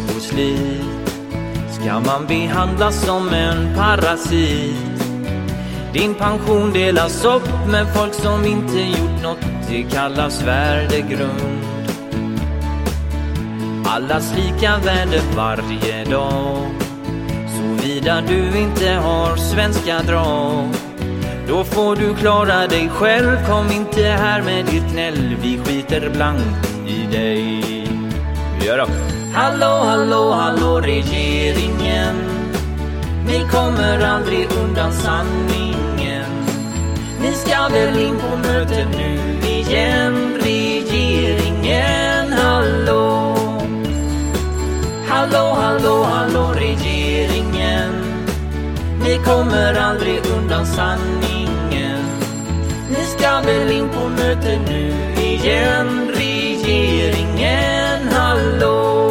slit Ska man behandlas som en parasit. Din pension delas upp med folk som inte gjort något Det kallas värdegrund. Allas lika värde varje dag. Såvida du inte har svenska drag Då får du klara dig själv. Kom inte här med ditt gnäll Vi skiter blankt i dig. Gör då. Hallå, hallå, hallå regeringen. Ni kommer aldrig undan sanningen. Ni ska väl in på möten nu igen Regeringen, hallå. Hallå, hallå, hallå regeringen. Ni kommer aldrig undan sanningen. Ni ska väl in på möten nu igen Regeringen, hallå.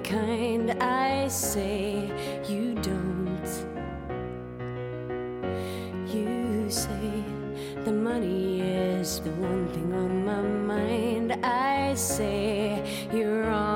kind, I say you don't. You say the money is the one thing on my mind, I say you're wrong.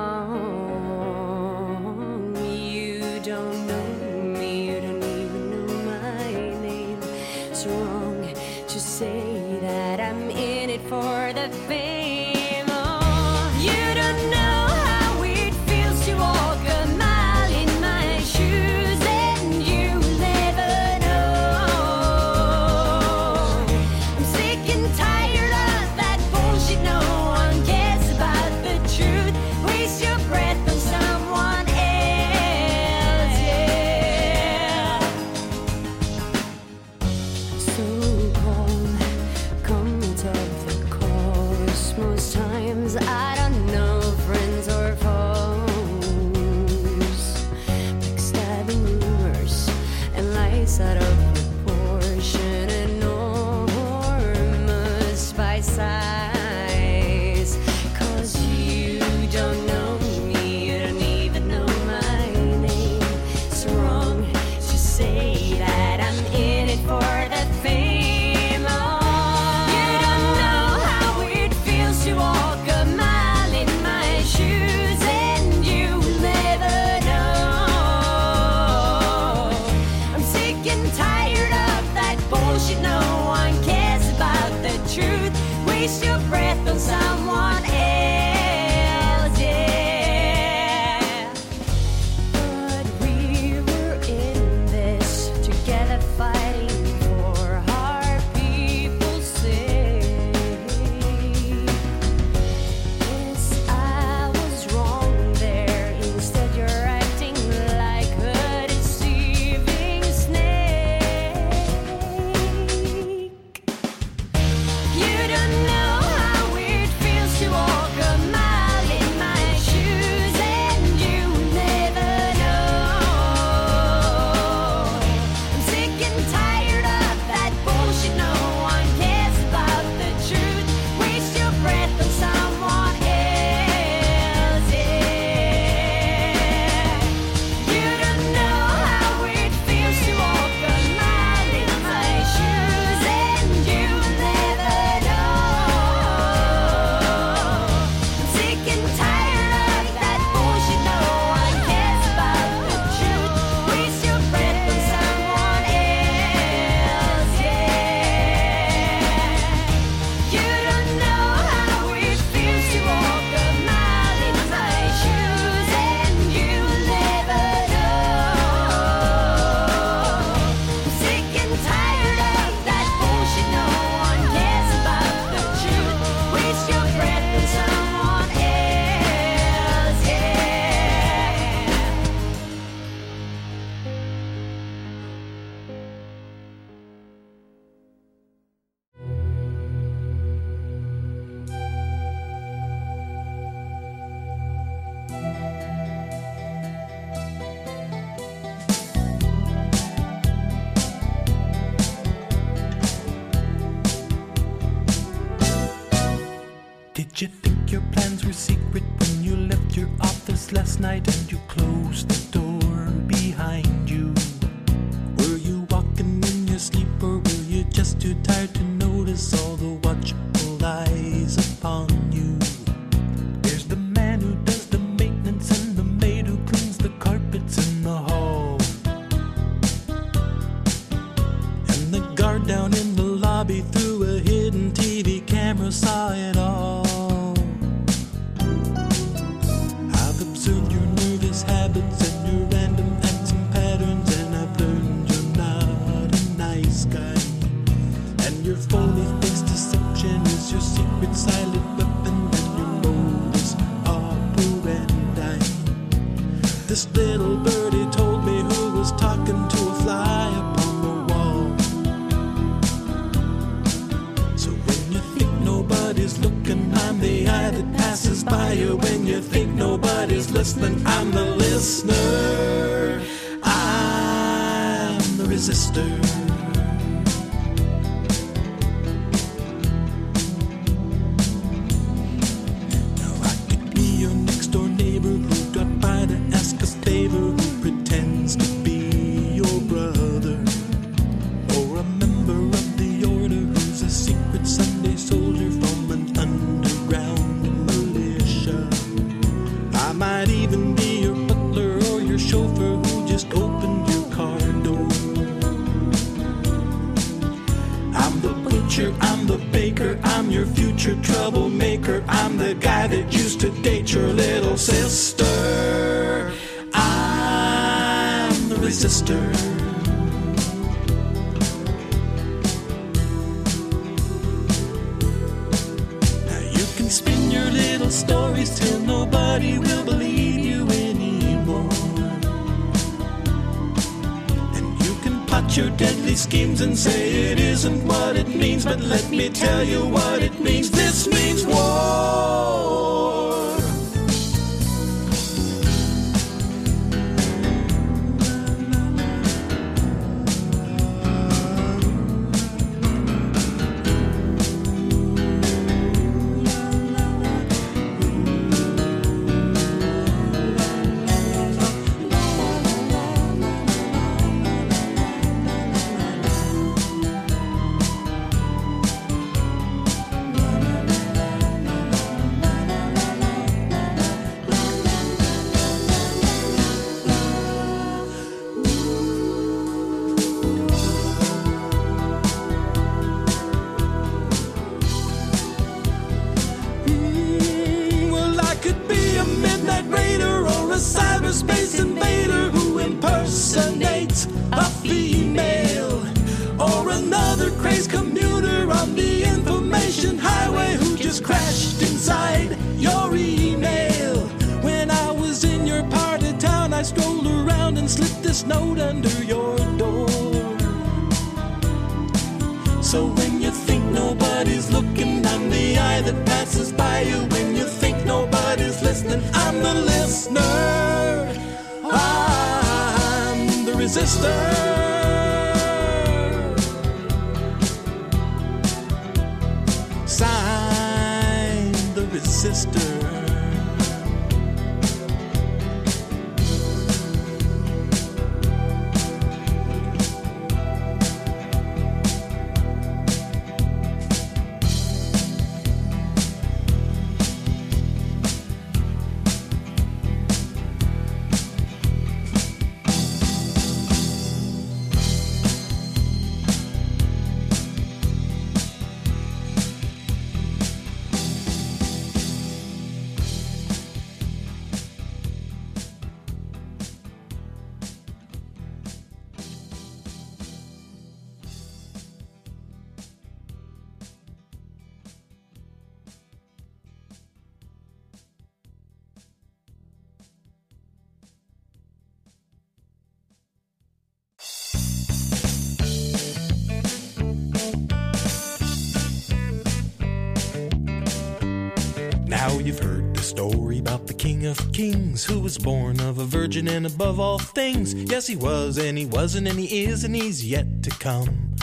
You've heard the story about the King of Kings who was born of a virgin and above all things. Yes, he was, and he wasn't, and he is, and he's yet to come.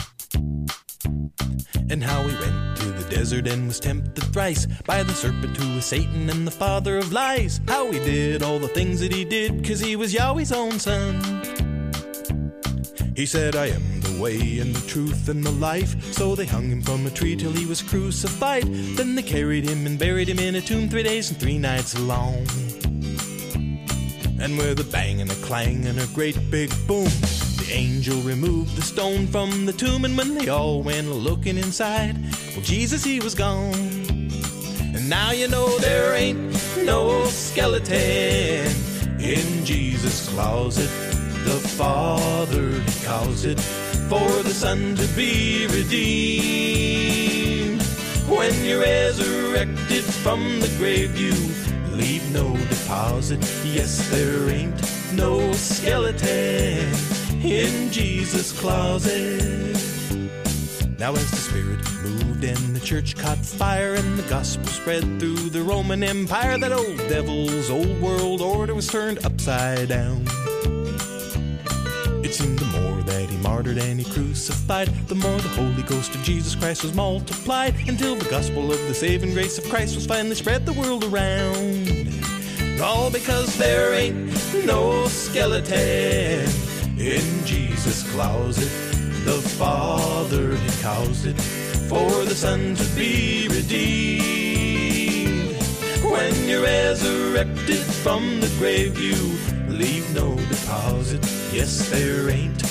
And how he went to the desert and was tempted thrice by the serpent who was Satan and the father of lies. How he did all the things that he did, cause he was Yahweh's own son. He said, I am way and the truth and the life. So they hung him from a tree till he was crucified. Then they carried him and buried him in a tomb three days and three nights long. And with a bang and a clang and a great big boom, the angel removed the stone from the tomb. And when they all went looking inside, well, Jesus, he was gone. And now you know there ain't no skeleton in Jesus' closet. The Father he caused it for the Son to be redeemed. When you're resurrected from the grave, you leave no deposit. Yes, there ain't no skeleton in Jesus' closet. Now, as the Spirit moved and the church caught fire and the gospel spread through the Roman Empire, that old devil's old world order was turned upside down. It seemed the more that he martyred and he crucified, the more the Holy Ghost of Jesus Christ was multiplied until the gospel of the saving grace of Christ was finally spread the world around. All because there ain't no skeleton in Jesus' closet. The Father had caused it for the Son to be redeemed. When you're resurrected from the grave, you leave no deposit. Yes, there ain't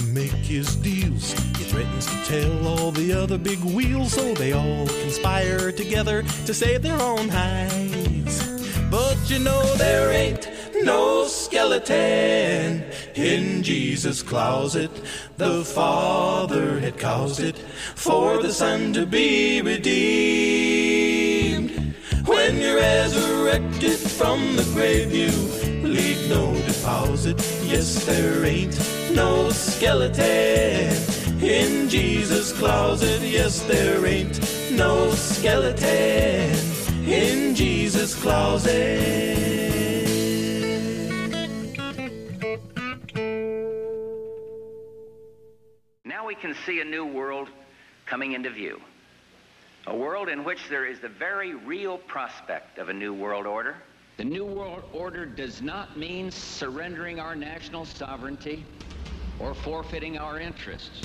his deals, he threatens to tell all the other big wheels, so they all conspire together to save their own hides. But you know there ain't no skeleton in Jesus' closet. The Father had caused it for the Son to be redeemed. When you're resurrected from the grave, you leave no deposit. Yes, there ain't no skeleton in Jesus' closet. Yes, there ain't no skeleton in Jesus' closet. Now we can see a new world coming into view. A world in which there is the very real prospect of a new world order. The New World Order does not mean surrendering our national sovereignty or forfeiting our interests.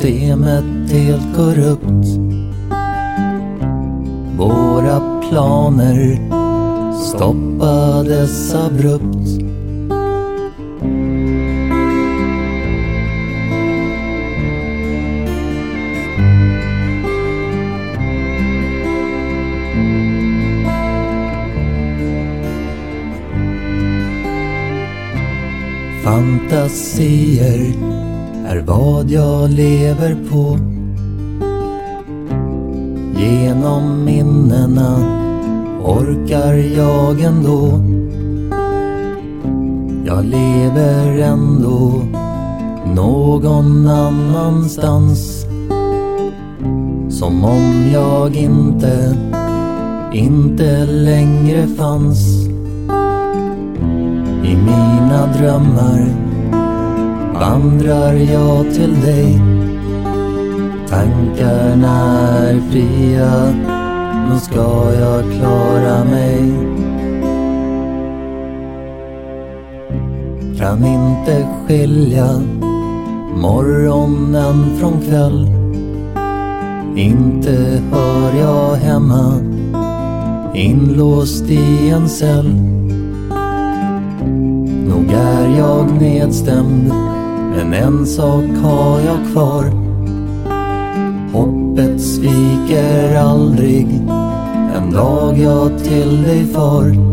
Systemet helt korrupt. Dans i mina drömmar. Vandrar jag till dig? Tankarna är fria, nu ska jag klara mig. Kan inte skilja morgonen från kväll. Inte hör jag hemma inlåst i en cell Nog är jag nedstämd, men en sak har jag kvar. Hoppet sviker aldrig, en dag jag till dig far.